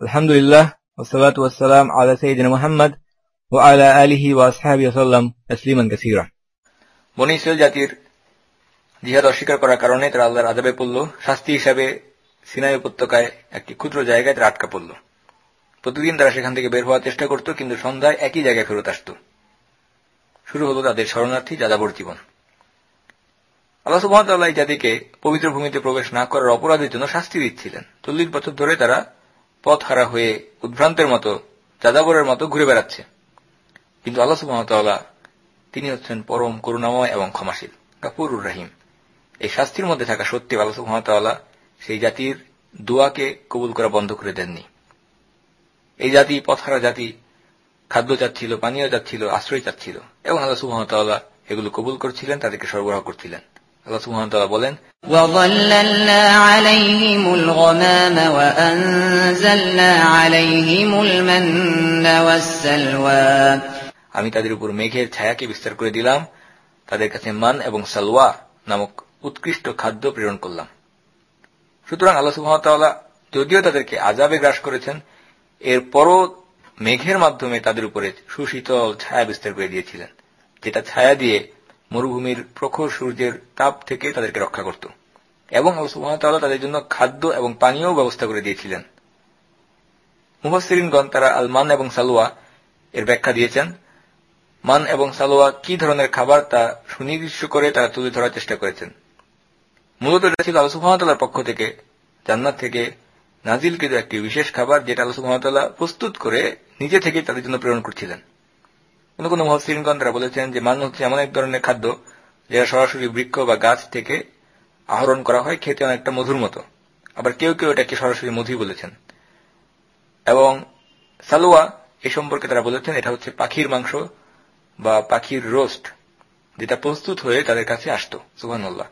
আলহামদুলিল্লাহ ওসালাত জাতির জিহাদ অস্বীকার করার কারণে তারা আল্লাহর আদাবে পড়ল। শাস্তি হিসাবে সিনাই উপত্যকায় একটি ক্ষুদ্র জায়গায় তারা আটকা পড়ল। প্রতিদিন তারা সেখান থেকে বের হওয়ার চেষ্টা করত, কিন্তু সন্ধ্যায় একই জায়গায় ফেরত আসত। শুরু হল তাদের শরণার্থী যাযাবর জীবন। আল্লাহ সুবাহতাল্লাহ জাতিকে পবিত্র ভূমিতে প্রবেশ না করার অপরাধের জন্য শাস্তি দিচ্ছিলেন। চল্লিশ বছর ধরে তারা পথ হারা হয়ে উদ্ভ্রান্তের মতো, যাযাবরের মতো ঘুরে বেড়াচ্ছে। কিন্তু আল্লাহ সুবাহতাল্লাহ তিনি হচ্ছেন পরম করুণাময় এবং ক্ষমাশীল কাপুরুর রাহিম। এই শাস্তির মধ্যে থাকা সত্যি আল্লাহ সুবাহতাল্লাহ সেই জাতির দোয়াকে কবুল করা বন্ধ করে দেননি। এই জাতি পথহারা জাতি, খাদ্য চাচ্ছিল, পানীয় চাচ্ছিল, আশ্রয় চাচ্ছিল, এবং আল্লাহ সুবাহতাল্লাহ এগুলো কবুল করছিলেন, তাদেরকে সরবরাহ করছিলেন। আল্লাহ সুবাহতাল্লাহ বলেন وظللنا عليهم الغمام وأنزلنا عليهم المن والسلوى আমি তাদের উপর মেঘের ছায়াকে বিস্তার করে দিলাম তাদের কাছে মান এবং সালওয়া নামক উৎকৃষ্ট খাদ্য প্রেরণ করলাম সুতরাং আল্লাহ সুহামতাল্লাহ যদিও তাদেরকে আজাবে গ্রাস করেছেন এরপরও মেঘের মাধ্যমে তাদের উপরে সুশীতল ছায়া বিস্তার করে দিয়েছিলেন যেটা ছায়া দিয়ে মরুভূমির প্রখর সূর্যের তাপ থেকে তাদেরকে রক্ষা করত। এবং আল্লাহ তাদের জন্য খাদ্য এবং পানীয় ব্যবস্থা করে দিয়েছিলেন। মুহসিরিনগণ তারা আলমান এবং সালোয়া এর ব্যাখ্যা দিয়েছেন। মান এবং সালোয়া কি ধরনের খাবার তা সুনির্দিষ্ট করে তারা তুলে ধরার চেষ্টা করেছেন। মূলত এটা ছিল সুহামতাল্লাহর পক্ষ থেকে জান্নাত থেকে নাজিলকৃত একটি বিশেষ খাবার যেটা সুহামতাল্লাহ প্রস্তুত করে নিজে থেকে তাদের জন্য প্রেরণ করছিলেন। কোন কোন মহসিনগণ তারা বলেছেন যে মান হচ্ছে এমন এক ধরনের খাদ্য যেটা সরাসরি বৃক্ষ বা গাছ থেকে আহরণ করা হয় খেতে অনেকটা মধুর মতো। আবার কেউ কেউ এটাকে সরাসরি মধু বলেছেন। এবং সালোয়া এ সম্পর্কে তারা বলেছেন এটা হচ্ছে পাখির মাংস বা পাখির রোস্ট যেটা প্রস্তুত হয়ে তাদের কাছে আসত সুহানুল্লাহ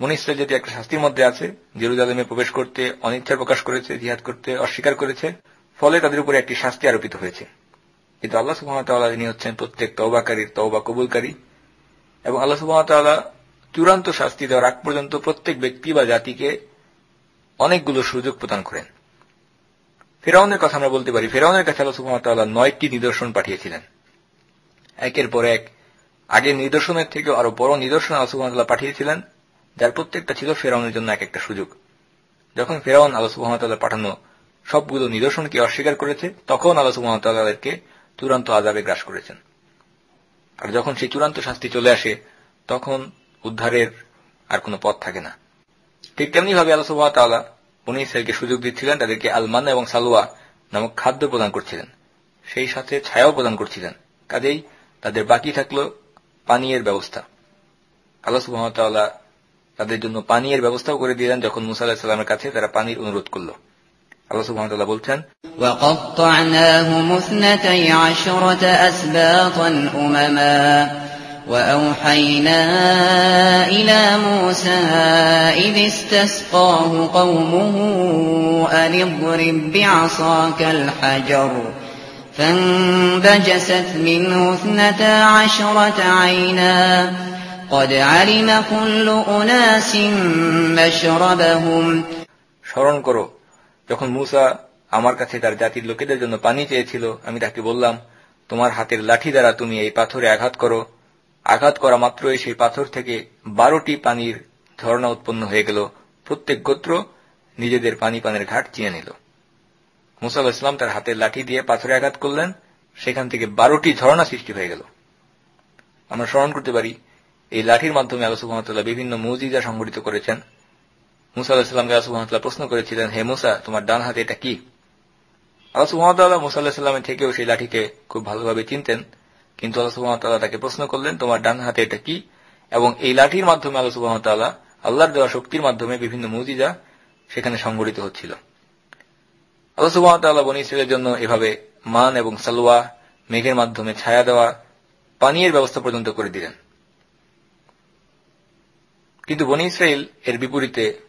মনিষ্ঠ যদি একটা শাস্তির মধ্যে আছে। জেরুজালেমে প্রবেশ করতে অনিচ্ছার প্রকাশ করেছে, জিহাদ করতে অস্বীকার করেছে, ফলে তাদের উপরে একটি শাস্তি আরোপিত হয়েছে। কিন্তু আল্লাহ সুহামতাল্লাহ তিনি হচ্ছেন প্রত্যেক তৌবাকারীর তৌবা কবুলকারী। এবং আল্লাহ সুহামতাল্লাহ চূড়ান্ত শাস্তি দেওয়ার আগ পর্যন্ত প্রত্যেক ব্যক্তি বা জাতিকে অনেকগুলো সুযোগ প্রদান করেন। ফেরাউনের কথা আমরা বলতে পারি, ফেরাউনের কাছে আল্লাহ সুহামতাল্লাহ নয়টি নিদর্শন পাঠিয়েছিলেন। একের পর এক আগের নিদর্শনের থেকে আরও বড় নিদর্শন আল্লাহ সুহামতাল্লাহ পাঠিয়েছিলেন, যার প্রত্যেকটা ছিল ফেরাউনের জন্য এক একটা সুযোগ। যখন ফেরাউন আল্লাহ সুহামতাল্লাহ পাঠানো সবগুলো নিদর্শনকে অস্বীকার করেছে, তখন আল্লাহ সুহামতাল্লাহকে চূড়ান্ত আজাবে গ্রাস করেছেন। আর যখন সেই চূড়ান্ত শাস্তি চলে আসে, তখন উদ্ধারের আর কোনো পথ থাকে না। ঠিক তেমনি ভাবে আল্লাহ উনি ইসরায়েলকে সুযোগ দিচ্ছিলেন, তাদেরকে আলমান এবং সালুয়া নামক খাদ্য প্রদান করছিলেন। সেই সাথে ছায়াও প্রদান করছিলেন। কাজেই তাদের বাকি থাকল পানীয়ের ব্যবস্থা। আল্লাহ সুহামতাল্লাহ তাদের জন্য পানীয়ের ব্যবস্থাও করে দিলেন, যখন মুসা আলাহিসাল্লামের কাছে তারা পানির অনুরোধ করল। আল্লাহ সুবহানাহু বলছেন وقطعناهم اثنتي عشرة أسباطا أمما وأوحينا إلى موسى إذ استسقاه قومه أن اضرب بعصاك الحجر فانبجست منه اثنتا عشرة عينا قد علم كل أناس مشربهم স্মরণ করো যখন মুসা আমার কাছে তার জাতির লোকেদের জন্য পানি চেয়েছিল, আমি তাকে বললাম, তোমার হাতের লাঠি দ্বারা তুমি এই পাথরে আঘাত করো। আঘাত করা মাত্রই সেই পাথর থেকে বারোটি পানির ঝর্ণা উৎপন্ন হয়ে গেল। প্রত্যেক গোত্র নিজেদের পানি পানের ঘাট চিনে নিল। মুসা ইসলাম তার হাতের লাঠি দিয়ে পাথরে আঘাত করলেন। সেখান থেকে বারোটি ঝর্ণা সৃষ্টি হয়ে গেল। আমরা স্মরণ করতে পারি, এই লাঠির মাধ্যমে সুহামতাল্লাহ বিভিন্ন মৌজিদা সংঘটিত করেছেন। মুসা আল্লাহামকে আল্লাহ প্রশ্ন করেছিলেন, হে মুসা, তোমার ডান হাতে এটা কি? আল্লাহ সুহামতাল্লাহ মুসা আল্লাহামের থেকেও সেই লাঠিকে খুব ভালোভাবে চিনতেন। কিন্তু আল্লাহ সুহামতাল্লাহ তাকে প্রশ্ন করলেন, তোমার ডান হাতে এটা কি? এবং এই লাঠির মাধ্যমে আল্লাহ সুহামতাল্লাহ আল্লাহর দেওয়া শক্তির মাধ্যমে বিভিন্ন মৌজিদা সেখানে সংঘটিত হচ্ছিল। আল্লাহ সুহামতাল্লাহ বনি ইসরায়েলের জন্য এভাবে মান এবং সালোয়া, মেঘের মাধ্যমে ছায়া দেওয়া পানীয়ের ব্যবস্থা পর্যন্ত করে দিলেন। কিন্তু বনি ইসরায়েল এর বিপরীতে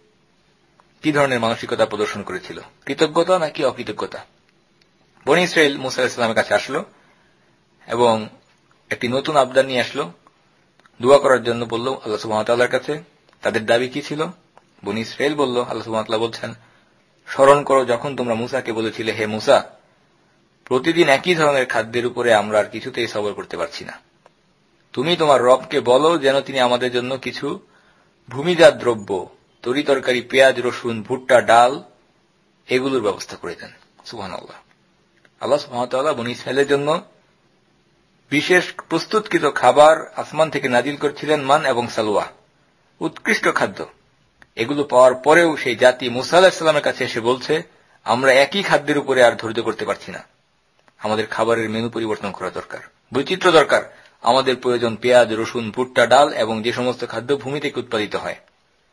কি ধরনের মানসিকতা প্রদর্শন করেছিল? কৃতজ্ঞতা নাকি অকৃতজ্ঞতা? বনি ইসরায়েল মুসা ইসলামের কাছে আসলো এবং একটি নতুন আবদার নিয়ে আসলো। দোয়া করার জন্য বলল, আল্লাহ সুহামতাল্লাহর কাছে। তাদের দাবি কি ছিল? বনি ইসরায়েল বলল, আল্লাহ সুহামতাল্লাহ বলছেন, স্মরণ করো যখন তোমরা মুসাকে বলেছিলে, হে মুসা, প্রতিদিন একই ধরনের খাদ্যের উপরে আমরা আর কিছুতেই সবর করতে পারছি না। তুমি তোমার রবকে বলো যেন তিনি আমাদের জন্য কিছু ভূমিজাত দ্রব্য তরি তরকারি, পেঁয়াজ, রসুন, ভুট্টা, ডাল, এগুলোর ব্যবস্থা করে দেন সুহান আল্লাহ আল্লাহ সুহামতাল্লাহ বনি ইসমাইলের জন্য বিশেষ প্রস্তুতকৃত খাবার আসমান থেকে নাজিল করছিলেন মান এবং সালোয়া, উৎকৃষ্ট খাদ্য। এগুলো পাওয়ার পরেও সেই জাতি মুসা আলাহিসাল্লামের কাছে এসে বলছে, আমরা একই খাদ্যের উপরে আর ধৈর্য করতে পারছি না। আমাদের খাবারের মেনু পরিবর্তন করা দরকার। বৈচিত্র্য দরকার। আমাদের প্রয়োজন পেঁয়াজ, রসুন, ভুট্টা, ডাল এবং যে সমস্ত খাদ্য ভূমি থেকে উৎপাদিত হয়।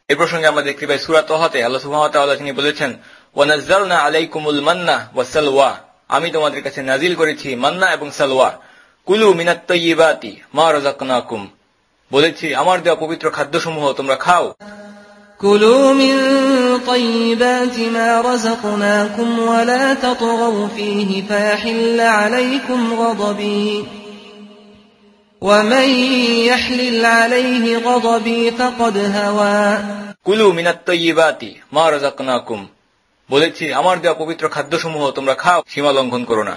এ প্রসঙ্গে আমরা দেখতে পাই সুরাত তহাতে আল্লাহ সুহামতাল্লাহ তিনি বলেছেন ওয়ানাজ্জালনা আলাইকুমুল মান্না ওয়া সালওয়া আমি তোমাদের কাছে নাজিল করেছি মান্না এবং সালওয়া কুলু মিনাত তৈবাতি মা রাজাকনাকুম বলেছি আমার দেওয়া পবিত্র খাদ্যসমূহ তোমরা খাও كلوا من طيبات ما رزقناكم ولا تطغوا فيه فيحل عليكم غضبي ومن يحلل عليه غضبي فقد هوى কুলু মিনাত তৈবাতি মা রাজাকনাকুম বলেছি আমার দেওয়া পবিত্র খাদ্যসমূহ তোমরা খাও সীমা লঙ্ঘন করো না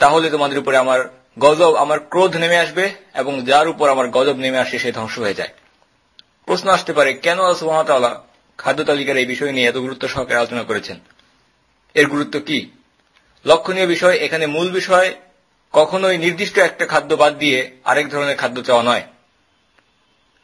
তাহলে তোমাদের উপরে আমার গজব আমার ক্রোধ নেমে আসবে এবং যার উপর আমার গজব নেমে আসে সে ধ্বংস হয়ে যায় প্রশ্ন আসতে পারে কেন সুহামতাল্লাহ খাদ্য তালিকার এই বিষয় নিয়ে এত গুরুত্ব সহকারে আলোচনা করেছেন এর গুরুত্ব কি লক্ষণীয় বিষয় এখানে মূল বিষয় কখনোই নির্দিষ্ট একটা খাদ্য বাদ দিয়ে আরেক ধরনের খাদ্য চাওয়া নয়।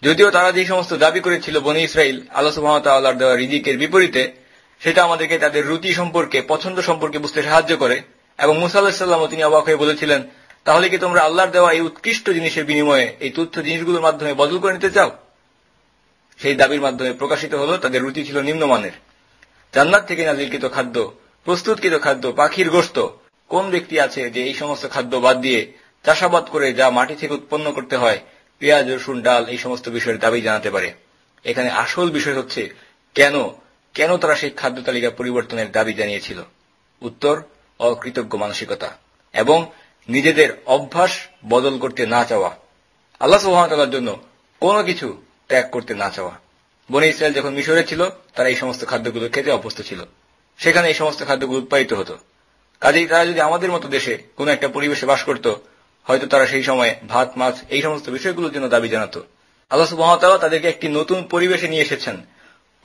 যদিও তারা যে সমস্ত দাবি করেছিল বনি ইসরায়েল আল্লাহ দেওয়া রিজিকের বিপরীতে, সেটা আমাদেরকে তাদের রুচি সম্পর্কে, পছন্দ সম্পর্কে বুঝতে সাহায্য করে এবং মুসা আল্লাহিসাল্লামও তিনি অবাক হয়ে বলেছিলেন, তাহলে কি তোমরা আল্লাহর দেওয়া এই উৎকৃষ্ট জিনিসের বিনিময়ে এই তুচ্ছ জিনিসগুলোর মাধ্যমে বদল করে নিতে চাও? সেই দাবির মাধ্যমে প্রকাশিত হল, তাদের রুচি ছিল নিম্নমানের। জান্নাত থেকে নাজিলকৃত খাদ্য, প্রস্তুতকৃত খাদ্য, পাখির গোস্ত কোন ব্যক্তি আছে যে এই সমস্ত খাদ্য বাদ দিয়ে চাষাবাদ করে যা মাটি থেকে উৎপন্ন করতে হয়, পেঁয়াজ, রসুন, ডাল, এই সমস্ত বিষয়ের দাবি জানাতে পারে। এখানে আসল বিষয় হচ্ছে কেন কেন তারা সেই খাদ্য তালিকা পরিবর্তনের দাবি জানিয়েছিল। উত্তর, অকৃতজ্ঞ মানসিকতা এবং নিজেদের অভ্যাস বদল করতে না চাওয়া। আল্লাহ সুহামতাল্লার জন্য কোনো কিছু ত্যাগ করতে না চাওয়া। বনে ইসরায়েল যখন মিশরে ছিল, তারা এই সমস্ত খাদ্যগুলো খেতে অভ্যস্ত ছিল। সেখানে এই সমস্ত খাদ্যগুলো উৎপাদিত হতো। কাজেই তারা যদি আমাদের মতো দেশে কোনো একটা পরিবেশে বাস করত, হয়তো তারা সেই সময় ভাত, মাছ, এই সমস্ত বিষয়গুলোর জন্য দাবি জানাত। আল্লাহ সুবাহতাল্লাহ তাদেরকে একটি নতুন পরিবেশে নিয়ে এসেছেন।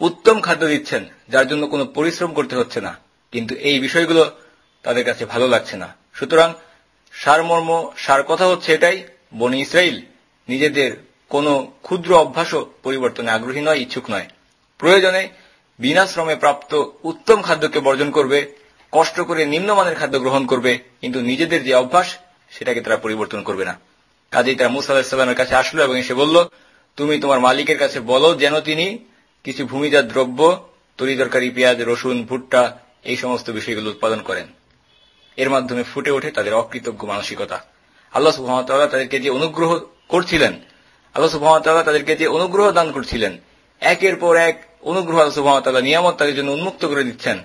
উত্তম খাদ্য দিচ্ছেন, যার জন্য কোনো পরিশ্রম করতে হচ্ছে না। কিন্তু এই বিষয়গুলো তাদের কাছে ভালো লাগছে না। সুতরাং সারমর্ম, সার কথা হচ্ছে এটাই, বনি ইসরায়েল নিজেদের কোনো ক্ষুদ্র অভ্যাসও পরিবর্তনে আগ্রহী নয়, ইচ্ছুক নয়। প্রয়োজনে বিনা শ্রমে প্রাপ্ত উত্তম খাদ্যকে বর্জন করবে কষ্ট করে নিম্নমানের খাদ্য গ্রহণ করবে, কিন্তু নিজেদের যে অভ্যাস, সেটাকে তারা পরিবর্তন করবে না। কাজেই তারা মুসা আলাহিসাল্লামের কাছে আসলো এবং এসে বলল, তুমি তোমার মালিকের কাছে বলো যেন তিনি কিছু ভূমিজাত দ্রব্য, তরি তরকারি, পেঁয়াজ, রসুন, ভুট্টা, এই সমস্ত বিষয়গুলো উৎপাদন করেন। এর মাধ্যমে ফুটে ওঠে তাদের অকৃতজ্ঞ মানসিকতা। আল্লাহ সুহামতাল্লাহ তাদেরকে যে অনুগ্রহ করছিলেন, আল্লাহ সুহামতাল্লাহ তাদেরকে যে অনুগ্রহ দান করছিলেন, একের পর এক অনুগ্রহ আল্লাহ সুহামতাল্লাহ নিয়ামত তাদের জন্য উন্মুক্ত করে দিচ্ছেন।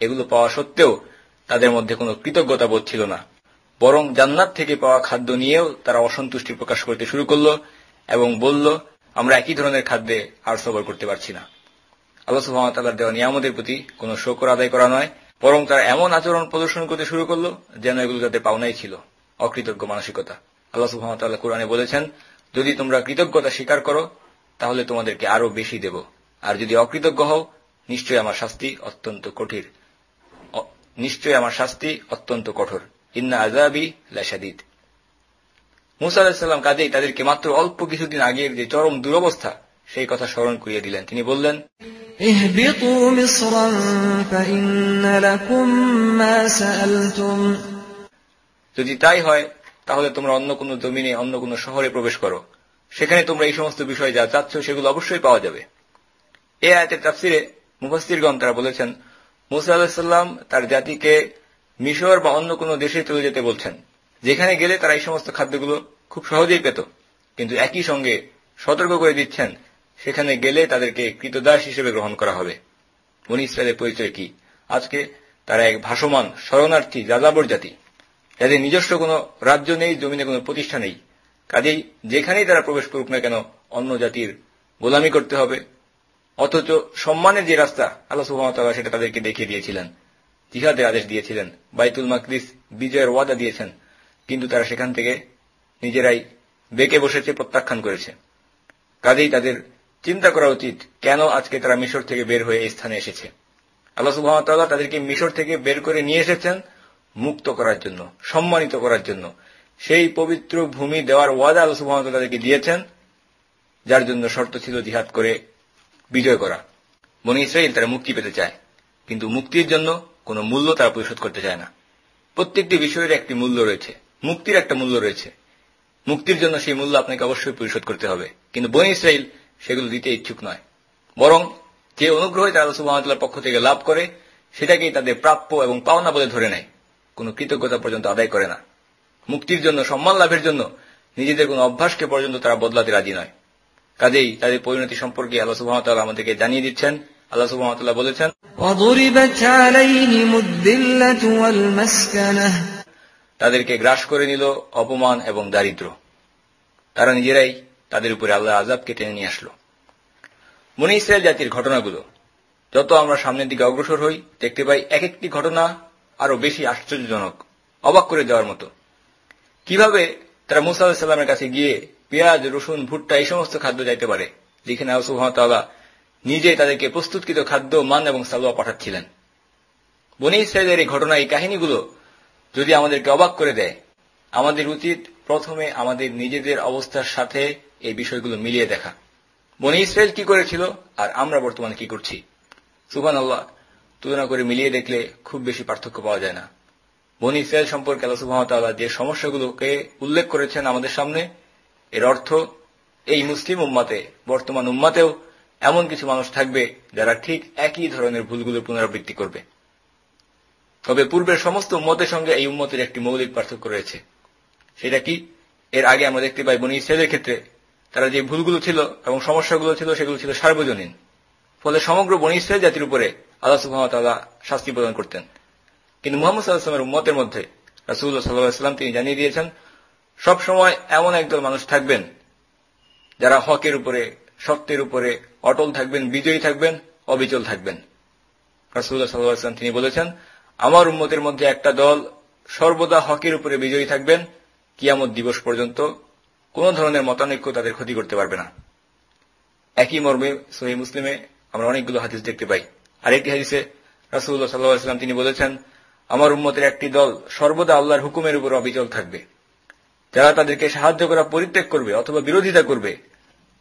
এগুলো পাওয়া সত্ত্বেও তাদের মধ্যে কোনো কৃতজ্ঞতা বোধ ছিল না। বরং জান্নাত থেকে পাওয়া খাদ্য নিয়েও তারা অসন্তুষ্টি প্রকাশ করতে শুরু করল এবং বলল, আমরা একই ধরনের খাদ্যে আর সবর করতে পারছি না। আল্লাহ দেওয়া নিয়ামতের প্রতি কোনো শোকর আদায় করা নয়, বরং তারা এমন আচরণ প্রদর্শন করতে শুরু করল যেন এগুলো তাদের পাওনাই ছিল, অকৃতজ্ঞ মানসিকতা। আল্লাহ সুহামতাল্লাহ কোরআনে বলেছেন, যদি তোমরা কৃতজ্ঞতা স্বীকার করো, তাহলে তোমাদেরকে আরও বেশি দেব। আর যদি অকৃতজ্ঞ হও, নিশ্চয়ই আমার শাস্তি অত্যন্ত কঠিন। নিশ্চয় আমার শাস্তি অত্যন্ত কঠোর। ইন্না আজাবি লাশাদিদ। মুসা আলাহিসাল্লাম কাজেই তাদেরকে মাত্র অল্প কিছুদিন আগের যে চরম দুরবস্থা সেই কথা স্মরণ করিয়ে দিলেন। তিনি বললেন যদি তাই হয় তাহলে তোমরা অন্য কোন জমিনে অন্য কোন শহরে প্রবেশ করো। সেখানে তোমরা এই সমস্ত বিষয় যা চাচ্ছ সেগুলো অবশ্যই পাওয়া যাবে। এ আয়তের তাফসিরে মুফাসিরগণ তারা বলেছেন মুসা আলাহিসাল্লাম তার জাতিকে মিশর বা অন্য কোনো দেশে চলে যেতে বলছেন। যেখানে গেলে তারা এই সমস্ত খাদ্যগুলো খুব সহজেই পেত। কিন্তু একই সঙ্গে সতর্ক করে দিচ্ছেন, সেখানে গেলে তাদেরকে কৃতদাস হিসেবে গ্রহণ করা হবে। বনি ইসরায়েলের পরিচয় কি? আজকে তারা এক ভাসমান, শরণার্থী যাযাবর জাতি। যাদের নিজস্ব কোনো রাজ্য নেই, জমিনে কোনো প্রতিষ্ঠা নেই। কাজেই যেখানেই তারা প্রবেশ করুক না কেন, অন্য জাতির গোলামি করতে হবে। অথচ সম্মানের যে রাস্তা, আল্লাহ সুহামতাল্লাহ সেটা তাদেরকে দেখিয়ে দিয়েছিলেন। জিহাদের আদেশ দিয়েছিলেন। বাইতুল মাকদিস বিজয়ের ওয়াদা দিয়েছেন। কিন্তু তারা সেখান থেকে নিজেরাই বেঁকে বসেছে, প্রত্যাখ্যান করেছে। কাজেই তাদের চিন্তা করা উচিত, কেন আজকে তারা মিশর থেকে বের হয়ে এই স্থানে এসেছে। আল্লাহ সুহামতাল্লাহ তাদেরকে মিশর থেকে বের করে নিয়ে এসেছেন মুক্ত করার জন্য, সম্মানিত করার জন্য। সেই পবিত্র ভূমি দেওয়ার ওয়াদা আল্লাহ সুহামতাল্লাহ তাদেরকে দিয়েছেন, যার জন্য শর্ত ছিল জিহাদ করে বিজয় করা। বনি ইসরায়েল তারা মুক্তি পেতে চায়, কিন্তু মুক্তির জন্য কোনো মূল্য তারা পরিশোধ করতে চায় না। প্রত্যেকটি বিষয়ের একটি মূল্য রয়েছে, মুক্তির একটা মূল্য রয়েছে। মুক্তির জন্য সেই মূল্য আপনাকে অবশ্যই পরিশোধ করতে হবে, কিন্তু বনি ইসরায়েল সেগুলো দিতে ইচ্ছুক নয়। বরং যে অনুগ্রহ তারা সুবাহতাল্লার পক্ষ থেকে লাভ করে, সেটাকেই তাদের প্রাপ্য এবং পাওনা বলে ধরে নেয়। কোনো কৃতজ্ঞতা পর্যন্ত আদায় করে না। মুক্তির জন্য, সম্মান লাভের জন্য নিজেদের কোনো অভ্যাসকে পর্যন্ত তারা বদলাতে রাজি নয়। কাজেই তাদের পরিণতি সম্পর্কে আল্লাহ সুহামতাল আমাদেরকে জানিয়ে দিচ্ছেন। আল্লাহ সুহামতাল্লাহ বলেছেন তাদেরকে গ্রাস করে নিল অপমান এবং দারিদ্র। তারা নিজেরাই তাদের উপরে আল্লাহ আজাবকে টেনে নিয়ে আসলো। মনে ইসরায়েল জাতির ঘটনাগুলো যত আমরা সামনের দিকে অগ্রসর হই দেখতে পাই এক একটি ঘটনা আরও বেশি আশ্চর্যজনক অবাক করে দেওয়ার মতো। কীভাবে তারা মুসা আল্লাহ সাল্লামের কাছে গিয়ে পেঁয়াজ, রসুন, ভুট্টা এই সমস্ত খাদ্য যাইতে পারে। যেখানে আলসুহামতাল্লাহ নিজে তাদেরকে প্রস্তুতকৃত খাদ্য, মান এবং সালোয়া পাঠাচ্ছিলেন। বনি ইসরায়েলের এই ঘটনা, এই কাহিনীগুলো যদি আমাদেরকে অবাক করে দেয়, আমাদের উচিত প্রথমে আমাদের নিজেদের অবস্থার সাথে এই বিষয়গুলো মিলিয়ে দেখা। বনি ইসরায়েল কি করেছিল আর আমরা বর্তমানে কি করছি? সুহান আল্লাহ তুলনা করে মিলিয়ে দেখলে খুব বেশি পার্থক্য পাওয়া যায় না। বনি ইসরায়েল সম্পর্কে আল্লাহ সুহামতাল্লাহ যে সমস্যাগুলোকে উল্লেখ করেছেন আমাদের সামনে এর অর্থ, এই মুসলিম উম্মাতে, বর্তমান উম্মাতেও এমন কিছু মানুষ থাকবে যারা ঠিক একই ধরনের ভুলগুলোর পুনরাবৃত্তি করবে। তবে পূর্বের সমস্ত উম্মতের সঙ্গে এই উম্মতের একটি মৌলিক পার্থক্য রয়েছে। সেটা কি? এর আগে আমরা দেখতে পাই বনি ইসরায়েলের ক্ষেত্রে তারা যে ভুলগুলো ছিল এবং সমস্যাগুলো ছিল, সেগুলো ছিল সার্বজনীন। ফলে সমগ্র বনি ইসরায়েল জাতির উপরে আল্লাহ সুহামতাল্লাহ শাস্তি প্রদান করতেন। কিন্তু মোহাম্মদ সাল্লাহামের উম্মতের মধ্যে রাসুল্লাহ সাল্লাহাম তিনি জানিয়ে দিয়েছেন সব সময় এমন একদল মানুষ থাকবেন যারা হকের উপরে সত্যের উপরে অটল থাকবেন, বিজয়ী থাকবেন, অবিচল থাকবেন। রাসুল্লাহ তিনি বলেছেন, আমার উন্মতের মধ্যে একটা দল সর্বদা হকের উপরে বিজয়ী থাকবেন, কিয়ামত দিবস পর্যন্ত কোন ধরনের মতানৈক্য তাদের ক্ষতি করতে পারবে না। একই মর্মে সহি মুসলিমে আমরা অনেকগুলো হাদিস দেখতে পাই। আরেকটি হাদিসে রাসুল্লাহ সাল্লাহাম তিনি বলেছেন, আমার উন্মতের একটি দল সর্বদা আল্লাহর হুকুমের উপর অবিচল থাকবে। যারা তাদেরকে সাহায্য করা পরিত্যাগ করবে অথবা বিরোধিতা করবে,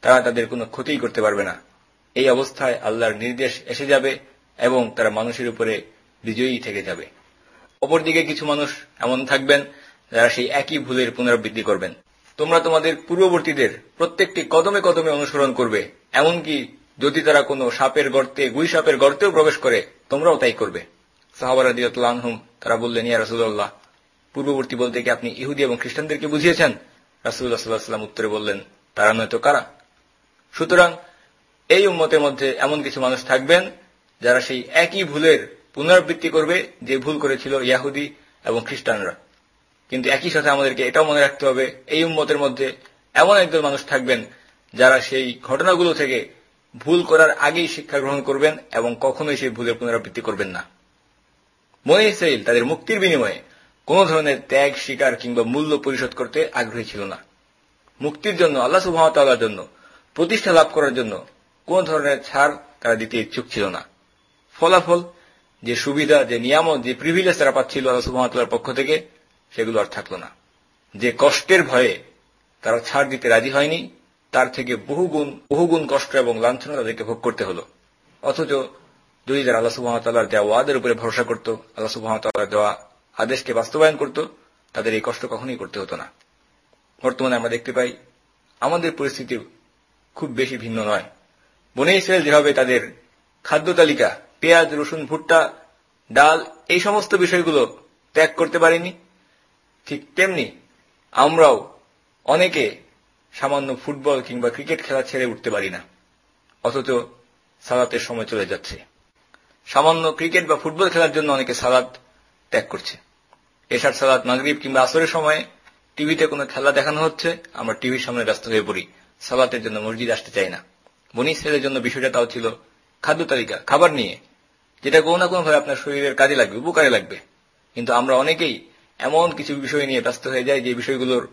তারা তাদের কোনো ক্ষতি করতে পারবে না। এই অবস্থায় আল্লাহর নির্দেশ এসে যাবে এবং তারা মানুষের উপরে বিজয়ী থেকে যাবে। অপরদিকে কিছু মানুষ এমন থাকবেন যারা সেই একই ভুলের পুনরাবৃত্তি করবেন। তোমরা তোমাদের পূর্ববর্তীদের প্রত্যেকটি কদমে কদমে অনুসরণ করবে, এমনকি যদি তারা কোনো সাপের গর্তে, গুই সাপের গর্তেও প্রবেশ করে, তোমরাও তাই করবে। সাহাবারা দিয়াতুল্লাহম তারা বললেন, ইয়া রাসুল্লাহ পূর্ববর্তী বলতে কি আপনি ইহুদি এবং খ্রিস্টানদেরকে বুঝিয়েছেন? রাসুল্লাহ সাল্লাহ সাল্লাম উত্তরে বললেন, তারা নয়তো কারা? সুতরাং এই উম্মতের মধ্যে এমন কিছু মানুষ থাকবেন যারা সেই একই ভুলের পুনরাবৃত্তি করবে যে ভুল করেছিল ইয়াহুদি এবং খ্রিস্টানরা। কিন্তু একই সাথে আমাদেরকে এটাও মনে রাখতে হবে, এই উম্মতের মধ্যে এমন একদল মানুষ থাকবেন যারা সেই ঘটনাগুলো থেকে ভুল করার আগেই শিক্ষা গ্রহণ করবেন এবং কখনোই সেই ভুলের পুনরাবৃত্তি করবেন না। মনে তাদের মুক্তির বিনিময়ে কোন ধরনের ত্যাগ শিকার কিংবা মূল্য পরিশোধ করতে আগ্রহী ছিল না। মুক্তির জন্য, আল্লাহ সুহামতাল্লাহর জন্য, প্রতিষ্ঠা লাভ করার জন্য কোন ধরনের ছাড় তারা দিতে ইচ্ছুক ছিল না। ফলাফল, যে সুবিধা, যে নিয়ামত, যে প্রিভিলেজ তারা পাচ্ছিল আল্লাহ সুহামতাল্লাহর পক্ষ থেকে, সেগুলো আর থাকল না। যে কষ্টের ভয়ে তারা ছাড় দিতে রাজি হয়নি, তার থেকে বহুগুণ বহুগুণ কষ্ট এবং লাঞ্ছনা তাদেরকে ভোগ করতে হল। অথচ যদি তারা আল্লাহ সুহামতাল্লাহর দেওয়া ওয়াদের উপরে ভরসা করত, আল্লাহ সুহামতাল্লাহর দেওয়া আদেশকে বাস্তবায়ন করত, তাদের এই কষ্ট কখনোই করতে হতো না। বর্তমানে আমরা দেখতে পাই, আমাদের পরিস্থিতি খুব বেশি ভিন্ন নয়। বনে ইসরায়েল যেভাবে তাদের খাদ্য তালিকা, পেঁয়াজ, রসুন, ভুট্টা, ডাল এই সমস্ত বিষয়গুলো ত্যাগ করতে পারেনি, ঠিক তেমনি আমরাও অনেকে সামান্য ফুটবল কিংবা ক্রিকেট খেলা ছেড়ে উঠতে পারি না, অথচ সালাতের সময় চলে যাচ্ছে। সামান্য ক্রিকেট বা ফুটবল খেলার জন্য অনেকে সালাদ ত্যাগ করছে। এশার সালাদ মাগরীব কিংবা আসরের সময় টিভিতে কোনো খেলা দেখানো হচ্ছে, আমরা টিভির সামনে ব্যস্ত হয়ে পড়ি। সালাতের জন্য মসজিদ আসতে চাই না। বনি ছেলের জন্য বিষয়টা তাও ছিল খাদ্য তালিকা, খাবার নিয়ে, যেটা কোনো না কোনোভাবে আপনার শরীরের কাজে লাগবে, উপকারে লাগবে। কিন্তু আমরা অনেকেই এমন কিছু বিষয় নিয়ে ব্যস্ত হয়ে যাই যে বিষয়গুলোর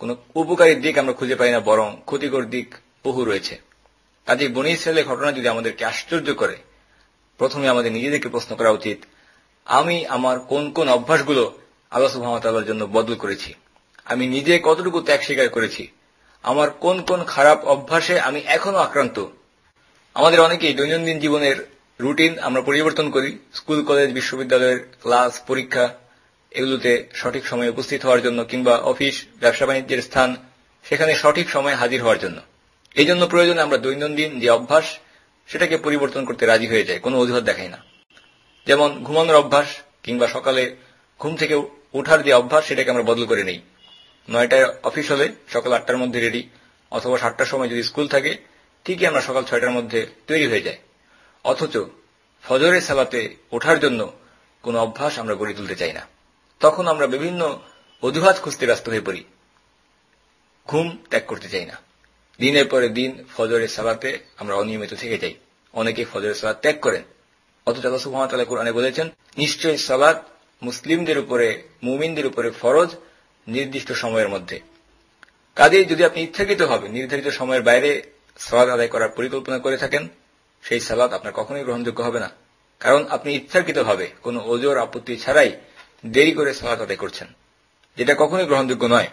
কোনো উপকারী দিক আমরা খুঁজে পাই না, বরং ক্ষতিকর দিক বহু রয়েছে। কাজে বনি ইসরায়েলের ঘটনা যদি আমাদেরকে আশ্চর্য করে, প্রথমে আমাদের নিজেদেরকে প্রশ্ন করা উচিত, আমি আমার কোন কোন অভ্যাসগুলো আল্লাহ সুহামতাল্লাহর জন্য বদল করেছি। আমি নিজে কতটুকু ত্যাগ স্বীকার করেছি, আমার কোন কোন খারাপ অভ্যাসে আমি এখনও আক্রান্ত? আমাদের অনেকেই দৈনন্দিন জীবনের রুটিন আমরা পরিবর্তন করি, স্কুল, কলেজ, বিশ্ববিদ্যালয়ের ক্লাস, পরীক্ষা, এগুলোতে সঠিক সময়ে উপস্থিত হওয়ার জন্য কিংবা অফিস, ব্যবসা বাণিজ্যের স্থান, সেখানে সঠিক সময়ে হাজির হওয়ার জন্য। এই জন্য প্রয়োজনে আমরা দৈনন্দিন যে অভ্যাস, সেটাকে পরিবর্তন করতে রাজি হয়ে যায় কোনো অজুহাত দেখায় না। যেমন ঘুমানোর অভ্যাস কিংবা সকালে ঘুম থেকে ওঠার যে অভ্যাস, সেটাকে আমরা বদল করে নেই। নয়টায় অফিস হলে সকাল আটটার মধ্যে রেডি অথবা সাতটার সময় যদি স্কুল থাকে, ঠিকই আমরা সকাল ছয়টার মধ্যে তৈরি হয়ে যাই অথচ ফজরের সালাতে ওঠার জন্য কোনো অভ্যাস আমরা গড়ে তুলতে চাই না। তখন আমরা বিভিন্ন অজুহাত খুঁজতে ব্যস্ত হয়ে পড়ি। ঘুম ত্যাগ করতে চাই না। দিনের পরে দিন ফজরের সালাতে আমরা অনিয়মিত থেকে যাই। অনেকে ফজরের সালাদ ত্যাগ করেন। অথচ আল্লাহ কোরআনে বলেছেন, নিশ্চয়ই সালাদ মুসলিমদের উপরে, মুমিনদের উপরে ফরজ নির্দিষ্ট সময়ের মধ্যে। কাজেই যদি আপনি ইচ্ছাকৃতভাবে নির্ধারিত সময়ের বাইরে সালাদ আদায় করার পরিকল্পনা করে থাকেন, সেই সালাদ আপনার কখনোই গ্রহণযোগ্য হবে না। কারণ আপনি ইচ্ছাকৃতভাবে কোনো ওজোর আপত্তি ছাড়াই দেরি করে সালাদ আদায় করছেন, যেটা কখনোই গ্রহণযোগ্য নয়।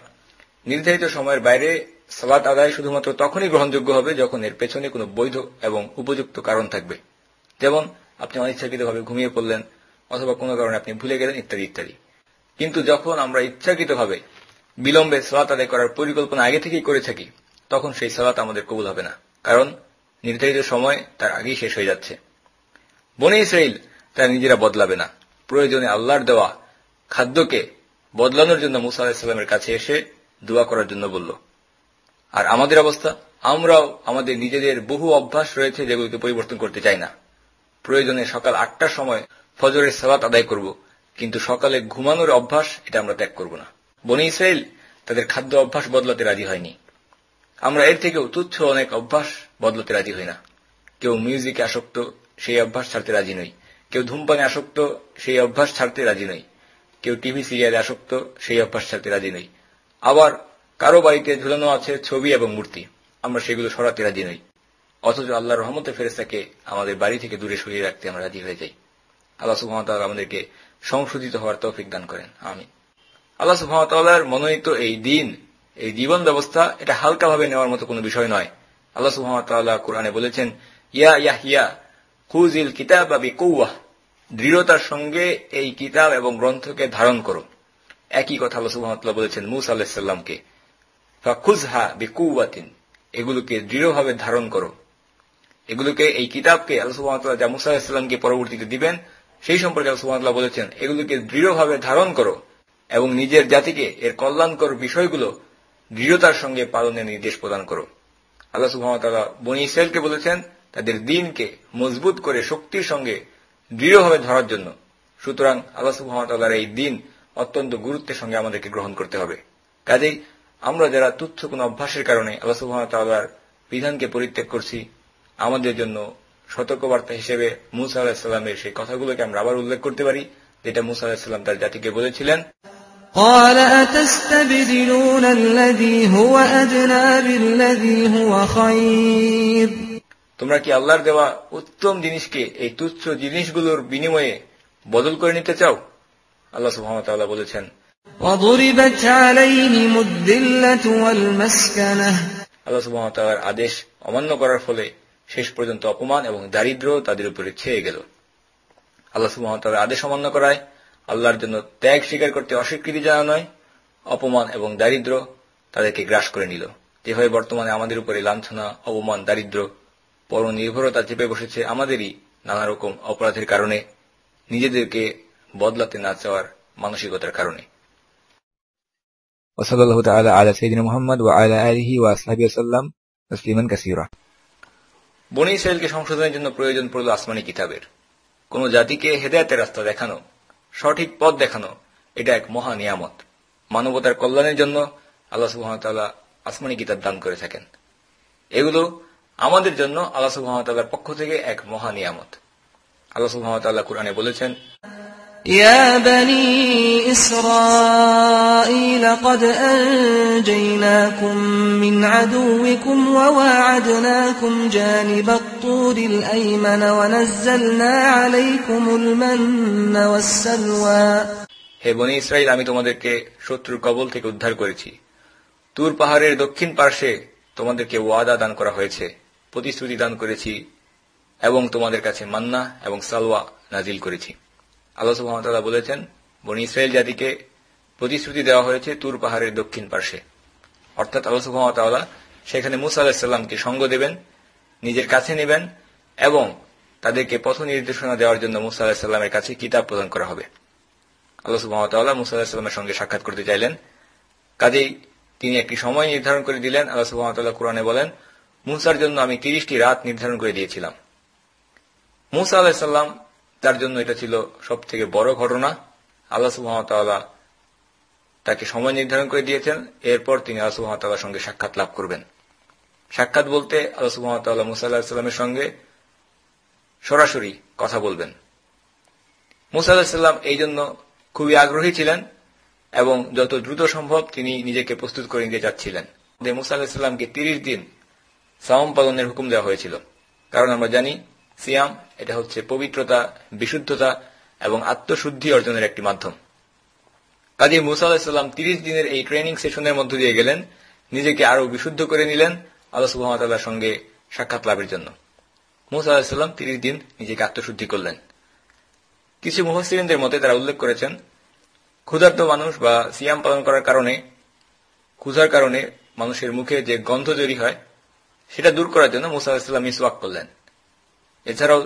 নির্ধারিত সময়ের বাইরে সালাদ আদায় শুধুমাত্র তখনই গ্রহণযোগ্য হবে যখন এর পেছনে কোনো বৈধ এবং উপযুক্ত কারণ থাকবে। যেমন, আপনি অনিচ্ছাকৃতভাবে ঘুমিয়ে পড়লেন অথবা কোনো কারণে আপনি ভুলে গেলেন, ইত্যাদি ইত্যাদি। কিন্তু যখন আমরা ইচ্ছাকৃতভাবে বিলম্বে সালাত আদায় করার পরিকল্পনা আগে থেকেই করে থাকি, তখন সেই সালাত আমাদের কবুল হবে না। কারণ নির্ধারিত সময় তার আগেই শেষ হয়ে যাচ্ছে। বনে ইসরাইল তারা নিজেরা বদলাবে না। প্রয়োজনে আল্লাহর দেওয়া খাদ্যকে বদলানোর জন্য মুসা আলাহিসাল্লামের কাছে এসে দোয়া করার জন্য বলল। আর আমাদের অবস্থা? আমরাও আমাদের নিজেদের বহু অভ্যাস রয়েছে যেগুলোকে পরিবর্তন করতে চাই না। প্রয়োজনে সকাল আটটার সময় ফজরের সালাত আদায় করব, কিন্তু সকালে ঘুমানোর অভ্যাস এটা আমরা ত্যাগ করব না। বনি ইসরায়েল তাদের খাদ্য অভ্যাস বদলাতে রাজি হয়নি। আমরা এর থেকেও তুচ্ছ অনেক অভ্যাস বদলাতে রাজি হই না। কেউ মিউজিকে আসক্ত, সেই অভ্যাস ছাড়তে রাজি নই। কেউ ধূমপানে আসক্ত, সেই অভ্যাস ছাড়তে রাজি নই। কেউ টিভি সিরিয়ালে আসক্ত, সেই অভ্যাস ছাড়তে রাজি নই। আবার কারও বাড়িতে ঝুলানো আছে ছবি এবং মূর্তি, আমরা সেগুলো সরাতে রাজি নই। অথচ আল্লাহর রহমতে ফেরেস্তাকে আমাদের বাড়ি থেকে দূরে সরিয়ে রাখতে আমরা রাজি হয়ে যাই। আল্লাহ সুহামতাল আমাদেরকে সংশোধিত হওয়ার তৌফিক দান করেন। আমি আল্লাহ সুহামতাল্লাহর মনোনীত এই দিন, এই জীবন ব্যবস্থা, এটা হালকাভাবে নেওয়ার মতো কোনো বিষয় নয়। আল্লাহ সুহামতাল্লাহ কোরআনে বলেছেন, ইয়া ইয়াহিয়া খুজিল কিতাব আবি কৌয়াহ দৃঢ়তার সঙ্গে এই কিতাব এবং গ্রন্থকে ধারণ করো একই কথা আল্লাহ সুহামতাল্লাহ বলেছেন মুসা আল্লাহিসাল্লামকে ফাখুজহা বিকুয়াতিন এগুলোকে দৃঢ়ভাবে ধারণ করো। এগুলোকে, এই কিতাবকে আল্লাহ সুহামতাল্লাহ যা মুসা আলাহিসাল্লামকে পরবর্তীতে দিবেন সেই সম্পর্কে আল্লাহ বলেছেন, এগুলোকে দৃঢ়ভাবে ধারণ করো এবং নিজের জাতিকে এর কল্যাণকর বিষয়গুলো দৃঢ়তার সঙ্গে পালনের নির্দেশ প্রদান করো। আল্লাহ সুহামতাল্লাহ বনি ইসরায়েলকে বলেছেন, তাদের দিনকে মজবুত করে শক্তির সঙ্গে দৃঢ়ভাবে ধরার জন্য। সুতরাং আল্লাহ সুহামতাল্লাহর এই দিন অত্যন্ত গুরুত্বের সঙ্গে আমাদেরকে গ্রহণ করতে হবে। কাজেই আমরা যারা তুচ্ছ কোন অভ্যাসের কারণে আল্লাহ সুহামতাল্লাহর বিধানকে পরিত্যাগ করছি, আমাদের জন্য সতর্কবার্তা হিসেবে মুসা আলাহিসাল্লামের সেই কথাগুলোকে আমরা আবার উল্লেখ করতে পারি যেটা মুসা আলাহিসাল্লাম তার জাতিকে বলেছিলেন قال أتستبدلون الذي هو أدنى بالذي هو خير তোমরা কি আল্লাহর দেওয়া উত্তম জিনিসকে এই তুচ্ছ জিনিসগুলোর বিনিময়ে বদল করে নিতে চাও আল্লাহ সুহামতাল্লাহ বলেছেন وضربت عليهم الذلة والمسكنة আল্লাহ সুহামতাল্লাহর আদেশ অমান্য করার ফলে শেষ পর্যন্ত অপমান এবং দারিদ্র তাদের উপরে ছেয়ে গেল আল্লাহ সুহামতাল্লাহর আদেশ অমান্য করায় আল্লাহর জন্য ত্যাগ স্বীকার করতে অস্বীকৃতি জানা নয় অপমান এবং দারিদ্র তাদেরকে গ্রাস করে নিল যেভাবে বর্তমানে আমাদের উপরে লাঞ্ছনা অপমান দারিদ্র পরনির্ভরতা চেপে বসেছে আমাদেরই নানা রকম অপরাধের কারণে নিজেদেরকে বদলাতে না চাওয়ার মানসিকতার কারণে وصلى الله تعالى على سيدنا محمد وعلى آله وأصحابه وسلم تسليما كثيرا বনি ইসরায়েলকে সংশোধনের জন্য প্রয়োজন পড়ল আসমানি কিতাবের। কোন জাতিকে হেদায়তের রাস্তা দেখানো, সঠিক পথ দেখানো, এটা এক মহা নিয়ামত। মানবতার কল্যাণের জন্য আল্লাহ সুহামতাল্লাহ আসমানি কিতাব দান করে থাকেন। এগুলো আমাদের জন্য আল্লাহ সুহামতাল্লাহর পক্ষ থেকে এক মহা নিয়ামত। আল্লাহ সুহামতাল্লাহ কোরআনে বলেছেন يا بني إسرائيل قد أنجيناكم من عدوكم وواعدناكم جانب الطور الأيمن ونزلنا عليكم المن والسلوى হে বনি ইসরায়েল আমি তোমাদেরকে শত্রুর কবল থেকে উদ্ধার করেছি তুর পাহাড়ের দক্ষিণ পার্শ্বে তোমাদেরকে ওয়াদা দান করা হয়েছে প্রতিশ্রুতি দান করেছি এবং তোমাদের কাছে মান্না এবং সালওয়া নাজিল করেছি আল্লাহ বলেছেন, বনি ইসরায়েল জাতিকে প্রতিশ্রুতি দেওয়া হয়েছে তুর পাহাড়ের দক্ষিণ পার্শ্বে। অর্থাৎ আল্লাহ সুহামতাল্লাহ সেখানে মুসা আলাহিসাল্লামকে সঙ্গ দেবেন, নিজের কাছে নেবেন এবং তাদেরকে পথ নির্দেশনা দেওয়ার জন্য মুসা আলাহিসাল্লামের কাছে কিতাব প্রদান করা হবে। আল্লাহ সুহামতাল্লাহ মুসা আলাহিসাল্লামের সঙ্গে সাক্ষাৎ করতে চাইলেন। কাজেই তিনি একটি সময় নির্ধারণ করে দিলেন। আল্লাহ সুহামতাল্লাহ কোরআনে বলেন, মুসার জন্য আমি তিরিশটি রাত নির্ধারণ করে দিয়েছিলাম। মুসা আলাহিসাল্লাম তার জন্য এটা ছিল সব থেকে বড় ঘটনা। আল্লাহ সুহামতাল্লাহ তাকে সময় নির্ধারণ করে দিয়েছেন। এরপর তিনি আল্লাহ সুহামতাল্লাহর সঙ্গে সাক্ষাৎ লাভ করবেন। সাক্ষাৎ বলতে আল্লাহ সুহামতাল্লাহ মুসা আল্লাহিসাল্লামের সঙ্গে সরাসরি কথা বলবেন। মুসা আল্লাহিসাল্লাম এই জন্য খুবই আগ্রহী ছিলেন এবং যত দ্রুত সম্ভব তিনি নিজেকে প্রস্তুত করে নিতে চাচ্ছিলেন। মুসা আলাহিসাল্লামকে তিরিশ দিন সাওম পালনের হুকুম দেওয়া হয়েছিল। কারণ আমরা জানি, সিয়াম এটা হচ্ছে পবিত্রতা, বিশুদ্ধতা এবং আত্মশুদ্ধি অর্জনের একটি মাধ্যম। কাজী মুসা আলাহিসাল্লাম তিরিশ দিনের এই ট্রেনিং সেশনের মধ্য দিয়ে গেলেন, নিজেকে আরও বিশুদ্ধ করে নিলেন আল্লাহ সুহামতাল্লাহর সঙ্গে সাক্ষাৎ লাভের জন্য। মুসা আলাহিসাল্লাম তিরিশ দিন নিজেকে আত্মশুদ্ধি করলেন। কিছু মুহসিনদের মতে তারা উল্লেখ করেছেন, ক্ষুধার্ত মানুষ বা সিয়াম পালন করার কারণে, ক্ষুধার কারণে মানুষের মুখে যে গন্ধ তৈরি হয়, সেটা দূর করার জন্য মুসা আলাহিসাল্লাম মিসওয়াক করলেন। এছাড়াও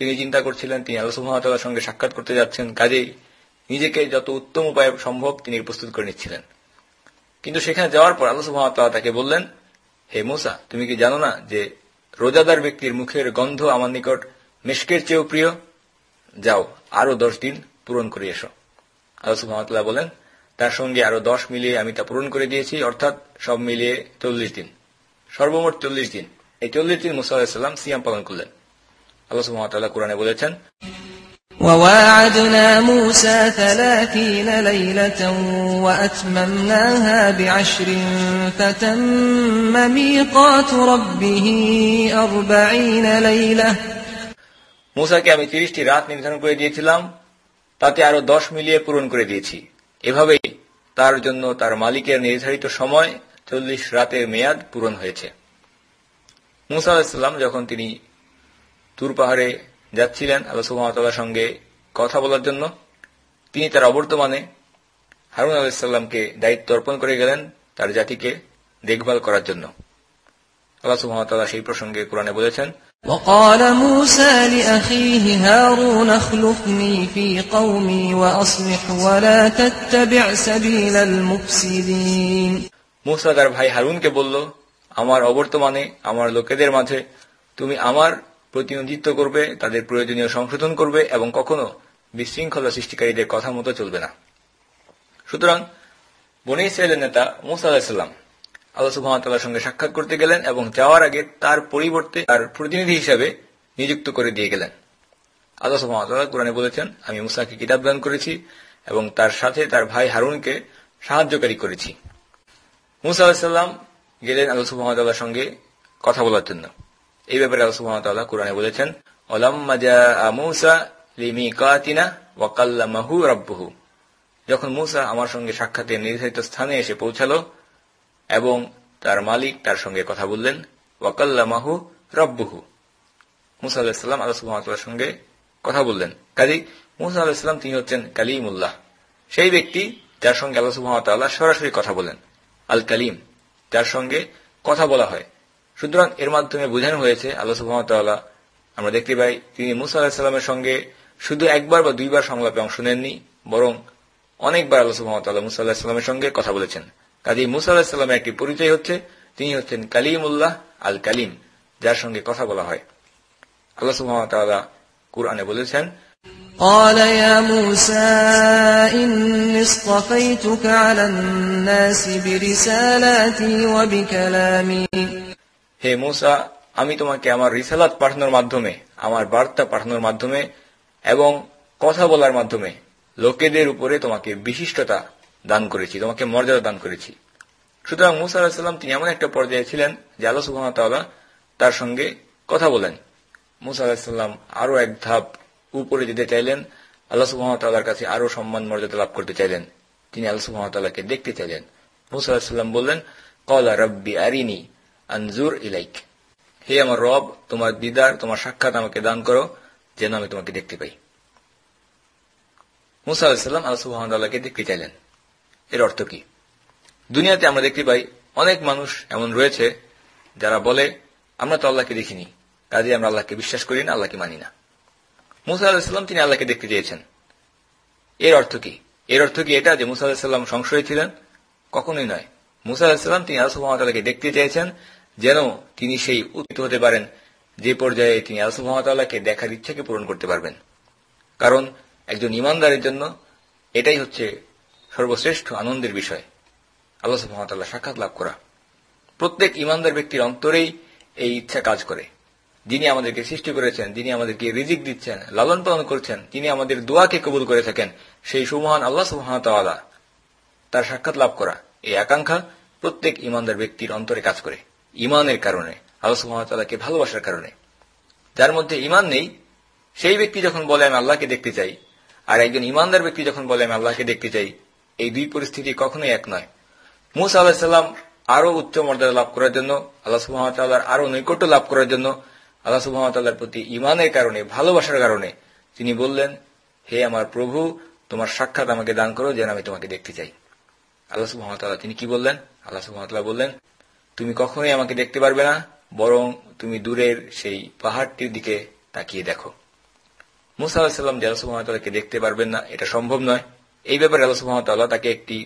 তিনি চিন্তা করছিলেন, তিনি আল্লাহ সুহামতাল্লাহর সঙ্গে সাক্ষাৎ করতে যাচ্ছেন, কাজেই নিজেকে যত উত্তম উপায়ে সম্ভব তিনি প্রস্তুত করে নিচ্ছিলেন। কিন্তু সেখানে যাওয়ার পর আল্লাহ সুহামতাল্লাহ তাকে বললেন, হে মুসা, তুমি কি জানো না যে রোজাদার ব্যক্তির মুখের গন্ধ আমার নিকট মেশকের চেয়েও প্রিয়? যাও আরও দশ দিন পূরণ করে এসো। আল্লাহ সুহামতাল্লাহ বলেন তার সঙ্গে আরও দশ মিলিয়ে আমি তা পূরণ করে দিয়েছি, অর্থাৎ সব মিলিয়ে চল্লিশ দিন। সর্বমোট চল্লিশ দিন। এই চল্লিশ দিন মুসা আলাহিসাল্লাম সিয়াম পালন করলেন। আল্লাহ সুহামতাল্লাহ কোরআনে বলেছেন وواعدنا موسى ثلاثين ليلة وأتممناها بعشر فتم ميقات ربه أربعين ليلة মুসাকে আমি তিরিশটি রাত নির্ধারণ করে দিয়েছিলাম তাতে আরো দশ মিলিয়ে পূরণ করে দিয়েছি এভাবেই তার জন্য তার মালিকের নির্ধারিত সময় চল্লিশ রাতের মেয়াদ পূরণ হয়েছে মুসা আলাহিসাল্লাম যখন তিনি তুর পাহাড়ে যাচ্ছিলেন আল্লাহ সুহামতাল্লাহর সঙ্গে কথা বলার জন্য তিনি তার অবর্তমানে হারুন আলাহিসাল্লামকে দায়িত্ব অর্পণ করে গেলেন তার জাতিকে দেখভাল করার জন্য আল্লাহ সুহামতাল্লাহ সেই প্রসঙ্গে কোরআনে বলেছেন وقال موسى لأخيه هارون اخلفني في قومي وأصلح ولا تتبع سبيل المفسدين মুসা তার ভাই হারুনকে বলল আমার অবর্তমানে আমার লোকেদের মাঝে তুমি আমার প্রতিনিধিত্ব করবে, তাদের প্রয়োজনীয় সংশোধন করবে এবং কখনো বিশৃঙ্খলা সৃষ্টিকারীদের কথা মতো চলবে না। সুতরাং বনি ইসরায়েলের নেতা মুসা আলাহিসাল্লাম আল্লাহ সুহামতাল্লাহর সঙ্গে সাক্ষাৎ করতে গেলেন এবং যাওয়ার আগে তার পরিবর্তে তার প্রতিনিধি হিসাবে নিযুক্ত করে দিয়ে গেলেন। আল্লাহ সুহামতাল্লাহ কোরআনে বলেছেন, আমি মুসাকে কিতাব দান করেছি এবং তার সাথে তার ভাই হারুনকে সাহায্যকারী করেছি। মুসা আলাহিসাল্লাম গেলেন আল্লাহ সুহামতাল্লাহর সঙ্গে কথা বলার জন্য। এই ব্যাপারে আল্লাহ সুহামতাল্লাহ কোরআনে বলেছেন যখন মুসা আমার সঙ্গে সাক্ষাতের নির্ধারিত স্থানে এসে পৌঁছালো এবং তার মালিক তার সঙ্গে কথা বললেন ওয়াকাল্লামাহু রব্বহু। মুসা আলাহিসাল্লাম আল্লাহ সুহামতাল্লাহর সঙ্গে কথা বললেন। কাজী মুসা আলাহিসাল্লাম তিনি হচ্ছেন কালিমুল্লাহ। সেই ব্যক্তি যার সঙ্গে আল্লাহ সুহামতাল্লাহ সরাসরি কথা বলেন আল কালিম যার সঙ্গে কথা বলা হয়। সুতরাং এর মাধ্যমে বোঝানো হয়েছে আল্লাহ সুহামতাল্লাহ আমরা দেখতে পাই তিনি মুসা আলাহিসাল্লামের সঙ্গে শুধু একবার বা দুইবার সংলাপে অংশ নেননি বরং অনেকবার আল্লাহ সুহামতাল্লাহ মুসা আল্লাহিসাল্লামের সঙ্গে কথা বলেছেন কাজী মুসা আলাহিসাল্লামের একটি পরিচয় হচ্ছে তিনি হচ্ছেন কালিমুল্লাহ আল কালিম যার সঙ্গে কথা বলা হয় আল্লাহ সুহামতাল্লাহ কুরআনে বলেছেন قال يا موسى إني اصطفيتك على الناس برسالاتي وبكلامي হে মুসা, আমি তোমাকে আমার রিসালাত পাঠানোর মাধ্যমে, আমার বার্তা পাঠানোর মাধ্যমে এবং কথা বলার মাধ্যমে লোকেদের উপরে তোমাকে বিশিষ্টতা দান করেছি, তোমাকে মর্যাদা দান করেছি। সুতরাং মুসা আলাহিসাল্লাম তিনি এমন একটা পর্যায়ে ছিলেন, যে আল্লাহ সুবাহতাল্লাহ তার সঙ্গে কথা বলেন। মুসা আলাহিসাল্লাম আরও এক ধাপ উপরে যেতে চাইলেন, আল্লাহ সুবাহতাল্লাহর কাছে আরও সম্মান মর্যাদা লাভ করতে চাইলেন, তিনি আল্লাহ সুবাহতাল্লাহকে দেখতে চাইলেন। মুসা আলাহিসাল্লাম বললেন কলা রব্বি আরিনি আনজুর ইলাইক। হে আমার রব, তোমার দিদার, তোমার সাক্ষাৎ আমাকে দান করো, যেন আমি তোমাকে দেখতে পাই। মুসা আলাহিসাল্লাম আল্লাহ সুবাহতাল্লাহকে দেখতে চাইলেন। এর অর্থ কি? দুনিয়াতে আমরা দেখতে পাই অনেক মানুষ এমন রয়েছে, যারা বলে, আমরা তো আল্লাহকে দেখিনি কাজে আমরা আল্লাহকে বিশ্বাস করি না, আল্লাহকে মানি না। মুসা আলাহিসাল্লাম তিনি আল্লাহকে দেখতে চেয়েছেন। এর অর্থ কি? এর অর্থ কি এটা যে মুসা আলাহিসাল্লাম সংশয় ছিলেন? কখনোই নয়। মুসা আলাহিসাল্লাম তিনি আলসুহামতাল্লাহকে দেখতে চেয়েছেন যেন তিনি সেই উত্তিত হতে পারেন, যে পর্যায়ে তিনি আলসুহামতাল্লাহকে দেখার ইচ্ছাকে পূরণ করতে পারবেন। কারণ একজন ইমানদারের জন্য এটাই হচ্ছে সর্বশ্রেষ্ঠ আনন্দের বিষয়। আল্লাহ সুহামতাল্লাহ সাক্ষাৎ লাভ করা। প্রত্যেক ইমানদার ব্যক্তির অন্তরেই এই ইচ্ছা কাজ করে। যিনি আমাদেরকে সৃষ্টি করেছেন, যিনি আমাদেরকে রিজিক দিচ্ছেন, লালন পালন করছেন, তিনি আমাদের দোয়াকে কবুল করে থাকেন, সেই সুমহান আল্লাহ সুহামতাল্লাহ তার সাক্ষাৎ লাভ করা। এই আকাঙ্ক্ষা প্রত্যেক ইমানদার ব্যক্তির অন্তরে কাজ করে। ইমানের কারণে, আল্লাহ সুহামতাল্লাহকে ভালোবাসার কারণে। যার মধ্যে ইমান নেই, সেই ব্যক্তি যখন বলে, আমি আল্লাহকে দেখতে চাই, আর একজন ইমানদার ব্যক্তি যখন বলে, আমি আল্লাহকে দেখতে চাই, এই দুই পরিস্থিতি কখনোই এক নয়। মুসা আলাহিসাল্লাম আরও উচ্চ মর্যাদা লাভ করার জন্য, আল্লাহ সুহামতাল্লাহর আরও নৈকট্য লাভ করার জন্য, আল্লাহ সুহামতাল্লাহর প্রতি ইমানের কারণে, ভালোবাসার কারণে, তিনি বললেন, হে আমার প্রভু, তোমার সাক্ষাৎ আমাকে দান করো, যেন আমি তোমাকে দেখতে চাই। আল্লাহ সুহামতাল্লাহ তিনি কি বললেন? আল্লাহ সুহামতাল্লাহ বললেন তুমি কখনোই আমাকে দেখতে পারবে না, বরং তুমি দূরের সেই পাহাড়টির দিকে তাকিয়ে দেখো। মুসা আলাহিসাল্লাম যে আল্লাহ দেখতে পারবেন না, এটা সম্ভব নয়। এই ব্যাপারে আল্লাহ সুহামতাল্লাহ তাকে একটি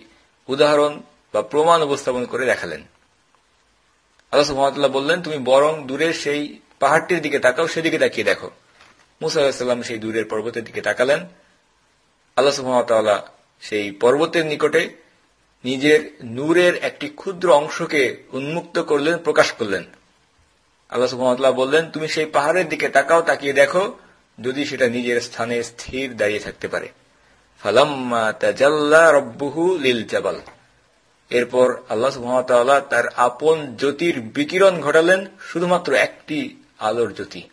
উদাহরণ বা প্রমাণ উপস্থাপন করে দেখালেন। আল্লাহ সুহামতাল্লাহ বললেন, তুমি বরং দূরের সেই পাহাড়টির দিকে তাকাও, সেদিকে তাকিয়ে দেখো। মুসা আলাহিসাল্লাম সেই দূরের পর্বতের দিকে তাকালেন। আল্লাহ সুহামতাল্লাহ সেই পর্বতের নিকটে নিজের নূরের একটি ক্ষুদ্র অংশকে উন্মুক্ত করলেন, প্রকাশ করলেন। আল্লাহ বললেন, তুমি সেই পাহাড়ের দিকে তাকাও, তাকিয়ে দেখো, যদি সেটা নিজের স্থানে স্থির দাঁড়িয়ে থাকতে পারে। লিল এরপর আল্লাহ সুহামতাল্লাহ তার আপন জ্যোতির বিকিরণ ঘটালেন, শুধুমাত্র একটি আলোর জ্যোতি।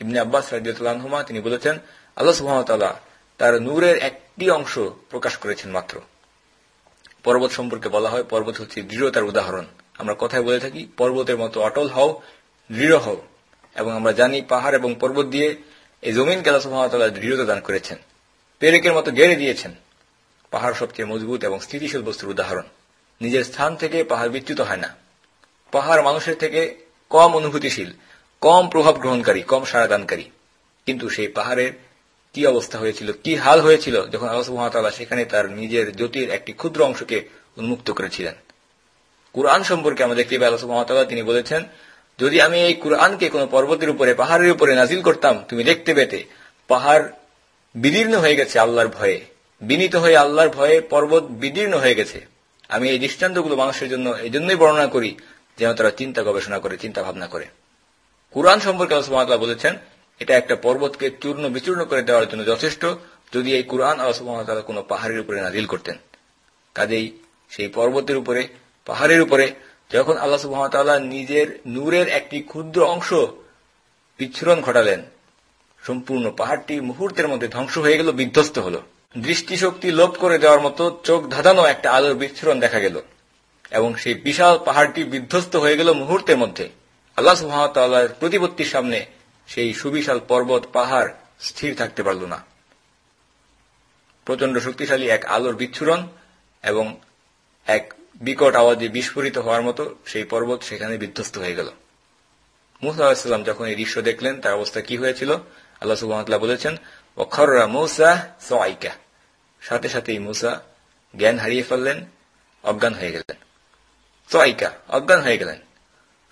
ইবনে আব্বাস রাজিউল্লাহমা তিনি বলেছেন, আল্লাহ সুহামতাল্লাহ তার নূরের একটি অংশ প্রকাশ করেছেন মাত্র। পর্বত সম্পর্কে বলা হয়। পর্বত হচ্ছে দৃঢ়তার উদাহরণ। আমরা কথায় বলে থাকি, পর্বতের মতো অটল হও, দৃঢ় হও। এবং আমরা জানি পাহাড় এবং পর্বত দিয়ে এই জমিনকে আল্লাহ সুহামতাল্লাহ দৃঢ়তা দান করেছেন। পেরেকের মতো গেড়ে দিয়েছেন। পাহাড় সবচেয়ে মজবুত এবং স্থিতিশীল বস্তুর উদাহরণ। নিজের স্থান থেকে পাহাড় বিচ্যুত হয় না। পাহাড় মানুষের থেকে কম অনুভূতিশীল, কম প্রভাব গ্রহণকারী, কম সারাদানকারী কিন্তু সেই পাহাড়ের কি অবস্থা হয়েছিল? কি হাল হয়েছিল? যখন আল্লাহ সুহামতাল্লাহ সেখানে তার নিজের জ্যোতির একটি ক্ষুদ্র অংশকে উন্মুক্ত করেছিলেন। কুরআন সম্পর্কে আমরা দেখতে পাই সুহামতাল্লাহ তিনি বলেছেন, যদি আমি এই কুরআনকে কোন পর্বতের উপরে, পাহাড়ের উপরে নাজিল করতাম, তুমি দেখতে পেতে, পাহাড় বিদীর্ণ হয়ে গেছে আল্লাহর ভয়ে। বিনীত হয়ে আল্লাহর ভয়ে পর্বত বিদীর্ণ হয়ে গেছে। আমি এই দৃষ্টান্তগুলো মানুষের জন্য এই জন্যই বর্ণনা করি, যেন তারা চিন্তা গবেষণা করে, চিন্তা ভাবনা করে। কুরআন সম্পর্কে আল্লাহ বলেছেন এটা একটা পর্বতকে চূর্ণ বিচূর্ণ করে দেওয়ার জন্য যথেষ্ট যদি এই কুরআন আল্লাহ কোন পাহাড়ের উপরে নাজিল করতেন। কাজেই সেই পর্বতের উপরে, পাহাড়ের উপরে যখন আল্লাহ সুহামতাল্লাহ নিজের নূরের একটি ক্ষুদ্র অংশ বিচ্ছুরণ ঘটালেন, সম্পূর্ণ পাহাড়টি মুহূর্তের মধ্যে ধ্বংস হয়ে গেল, বিধ্বস্ত হল। দৃষ্টিশক্তি লোপ করে দেওয়ার মতো চোখ ধাঁধানো একটা আলোর বিচ্ছুরণ দেখা গেল এবং সেই বিশাল পাহাড়টি বিধ্বস্ত হয়ে গেল মুহূর্তের মধ্যে। আল্লাহ সুহামতাল্লাহর প্রতিপত্তির সামনে সেই সুবিশাল পর্বত পাহাড় স্থির থাকতে পারল না। প্রচণ্ড শক্তিশালী এক আলোর বিচ্ছুরণ এবং এক বিকট আওয়াজে বিস্ফোরিত হওয়ার মতো সেই পর্বত সেখানে বিধ্বস্ত হয়ে গেল। মুসা যখন এই দৃশ্য দেখলেন, তার অবস্থা কি হয়েছিল? আল্লাহ সুবাহতাল্লাহ বলেছেন অক্ষররা মৌসা সাইকা সাথে সাথেই মুসা জ্ঞান হারিয়ে ফেললেন, অজ্ঞান হয়ে গেলেন। সাইকা অজ্ঞান হয়ে গেলেন।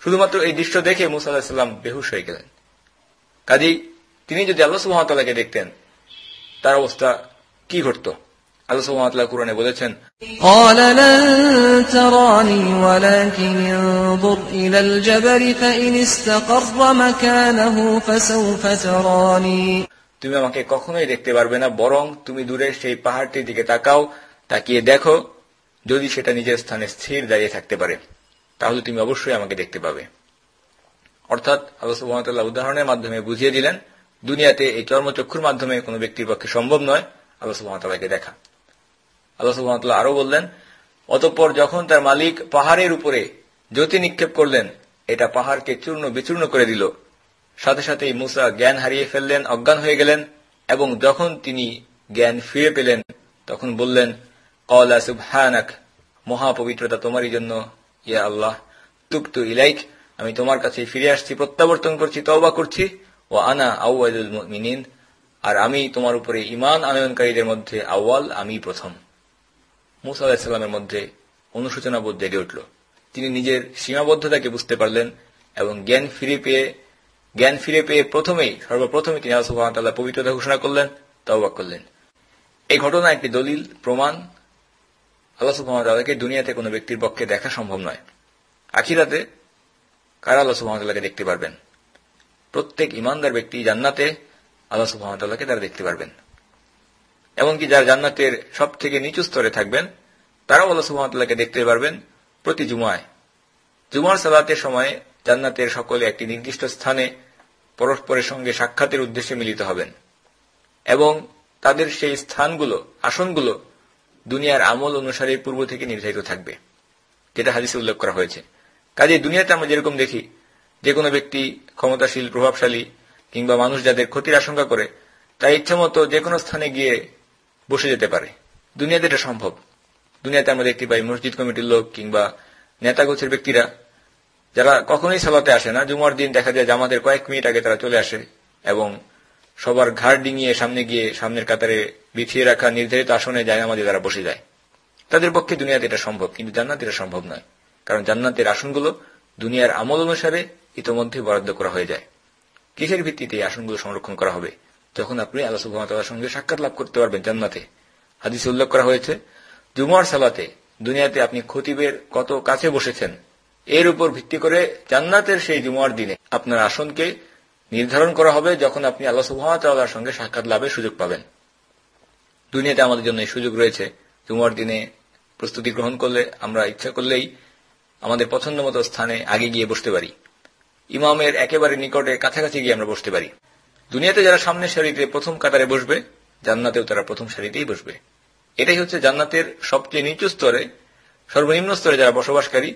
শুধুমাত্র এই দৃশ্য দেখে মুসা আলাহিসাল্লাম বেহুশ হয়ে গেলেন। কাজেই তিনি যদি আল্লাহ সুহামতাল্লাহকে দেখতেন তার অবস্থা কি ঘটত? আল্লাহ সুহামতাল্লাহ কুরআনে বলেছেন তুমি আমাকে কখনোই দেখতে পারবে না বরং তুমি দূরে সেই পাহাড়টির দিকে তাকাও তাকিয়ে দেখো যদি সেটা নিজের স্থানে স্থির দাঁড়িয়ে থাকতে পারে তাহলে তুমি অবশ্যই আমাকে দেখতে পাবে। অর্থাৎ আল্লাহ সুবহানাহু উদাহরণের মাধ্যমে বুঝিয়ে দিলেন, দুনিয়াতে এই চর্মচক্ষুর মাধ্যমে কোনো ব্যক্তির পক্ষে সম্ভব নয় আল্লাহ সুবহানাহুকে দেখা। আল্লাহ সুবহানাহু আরও বললেন, অতঃপর যখন তার মালিক পাহাড়ের উপরে জ্যোতি নিক্ষেপ করলেন, এটা পাহাড়কে চূর্ণ বিচূর্ণ করে দিল। সাথে সাথেই মুসা জ্ঞান হারিয়ে ফেললেন, অজ্ঞান হয়ে গেলেন এবং যখন তিনি জ্ঞান ফিরে পেলেন, তখন বললেন, কলা সুবহানাক, মহাপবিত্রতা তোমারই জন্য, ইয়া আল্লাহ তুকতু ইলাইক। আমি তোমার কাছে ফিরে আসছি, প্রত্যাবর্তন করছি, তওবা করছি। ও আনা আউয়ালুল মুমিনিন। আর আমি তোমার উপরে ইমান আনয়নকারীদের মধ্যে আউয়াল, আমি প্রথম। মুসা মধ্যে অনুশোচনা বোধ জেগে উঠল। তিনি নিজের সীমাবদ্ধতাকে বুঝতে পারলেন এবং জ্ঞান ফিরে পেয়ে, জ্ঞান ফিরে পেয়ে প্রথমেই, সর্বপ্রথমে তিনি আল্লাহ পবিত্রতা ঘোষণা করলেন, তওবা করলেন। এই ঘটনা একটি দলিল, প্রমাণ। আল্লাহ সুবহানাহু দুনিয়াতে কোনো ব্যক্তির পক্ষে দেখা সম্ভব নয়। আখিরাতে কারা আল্লাহ সুবহানাহু দেখতে পারবেন? প্রত্যেক ইমানদার ব্যক্তি জান্নাতে আল্লাহ সুবহানাহু তারা দেখতে পারবেন। এমনকি যারা জান্নাতের সব থেকে নিচু স্তরে থাকবেন, তারাও আল্লাহ সুবহানাহু দেখতে পারবেন প্রতি জুমায়। জুমার সালাতের সময় জান্নাতের সকলে একটি নির্দিষ্ট স্থানে পরস্পরের সঙ্গে সাক্ষাতের উদ্দেশ্যে মিলিত হবেন। এবং তাদের সেই স্থানগুলো, আসনগুলো দুনিয়ার আমল অনুসারে পূর্ব থেকে নির্ধারিত থাকবে, যেটা হাদিসে উল্লেখ করা হয়েছে। কাজে দুনিয়াতে আমরা যেরকম দেখি যে কোনো ব্যক্তি ক্ষমতাশীল, প্রভাবশালী, কিংবা মানুষ যাদের ক্ষতির আশঙ্কা করে, তার ইচ্ছা মতো যে কোনো স্থানে গিয়ে বসে যেতে পারে। দুনিয়াতে এটা সম্ভব। দুনিয়াতে আমরা দেখতে পাই মসজিদ কমিটির লোক কিংবা নেতাগোছের ব্যক্তিরা, যারা কখনোই সালাতে আসে না। জুমার দিন দেখা যায় জামাতের কয়েক মিনিট আগে তারা চলে আসে এবং সবার ঘাড় ডিঙিয়ে সামনে গিয়ে সামনের কাতারে বিছিয়ে রাখা নির্ধারিত আসনে যায় আমাদের তারা বসে যায়। তাদের পক্ষে দুনিয়াতে এটা সম্ভব, কিন্তু জান্নাত এটা সম্ভব নয়। কারণ জান্নাতের আসনগুলো দুনিয়ার আমল অনুসারে ইতোমধ্যে বরাদ্দ করা হয়ে যায়। কিসের ভিত্তিতে এই আসনগুলো সংরক্ষণ করা হবে? তখন আপনি আল্লাহ সুবাহতাল্লাহর সঙ্গে সাক্ষাৎ লাভ করতে পারবেন জান্নাতে। হাদিসে উল্লেখ করা হয়েছে, জুমার সালাতে দুনিয়াতে আপনি খতিবের কত কাছে বসেছেন, এর উপর ভিত্তি করে জান্নাতের সেই জুমার দিনে আপনার আসনকে নির্ধারণ করা হবে যখন আপনি আল্লাহ সুহামতাল্লাহর সঙ্গে সাক্ষাৎ লাভের সুযোগ পাবেন। দুনিয়াতে আমাদের জন্য এই সুযোগ রয়েছে। জুমার দিনে প্রস্তুতি গ্রহণ করলে আমরা ইচ্ছা করলেই আমাদের পছন্দ মতো স্থানে আগে গিয়ে বসতে পারি। ইমামের একেবারে নিকটে কাছাকাছি গিয়ে আমরা বসতে পারি। দুনিয়াতে যারা সামনের সারিতে প্রথম কাতারে বসবে, জান্নাতেও তারা প্রথম সারিতেই বসবে। এটাই হচ্ছে জান্নাতের সবচেয়ে নিচু স্তরে, সর্বনিম্ন স্তরে যারা বসবাসকারী,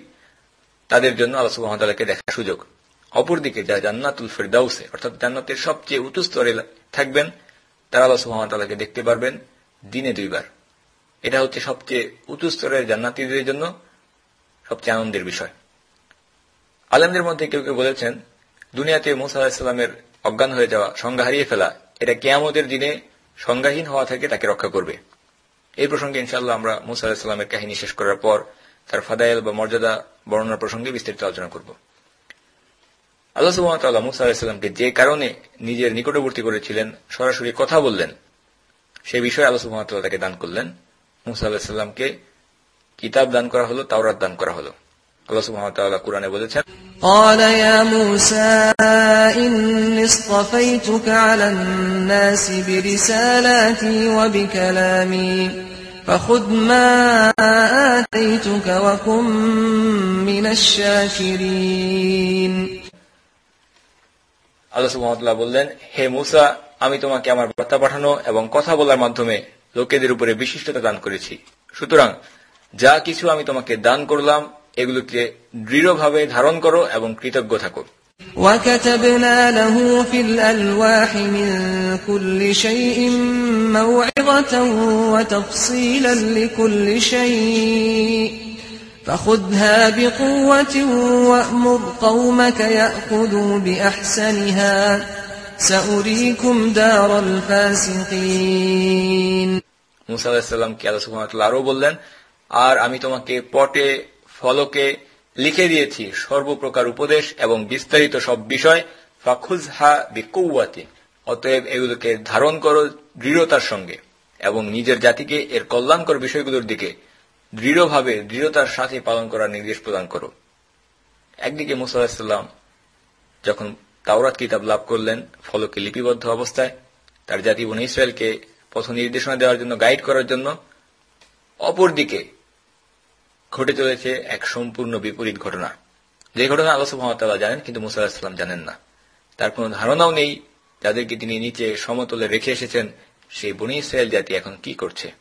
তাদের জন্য আল্লাহ সুহামতাল্লাহকে দেখার সুযোগ। অপরদিকে যারা জান্নাতুল ফেরদাউসে, অর্থাৎ জান্নাতের সবচেয়ে উঁচু স্তরে থাকবেন, তারা আল্লাহ সুহামতাল্লাহকে দেখতে পারবেন দিনে দুইবার। এটা হচ্ছে সবচেয়ে উঁচু স্তরের জান্নাতিদের জন্য সবচেয়ে আনন্দের বিষয় আলমদের মধ্যে কেউ কেউ বলেছেন, দুনিয়াতে মুসা আলাহিসাল্লামের অজ্ঞান হয়ে যাওয়া, সংজ্ঞা হারিয়ে ফেলা, এটা কেয়ামতের দিনে সংজ্ঞাহীন হওয়া থেকে তাকে রক্ষা করবে। এই প্রসঙ্গে ইনশাল্লাহ আমরা মুসা আলাহিসাল্লামের কাহিনী শেষ করার পর তার ফাদাইল বা মর্যাদা বর্ণনার প্রসঙ্গে বিস্তারিত আলোচনা করব। আল্লাহ সুবাহতাল্লাহ মুসা আলাহিসাল্লামকে যে কারণে নিজের নিকটবর্তী করেছিলেন, সরাসরি কথা বললেন, সে বিষয়ে আল্লাহ তাকে দান করলেন। মুসা আলাহিসাল্লামকে কিতাব দান করা হলো তাওরাত দান করা হলো আল্লাহ সুবহানাহু কুরআনে বলেছেন قال يا موسى إني اصطفيتك على الناس برسالاتي وبكلامي فخذ ما آتيتك وكن من الشاكرين আল্লাহ সুবহানাহু বললেন হে মুসা আমি তোমাকে আমার বার্তা পাঠানো এবং কথা বলার মাধ্যমে লোকেদের উপরে বিশিষ্টতা দান করেছি সুতরাং যা কিছু আমি তোমাকে দান করলাম এগুলোকে দৃঢ়ভাবে ধারণ করো এবং কৃতজ্ঞ থাকো وكتبنا له في الألواح من كل شيء موعظة وتفصيلا لكل شيء فخذها بقوة وأمر قومك يأخذوا بأحسنها سأريكم دار الفاسقين মুসা আলাহিসাল্লামকে আল্লাহ সুহামতাল্লাহ আরও বললেন আর আমি তোমাকে পটে, ফলকে লিখে দিয়েছি, সর্বপ্রকার উপদেশ এবং বিস্তারিত সব বিষয় ফাখুজ হা বিকৌয়াতি অতএব এগুলোকে ধারণ করো দৃঢ়তার সঙ্গে এবং নিজের জাতিকে এর কল্যাণকর বিষয়গুলোর দিকে দৃঢ়ভাবে, দৃঢ়তার সাথে পালন করার নির্দেশ প্রদান করো। একদিকে মুসা আলাহিসাল্লাম যখন তাওরাত কিতাব লাভ করলেন, ফলকে লিপিবদ্ধ অবস্থায়, তার জাতি বন ইসরায়েলকে পথ নির্দেশনা দেওয়ার জন্য, গাইড করার জন্য, অপরদিকে ঘটে চলেছে এক সম্পূর্ণ বিপরীত ঘটনা। যে ঘটনা আল্লাহ সুহামতাল্লাহ জানেন, কিন্তু মুসা আলাহিসাল্লাম জানেন না। তার কোন ধারণাও নেই, যাদেরকে তিনি নিচে সমতলে রেখে এসেছেন, সেই বনি ইসরায়েল জাতি এখন কি করছে?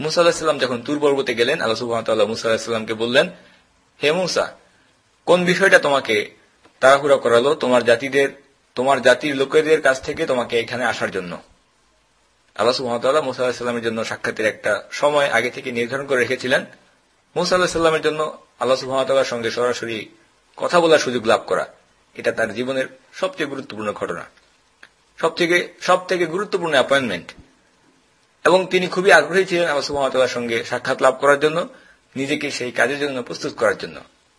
মুসা আলাহিসাল্লাম যখন তুর পর্বতে গেলেন, আল্লাহ সুহামতাল্লাহ মুসা আলাহিসাল্লামকে বললেন, হে মুসা, কোন বিষয়টা তোমাকে তাড়াহুড়া করালো? তোমার জাতিদের, তোমার জাতির লোকেদের কাছ থেকে তোমাকে এখানে আসার জন্য। আল্লাহ সুহামতাল্লাহ মুসা আলাহিসাল্লামের জন্য সাক্ষাতের একটা সময় আগে থেকে নির্ধারণ করে রেখেছিলেন। মুসা আল্লাহিসাল্লামের জন্য আল্লাহ সুহামতাল্লাহর সঙ্গে সরাসরি কথা বলার সুযোগ লাভ করা, এটা তার জীবনের সবচেয়ে গুরুত্বপূর্ণ ঘটনা। সবথেকে সব থেকে গুরুত্বপূর্ণ অ্যাপয়েন্টমেন্ট এবং তিনি খুবই আগ্রহী ছিলেন আল্লাহ সুহামতাল্লাহর সঙ্গে সাক্ষাৎ লাভ করার জন্য, নিজেকে সেই কাজের জন্য প্রস্তুত করার জন্য।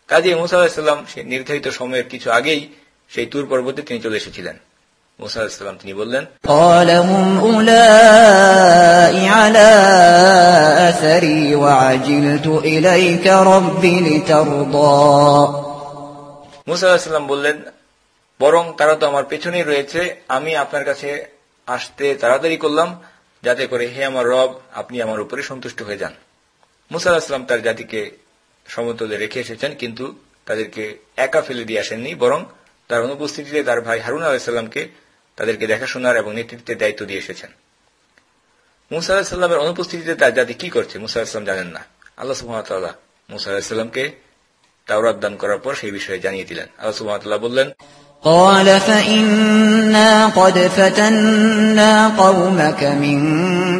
কাজে মুসা আলাহিসাল্লাম সেই নির্ধারিত সময়ের কিছু আগেই সেই তুর পর্বতে তিনি চলে এসেছিলেন। মুসাইসাল্লাম তিনি বললেন মুসাইসাল্লাম বললেন বরং তারা তো আমার পেছনেই রয়েছে আমি আপনার কাছে আসতে তাড়াতাড়ি করলাম যাতে করে হে আমার রব আপনি আমার উপরে সন্তুষ্ট হয়ে যান। মুসা তার জাতিকে সমতলে রেখে এসেছেন কিন্তু তাদেরকে একা ফেলে দিয়ে আসেননি বরং তার অনুপস্থিতিতে তার ভাই হারুন আলাহিসাল্লামকে তাদেরকে দেখাশোনার এবং নেতৃত্বের দায়িত্ব দিয়ে এসেছেন মুসা আলাহিসাল্লামের অনুপস্থিতিতে তার জাতি কি করছে মুসা আলাহিসাল্লাম জানেন না আল্লাহ সুহামতাল্লাহ মুসা আলাহিসাল্লামকে তাওরাত দান করার পর সেই বিষয়ে জানিয়ে দিলেন আল্লাহ সুহামতাল্লাহ বললেন قال فإنا قد فتنا قومك من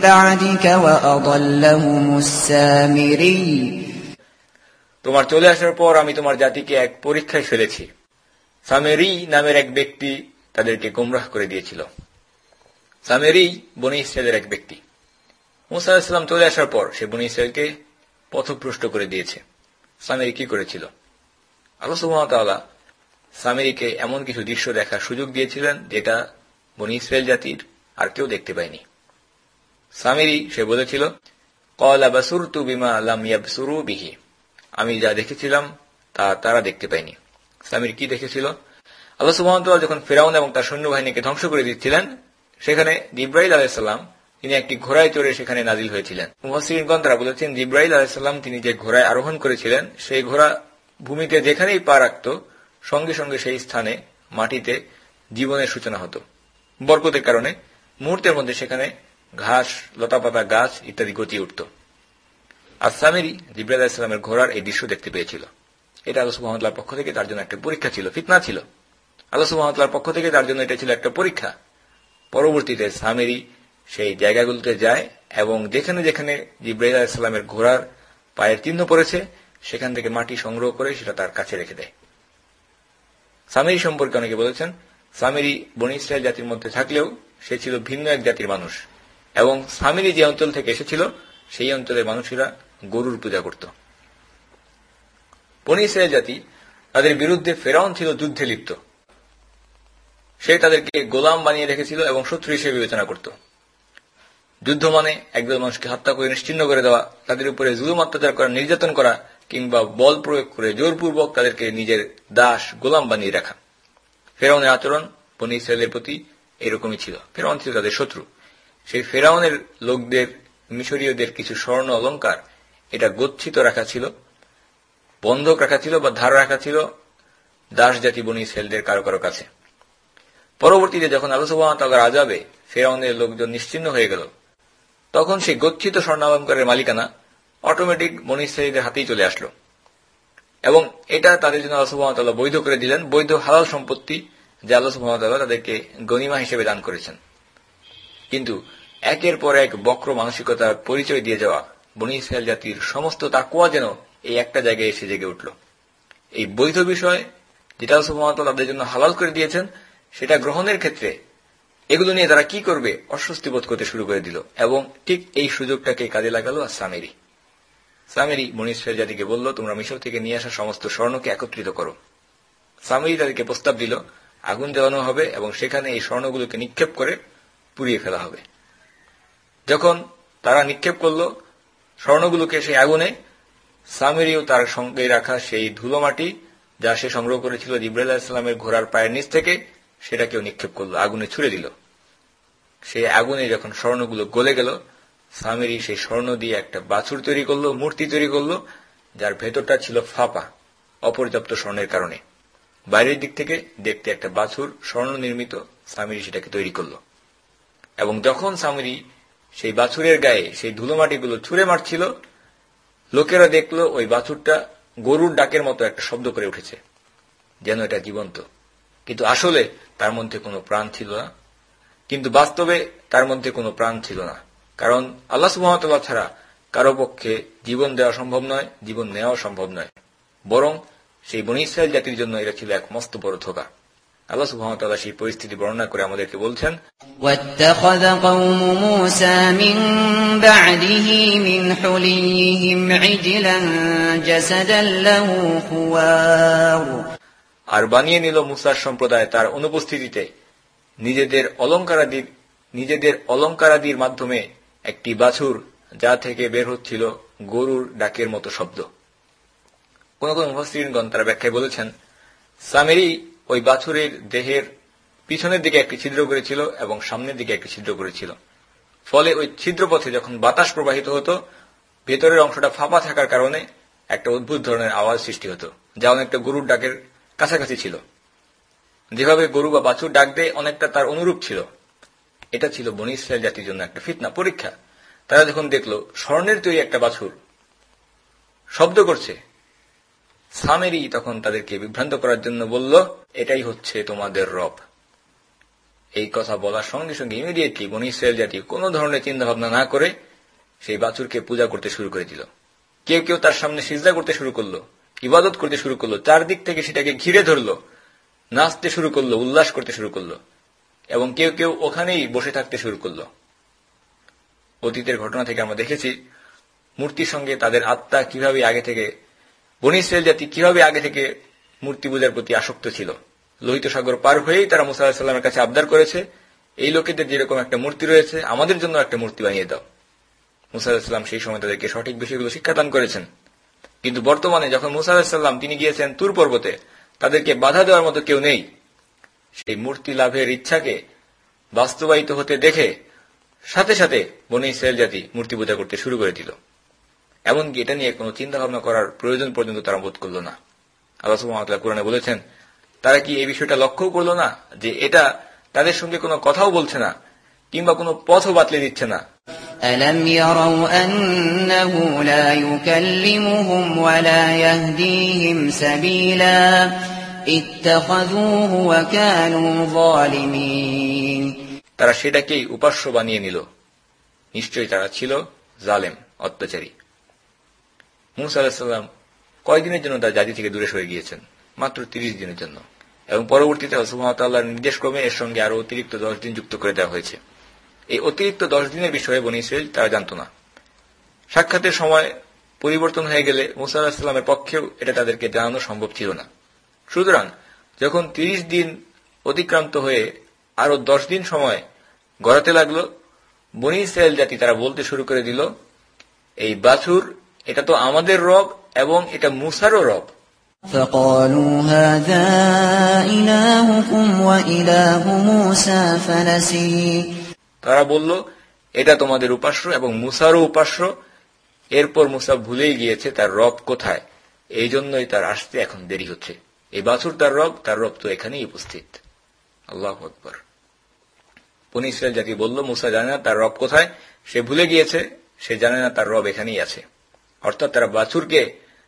بعدك وأضلهم السامري তোমার চলে আসার পর আমি তোমার জাতিকে এক পরীক্ষায় ফেলেছি সামেরি নামের এক ব্যক্তি তাদেরকে গোমরাহ করে দিয়েছিল। সামেরি বনি ইসরায়েলের এক ব্যক্তি। মুসা চলে আসার পর সে বনি ইসরায়েলকে পথভ্রষ্ট করে দিয়েছে। সামেরি কি করেছিল? আল্লাহ সুহামতাল্লাহ সামেরিকে এমন কিছু দৃশ্য দেখার সুযোগ দিয়েছিলেন যেটা বনি ইসরায়েল জাতির আর কেউ দেখতে পায়নি। সামেরি সে বলেছিল আমি যা দেখেছিলাম তা তারা দেখতে পায়নি। সামির কি দেখেছিল? আল্লাহ সুহামতাল যখন ফেরাউন এবং তার সৈন্যবাহিনীকে ধ্বংস করে দিচ্ছিলেন সেখানে জিব্রাইল আলাহিসাল্লাম তিনি একটি ঘোড়ায় চড়ে সেখানে নাজিল হয়েছিলেন। মুহসিনগণ তারা বলেছেন, জিব্রাইল আলাহিসাল্লাম তিনি যে ঘোড়ায় আরোহণ করেছিলেন, সেই ঘোড়া ভূমিতে যেখানেই পা রাখত, সঙ্গে সঙ্গে সেই স্থানে মাটিতে জীবনের সূচনা হতো। বরকতের কারণে মুহূর্তের মধ্যে সেখানে ঘাস, লতাপাতা গাছ ইত্যাদি গতি উঠত। আসামেরি জিব্রাইল আলাহিসাল্লামের ঘোড়ার এই দৃশ্য দেখতে পেয়েছিল। এটা আল্লাহ সুহামতার পক্ষ থেকে তার জন্য একটা পরীক্ষা ছিল, ফিতনা ছিল। আল্লাহ পক্ষ থেকে তার জন্য এটা ছিল একটা পরীক্ষা। পরবর্তীতে সামেরি সেই জায়গাগুলোতে যায় এবং যেখানে যেখানে জিব্রাইল আলাহিসাল্লামের ঘোড়ার পায়ের চিহ্ন পড়েছে, সেখান থেকে মাটি সংগ্রহ করে সেটা তার কাছে রেখে দেয়। সামেরি সম্পর্কে অনেকে বলেছেন সামেরি বনি ইসরায়েল জাতির মধ্যে থাকলেও সে ছিল ভিন্ন এক জাতির মানুষ এবং সামেরি যে অঞ্চল থেকে এসেছিল, সেই অঞ্চলের মানুষেরা গরুর পূজা করত। বনি ইসরায়েল জাতি তাদের বিরুদ্ধে ফেরাউন ছিল যুদ্ধে লিপ্ত। সে তাদেরকে গোলাম বানিয়ে রেখেছিল এবং শত্রু হিসেবে বিবেচনা করত। যুদ্ধ মানে একদল মানুষকে হত্যা করে নিশ্চিন্ন করে দেওয়া, তাদের উপরে জুলুম অত্যাচার করা, নির্যাতন করা কিংবা বল প্রয়োগ করে জোরপূর্বক তাদেরকে নিজের দাস গোলাম বানিয়ে রাখা। ফেরাউনের আচরণ বনি ইসরায়েলের প্রতি এরকমই ছিল। ফেরাউন ছিল তাদের শত্রু। সেই ফেরাউনের লোকদের, মিশরীয়দের কিছু স্বর্ণ অলঙ্কার এটা গচ্ছিত রাখা ছিল, বন্ধক রাখা ছিল বা ধার রাখা ছিল দাস জাতি বনি ইসরায়েলদের কারও কারও কাছে। পরবর্তীতে যখন আলোচনা আজাবে ফেরাউনের লোকজন নিশ্চিন্ন হয়ে গেল। তখন সেই গচ্ছিত স্বর্ণালঙ্কারের মালিকানা অটোমেটিক ইসরায়েলদের হাতেই চলে আসলো। এবং এটা তাদের জন্য আল্লাহ সুহামতাল্লাহ বৈধ করে দিলেন, বৈধ হালাল সম্পত্তি যা আল্লাহ সুহামতাল্লাহ তাদেরকে গনিমা হিসেবে দান করেছেন। কিন্তু একের পর এক বক্র মানসিকতার পরিচয় দিয়ে যাওয়া বনি ইসরায়েল জাতির সমস্ত তাকুয়া যেন এই একটা জায়গায় এসে জেগে উঠল। এই বৈধ বিষয় যেটা সুহামতাল তাদের জন্য হালাল করে দিয়েছেন সেটা গ্রহণের ক্ষেত্রে এগুলো নিয়ে তারা কি করবে? অস্বস্তি বোধ করতে শুরু করে দিল। এবং ঠিক এই সুযোগটাকে কাজে লাগালো আর সামেরি সামেরি ইসরায়েল জাতিকে বলল, তোমরা মিশর থেকে নিয়ে আসা সমস্ত স্বর্ণকে একত্রিত করো। সামেরি তাদেরকে প্রস্তাব দিল, আগুন জ্বালানো হবে এবং সেখানে এই স্বর্ণগুলোকে নিক্ষেপ করে পুড়িয়ে ফেলা হবে। যখন তারা নিক্ষেপ করল স্বর্ণগুলোকে সেই আগুনে সামিরিও তার সঙ্গে রাখা সেই ধুলো মাটি যা সে সংগ্রহ করেছিল জিব্রাহ ইসলামের ঘোড়ার পায়ের নিচ থেকে সেটাকেও নিক্ষেপ করল, আগুনে ছুড়ে দিল। সেই আগুনে যখন স্বর্ণগুলো গলে গেল সামিরি সেই স্বর্ণ দিয়ে একটা বাছুর তৈরি করল, মূর্তি তৈরি করল, যার ভেতরটা ছিল ফাঁপা, অপর্যাপ্ত স্বর্ণের কারণে। বাইরের দিক থেকে দেখতে একটা বাছুর স্বর্ণ নির্মিত সামিরি সেটাকে তৈরি করল। এবং যখন সামিরি সেই বাছুরের গায়ে সেই ধুলোমাটিগুলো ছুঁড়ে মারছিল, লোকেরা দেখল ওই বাছুরটা গরুর ডাকের মতো একটা শব্দ করে উঠেছে, যেন এটা জীবন্ত। কিন্তু আসলে তার মধ্যে কোনো প্রাণ ছিল না কিন্তু বাস্তবে তার মধ্যে কোনো প্রাণ ছিল না কারণ আল্লাহ সুহামতাল্লাহ ছাড়া কারো পক্ষে জীবন দেওয়া সম্ভব নয় জীবন নেওয়া সম্ভব নয় বরং সেই বনি ইসরায়েল জাতির জন্য এটা ছিল এক মস্ত বড় ধোকা আল্লাহ সুহামতাল্লাহ সেই পরিস্থিতি বর্ণনা করে আমাদেরকে বলছেন واتخذ قوم موسى من بعده من حليهم عجلا جسدا له خوار আর বানিয়ে নিল মুসার সম্প্রদায় তার অনুপস্থিতিতে। নিজেদের অলঙ্কারাদির নিজেদের অলঙ্কারাদির মাধ্যমে একটি বাছুর যা থেকে বের হচ্ছিল গরুর ডাকের মতো শব্দ। কোন কোন মুফাসিরগণ তারা ব্যাখ্যায় বলেছেন, সামেরি ওই বাছুরের দেহের পিছনের দিকে একটি ছিদ্র করেছিল এবং সামনের দিকে একটি ছিদ্র করেছিল। ফলে ওই ছিদ্রপথে যখন বাতাস প্রবাহিত হতো, ভেতরের অংশটা ফাঁপা থাকার কারণে একটা অদ্ভুত ধরনের আওয়াজ সৃষ্টি হতো, যা অনেকটা গরুর ডাকের কাছাকাছি ছিল। যেভাবে গরু বা বাছুর ডাক দেয় অনেকটা তার অনুরূপ ছিল। এটা ছিল বনি ইসরায়েল জাতির জন্য একটা ফিতনা, পরীক্ষা। তারা যখন দেখল, স্বর্ণের তৈরি একটা বাছুর শব্দ করছে। সামেরি তখন তাদেরকে বিভ্রান্ত করার জন্য বলল, এটাই হচ্ছে তোমাদের রব। এই কথা বলার সঙ্গে সঙ্গে ইমিডিয়েটলি বনি ইসরায়েল জাতি কোন ধরনের চিন্তা ভাবনা না করে সেই বাছুরকে পূজা করতে শুরু করে দিল। কেউ কেউ তার সামনে সিজদা করতে শুরু করল। ইবাদত করতে শুরু করল, চারদিক থেকে সেটাকে ঘিরে ধরলো, নাচতে শুরু করল, উল্লাস করতে শুরু করল, এবং কেউ কেউ ওখানেই বসে থাকতে শুরু করল। অতীতের ঘটনা থেকে আমরা দেখেছি, মূর্তির সঙ্গে তাদের আত্মা কীভাবে আগে থেকে, বনি ইসরায়েল জাতি কীভাবে আগে থেকে মূর্তি পূজার প্রতি আসক্ত ছিল। লোহিত সাগর পার হয়েই তারা মুসা কাছে আবদার করেছে, এই লোকেদের যেরকম একটা মূর্তি রয়েছে, আমাদের জন্য একটা মূর্তি বানিয়ে দাও। মুসা সেই সময় তাদেরকে সঠিক বিষয়গুলো শিক্ষাদান করেছেন। কিন্তু বর্তমানে যখন মুসা আলাহিসাল্লাম তিনি গিয়েছেন তুর পর্বতে, তাদেরকে বাধা দেওয়ার মতো কেউ নেই। সেই মূর্তি লাভের ইচ্ছাকে বাস্তবায়িত হতে দেখে সাথে সাথে বনি ইসরায়েল জাতি মূর্তি পূজা করতে শুরু করে দিল। এমনকি এটা নিয়ে কোনো চিন্তা ভাবনা করার প্রয়োজন পর্যন্ত তারা বোধ করল না। আল্লাহ কোরআনে বলেছেন, তারা কি এই বিষয়টা লক্ষ্য করল না যে এটা তাদের সঙ্গে কোনো কথাও বলছে না কিংবা কোনো পথও বাতলে দিচ্ছে না? ألم يروا أنه لا يكلمهم ولا يهديهم سبيلا اتخذوه وكانوا ظالمين তারা সেটাকেই উপাস্য বানিয়ে নিল নিশ্চয়ই তারা ছিল জালেম অত্যাচারী মুসা আলাহিসাল্লাম কয়দিনের জন্য তার জাতি থেকে দূরে সরে গিয়েছেন মাত্র তিরিশ দিনের জন্য এবং পরবর্তীতে হসুমতাল্লাহর নির্দেশক্রমে এর সঙ্গে আরো অতিরিক্ত দশ দিন যুক্ত করে দেওয়া হয়েছে এই অতিরিক্ত দশ দিনের বিষয়ে বনি ইসরায়েল তারা জানত না সাক্ষাতের সময় পরিবর্তন হয়ে গেলে মুসা আলাহিসাল্লামের পক্ষেও এটা তাদেরকে জানানো সম্ভব ছিল না সুতরাং যখন তিরিশ দিন অতিক্রান্ত হয়ে আরো দশ দিন সময় গড়াতে লাগলো বনি ইসরায়েল জাতি তারা বলতে শুরু করে দিল এই বাছুর এটা তো আমাদের রব এবং এটা মুসারও রব فقالوا هذا إلهكم وإله موسى فنسي তারা বলল, এটা তোমাদের উপাস্য এবং মুসারও উপাস্য। এরপর মুসা ভুলেই গিয়েছে, তার রব কোথায়? এই জন্যই তার আসতে এখন দেরি হচ্ছে। এই বাছুর তার রব তার রব তো এখানেই উপস্থিত। আল্লাহ আকবর। ইসরায়েল জাতি বলল, মুসা জানে না তার রব কোথায়, সে ভুলে গিয়েছে, সে জানে না তার রব এখানেই আছে। অর্থাৎ তারা বাছুরকে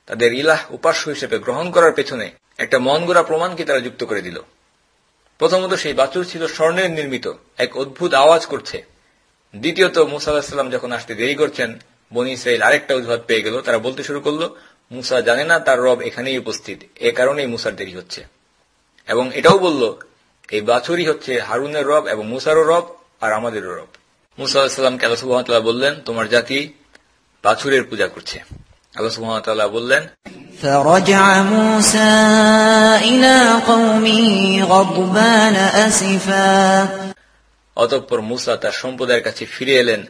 তাদের ইলাহ উপাস্য হিসেবে গ্রহণ করার পেছনে একটা মন গোড়া প্রমাণকে তারা যুক্ত করে দিল? প্রথমত সেই বাছুর ছিল স্বর্ণের নির্মিত, এক অদ্ভুত আওয়াজ করছে। দ্বিতীয়ত মুসা যখন আসতে দেরি করছেন, বনি ইসরায়েল আরেকটা উদ্ভাত পেয়ে গেল, তারা বলতে শুরু করল, মুসা জানে না তার রব এখানেই উপস্থিত, এ কারণেই মুসার দেরি হচ্ছে। এবং এটাও বলল, এই বাছুরই হচ্ছে হারুনের রব এবং মুসারও রব আর আমাদেরও রব। মুসা আলাহিসাল্লামকে আল্লাহ সুহামতাল্লাহ বললেন, তোমার জাতি বাছুরের পূজা করছে। আল্লাহ সুহামতাল্লাহ বললেন فرجع موسى إلى قومه غضبان أسفا অতঃপর মুসা তার সম্প্রদায়ের কাছে ফিরে এলেন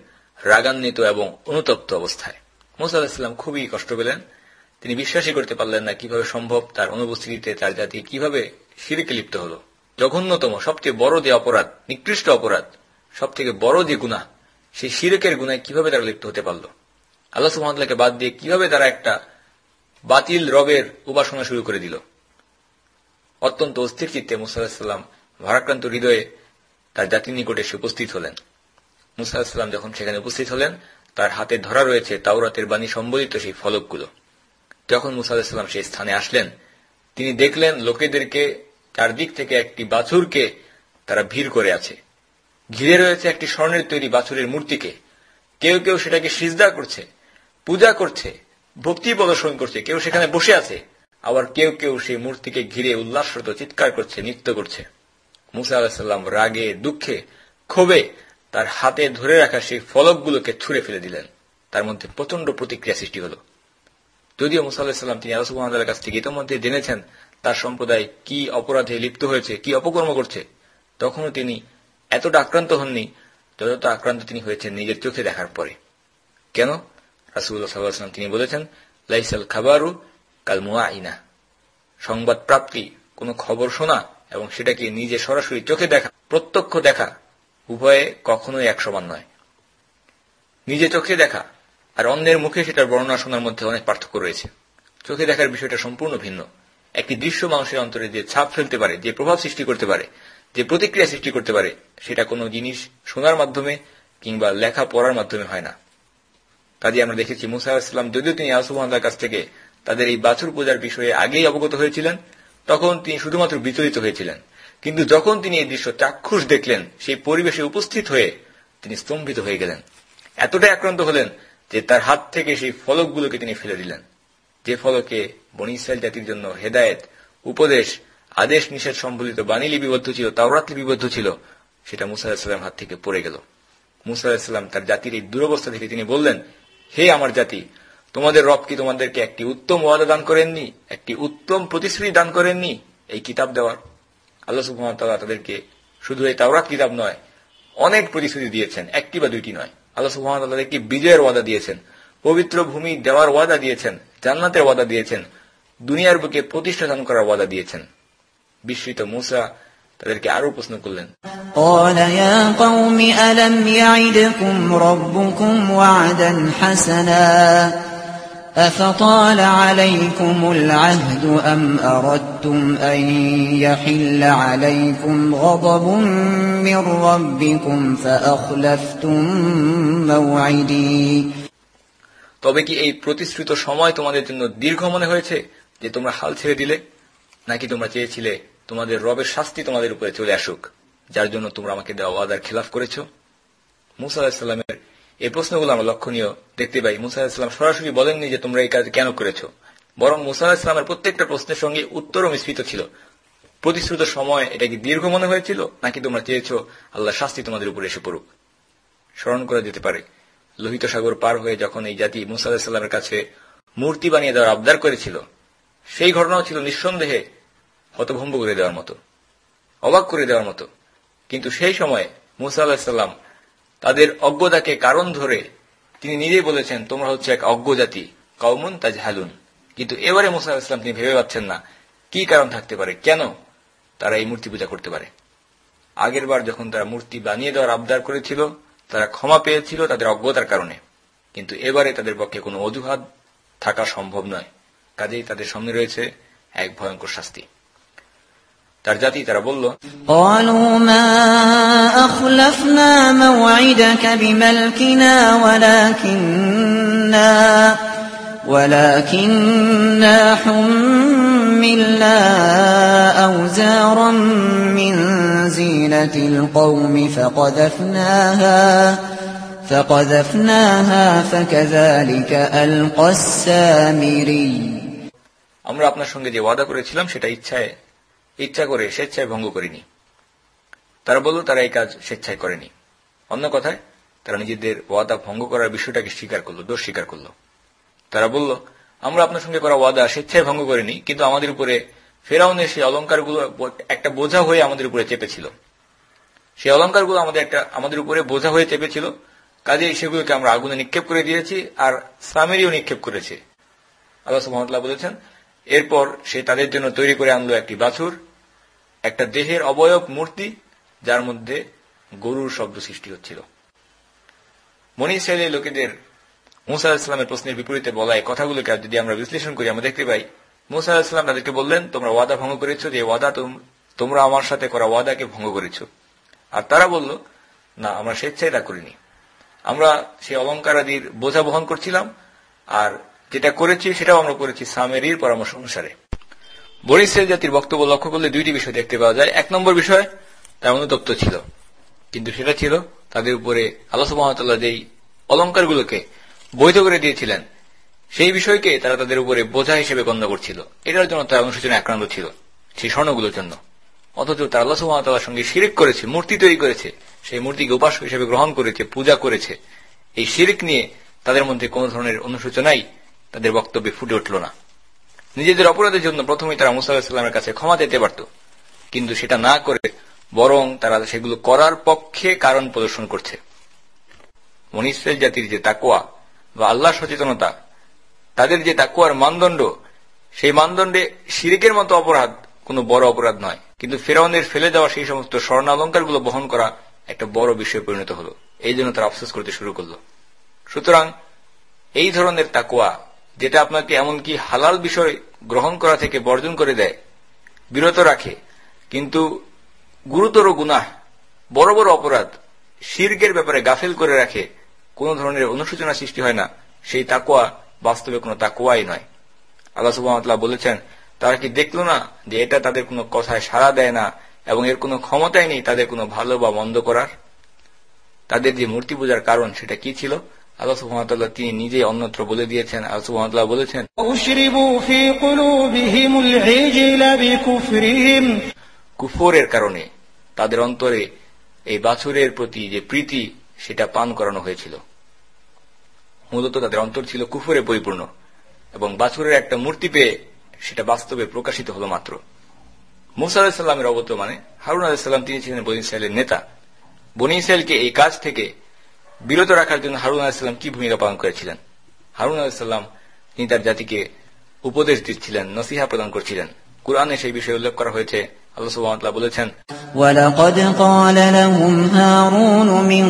রাগান্বিত এবং অনুতপ্ত অবস্থায় মুসা আলাহিসাম খুবই কষ্ট পেলেন তিনি বিশ্বাসই করতে পারলেন না কিভাবে সম্ভব তার অনুপস্থিতিতে তার জাতি কিভাবে সিরিকে লিপ্ত হল জঘন্যতম সবচেয়ে বড় যে অপরাধ নিকৃষ্ট অপরাধ সব থেকে বড় যে গুণা সেই সিরেকের গুণায় কিভাবে তারা লিপ্ত হতে পারল আল্লাহ সুহামতাল্লাহকে বাদ দিয়ে কীভাবে তারা একটা বাতিল রবের উপাসনা শুরু করে দিল। অত্যন্ত অস্থির চিত্তে মুসাল্লাহাম ভারাক্রান্ত হৃদয়ে তার জাতির নিকটে এসে উপস্থিত হলেন। মুসাল্লাহাম যখন সেখানে উপস্থিত হলেন, তার হাতে ধরা রয়েছে তাওরাতের বাণী সম্বলিত সেই ফলকগুলো। যখন মুসাল্লাহাম সেই স্থানে আসলেন। তিনি দেখলেন লোকেদেরকে চারদিক থেকে একটি বাছুরকে তারা ভিড় করে আছে। ঘিরে রয়েছে একটি স্বর্ণের তৈরি বাছুরের মূর্তিকে। কেউ কেউ সেটাকে সিজদা করছে। পূজা করছে, ভক্তি প্রদর্শন করছে, কেউ সেখানে বসে আছে, আবার কেউ কেউ সেই মূর্তিকে ঘিরে উল্লাসরত চিৎকার করছে, নৃত্য করছে। মুসা আলাহিসাল্লাম রাগে, দুঃখে, ক্ষোভে তার হাতে ধরে রাখা সেই ফলকগুলোকে ছুড়ে ফেলে দিলেন। তার মধ্যে প্রচণ্ড প্রতিক্রিয়া সৃষ্টি হল। যদিও মুসা আলাহিসাল্লাম তিনি আলোচনার কাছ থেকে ইতিমধ্যে জেনেছেন তার সম্প্রদায় কি অপরাধে লিপ্ত হয়েছে, কি অপকর্ম করছে, তখনও তিনি এতটা আক্রান্ত হননি যতটা আক্রান্ত তিনি হয়েছেন নিজের চোখে দেখার পরে। কেন? রাসুল্লাহ সাল্লাহাম তিনি বলেছেন, লাইসাল খাবারু কাল মুআইনা। সংবাদ প্রাপ্তি, কোন খবর শোনা এবং সেটাকে নিজে সরাসরি চোখে দেখা, প্রত্যক্ষ দেখা, উভয়ে কখনোই এক সমান নয়। নিজে চোখে দেখা আর অন্যের মুখে সেটার বর্ণনা শোনার মধ্যে অনেক পার্থক্য রয়েছে। চোখে দেখার বিষয়টা সম্পূর্ণ ভিন্ন। একটি দৃশ্য মানুষের অন্তরে যে ছাপ ফেলতে পারে, যে প্রভাব সৃষ্টি করতে পারে, যে প্রতিক্রিয়া সৃষ্টি করতে পারে, সেটা কোনো জিনিস শোনার মাধ্যমে কিংবা লেখা পড়ার মাধ্যমে হয় না। কাজে আমরা দেখেছি মুসা ইসলাম যদিও তিনি আলসুবাহার কাছ থেকে তাদের এই বাছুর পূজার বিষয়ে আগেই অবগত হয়েছিলেন, তখন তিনি শুধুমাত্র বিচলিত হয়েছিলেন। কিন্তু যখন তিনি এই দৃশ্য চাক্ষুষ দেখলেন, সেই পরিবেশে উপস্থিত হয়ে তিনি স্তম্ভিত হয়ে গেলেন। এতটাই আক্রান্ত হলেন যে তার হাত থেকে সেই ফলকগুলোকে তিনি ফেলে দিলেন। যে ফলকে বনিসাইল জাতির জন্য হেদায়েত, উপদেশ, আদেশ নিষেধ সম্বলিত বাণী লিপিবদ্ধ ছিল, তাওরাত লিপিবদ্ধ ছিল, সেটা মুসা আলাহিসাল্লাম হাত থেকে পড়ে গেল। মুসা আলাহিসাল্লাম তার জাতির এই দুরবস্থা থেকে তিনি বললেন হে আমার জাতি, তোমাদের রব কি তোমাদেরকে একটি উত্তম ওয়াদা দান করেননি? একটি উত্তম প্রতিশ্রুতি দান করেননি? এই কিতাব দেওয়ার আল্লাহ সুহামতাল্লাহ তাদেরকে শুধু এই তাওরাত কিতাব নয়, অনেক প্রতিশ্রুতি দিয়েছেন, একটি বা দুইটি নয়। আল্লাহ সুহামতাল্লাহ তাদেরকে বিজয়ের ওয়াদা দিয়েছেন, পবিত্র ভূমি দেওয়ার ওয়াদা দিয়েছেন, জান্নাতের ওয়াদা দিয়েছেন, দুনিয়ার বুকে প্রতিষ্ঠা দান করার ওয়াদা দিয়েছেন। বিস্মিত মুসা তাদেরকে আরো প্রশ্ন করলেন قال يا قوم ألم يعدكم ربكم وعدا حسنا أفطال عليكم العهد أم أردتم أن يحل عليكم غضب من ربكم فأخلفتم موعدي তবে কি এই প্রতিশ্রুত সময় তোমাদের জন্য দীর্ঘ মনে হয়েছে যে তোমরা হাল ছেড়ে দিলে নাকি তোমরা চেয়েছিলে তোমাদের রবের শাস্তি তোমাদের উপরে চলে আসুক, যার জন্য তোমরা আমাকে দেওয়া ওয়াদার খেলাফ করেছ। মুসা আলাহিসাল্লামের এই প্রশ্নগুলো আমরা লক্ষণীয় দেখতে পাই। মুসা সরাসরি বলেননি যে তোমরা এই কাজ কেন করেছ। বরং মুসা প্রত্যেকটা প্রশ্নের সঙ্গে উত্তরও মিশ্রিত ছিল। প্রতিশ্রুত সময় এটা কি দীর্ঘ মনে হয়েছিল, নাকি তোমরা চেয়েছ আল্লাহ শাস্তি তোমাদের উপরে এসে পড়ুক? স্মরণ করা যেতে পারে, লোহিত সাগর পার হয়ে যখন এই জাতি মুসা আলাহিসাল্লামের কাছে মূর্তি বানিয়ে দেওয়ার আবদার করেছিল, সেই ঘটনাও ছিল নিঃসন্দেহে হতভম্ব করে দেওয়ার মতো অবাক করে দেওয়ার মতো। কিন্তু সেই সময় মুসা আলাহিসাল্লাম তাদের অজ্ঞতাকে কারণ ধরে তিনি নিজেই বলেছেন, তোমরা হচ্ছে এক অজ্ঞ জাতি কৌমুন তাজ হালুন কিন্তু এবারে মুসা আলাহিসাম তিনি ভেবে পাচ্ছেন না, কি কারণ থাকতে পারে, কেন তারা এই মূর্তি পূজা করতে পারে। আগের বার যখন তারা মূর্তি বানিয়ে দেওয়ার আবদার করেছিল, তারা ক্ষমা পেয়েছিল তাদের অজ্ঞতার কারণে। কিন্তু এবারে তাদের পক্ষে কোনো অজুহাত থাকা সম্ভব নয়। কাজেই তাদের সামনে রয়েছে এক ভয়ঙ্কর শাস্তি। তার জাতি তারা বলল قالوا ما أخلفنا موعدك بملكنا ولكننا ولكننا حملنا أوزارا من زينة القوم فقذفناها فقذفناها فكذلك ألقى السامري আমরা আপনার সঙ্গে যে ওয়াদা করেছিলাম সেটা ইচ্ছায় ইচ্ছা করে স্বেচ্ছায় ভঙ্গ করিনি। তারা বলল, তারা এই কাজ স্বেচ্ছায় করেনি। অন্য কথায়, তারা নিজেদের ওয়াদা ভঙ্গ করার বিষয়টাকে স্বীকার করল, দোষ স্বীকার করল। তারা বলল, আমরা আপনার সঙ্গে করা ওয়াদা স্বেচ্ছায় ভঙ্গ করিনি, কিন্তু আমাদের উপরে ফেরাউনের সেই অলঙ্কারগুলো একটা বোঝা হয়ে আমাদের উপরে চেপেছিল। সেই অলঙ্কারগুলো আমাদের একটা, আমাদের উপরে বোঝা হয়ে চেপেছিল। কাজে সেগুলোকে আমরা আগুনে নিক্ষেপ করে দিয়েছি আর সামেরিও নিক্ষেপ করেছে। আল্লাহ সুহামতাল্লাহ বলেছেন, এরপর সে তাদের জন্য তৈরি করে আনলো একটি বাছুর। একটা দেহের অবয়ব মূর্তি যার মধ্যে গরুর শব্দ সৃষ্টি হচ্ছিল। মনি ইসরায়েলের লোকেদের মুসা ইসলামের প্রশ্নের বিপরীতে বলা এই কথাগুলোকে যদি আমরা বিশ্লেষণ করি, আমরা দেখতে পাই, মুসা ইসলাম তাদেরকে বললেন, তোমরা ওয়াদা ভঙ্গ করেছ যে ওয়াদা তোমরা আমার সাথে করা ওয়াদাকে ভঙ্গ করেছ। আর তারা বলল, না, আমরা স্বেচ্ছায় তা করিনি। আমরা সেই অলঙ্কার আদির বোঝা বহন করছিলাম, আর যেটা করেছি সেটাও আমরা করেছি সামেরির পরামর্শ অনুসারে। বরিসেল জাতির বক্তব্য লক্ষ্য করলে দুইটি বিষয় দেখতে পাওয়া যায়। এক নম্বর বিষয়, তার অনুতপ্ত ছিল। কিন্তু সেটা ছিল তাদের উপরে আল্লাহ সুহামতাল্লাহ যেই অলঙ্কারগুলোকে বৈধ করে দিয়েছিলেন, সেই বিষয়কে তারা তাদের উপরে বোঝা হিসেবে গণ্য করছিল। এটার জন্য তারা অনুশোচনা আক্রান্ত ছিল সেই স্বর্ণগুলোর জন্য। অথচ তারা আল্লাহ সুহামতাল্লাহর সঙ্গে শিরিক করেছে, মূর্তি তৈরি করেছে, সেই মূর্তিকে উপাসক হিসেবে গ্রহণ করেছে, পূজা করেছে। এই শিরিক নিয়ে তাদের মধ্যে কোন ধরনের অনুশোচনাই তাদের বক্তব্যে ফুটে উঠল না। নিজেদের অপরাধের জন্য প্রথমেই তারা মুসা কাছে ক্ষমা দিতে পারত। কিন্তু সেটা না করে বরং তারা সেগুলো করার পক্ষে কারণ প্রদর্শন করছে। মনিসেল জাতির যে তাকুয়া বা আল্লাহ সচেতনতা, তাদের যে তাকুয়ার মানদণ্ড, সেই মানদণ্ডে শিরিকের মতো অপরাধ কোনো বড় অপরাধ নয়। কিন্তু ফেরাউনের ফেলে দেওয়া সেই সমস্ত স্বর্ণালঙ্কারগুলো বহন করা একটা বড় বিষয়ে পরিণত হল। এই জন্য তারা আফসোস করতে শুরু করল। সুতরাং এই ধরনের তাকুয়া যেটা আপনাকে এমনকি হালাল বিষয় গ্রহণ করা থেকে বর্জন করে দেয়, বিরত রাখে। কিন্তু গুরুতর গুনাহ, বড় বড় অপরাধ শির্গের ব্যাপারে গাফেল করে রাখে, কোন ধরনের অনুসূচনা সৃষ্টি হয় না। সেই তাকুয়া বাস্তবে কোনো তাকুয়াই নয়। আল্লাহ সুবাহতাল্লাহ বলেছেন, তারা কি দেখল না যে এটা তাদের কোনো কথায় সাড়া দেয় না এবং এর কোনো ক্ষমতাই নেই তাদের কোনো ভালো বা মন্দ করার? তাদের যে মূর্তি পূজার কারণ সেটা কি ছিল? আল্লাহ সুহামতাল্লাহ তিনি নিজেই অন্যত্র বলে দিয়েছেন? আল্লাহ সুহামতাল্লাহ বলেছেন কুফরের কারণে তাদের অন্তরে এই বাছুরের প্রতি যে প্রীতি সেটা পান করানো হয়েছিল। মূলত তাদের অন্তর ছিল কুফরে পরিপূর্ণ এবং বাছুরের একটা মূর্তি পেয়ে সেটা বাস্তবে প্রকাশিত হল মাত্র। মুসা আলাহিসাল্লামের অবর্তমানে হারুন আলাহিসাল্লাম তিনি ছিলেন বনি ইসরায়েলের নেতা। বনি ইসরায়েলকে এই কাজ থেকে বিরত রাখার জন্য হারুন আলাহিসাল্লাম কি ভূমিকা পালন করেছিলেন হারুন আলাহিসাল্লাম তিনি তার জাতিকে উপদেশ দিচ্ছিলেন নসিহা প্রদান করছিলেন কোরআনে সেই বিষয়ে উল্লেখ করা হয়েছে আল্লাহ সুবহানাহু বলেছেন ولقد قال لهم هارون من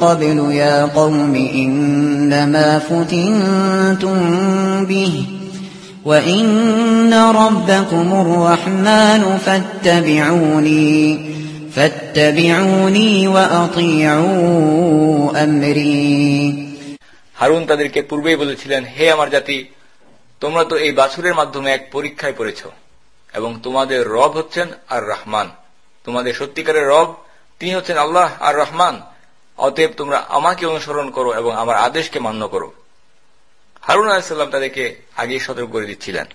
قبل يا قوم إنما فتنتم به وإن ربكم الرحمن فاتبعوني فاتبعوني وأطيعوا أمري হারুন তাদেরকে পূর্বেই বলেছিলেন, হে আমার জাতি, তোমরা তো এই বাছুরের মাধ্যমে এক পরীক্ষায় পড়েছ এবং তোমাদের রব হচ্ছেন আর রহমান। তোমাদের সত্যিকারের রব, তিনি হচ্ছেন আল্লাহ আর রহমান। অতএব তোমরা আমাকে অনুসরণ করো এবং আমার আদেশকে মান্য করো। হারুন আলাহিসাল্লাম তাদেরকে আগেই সতর্ক করে দিচ্ছিলেন।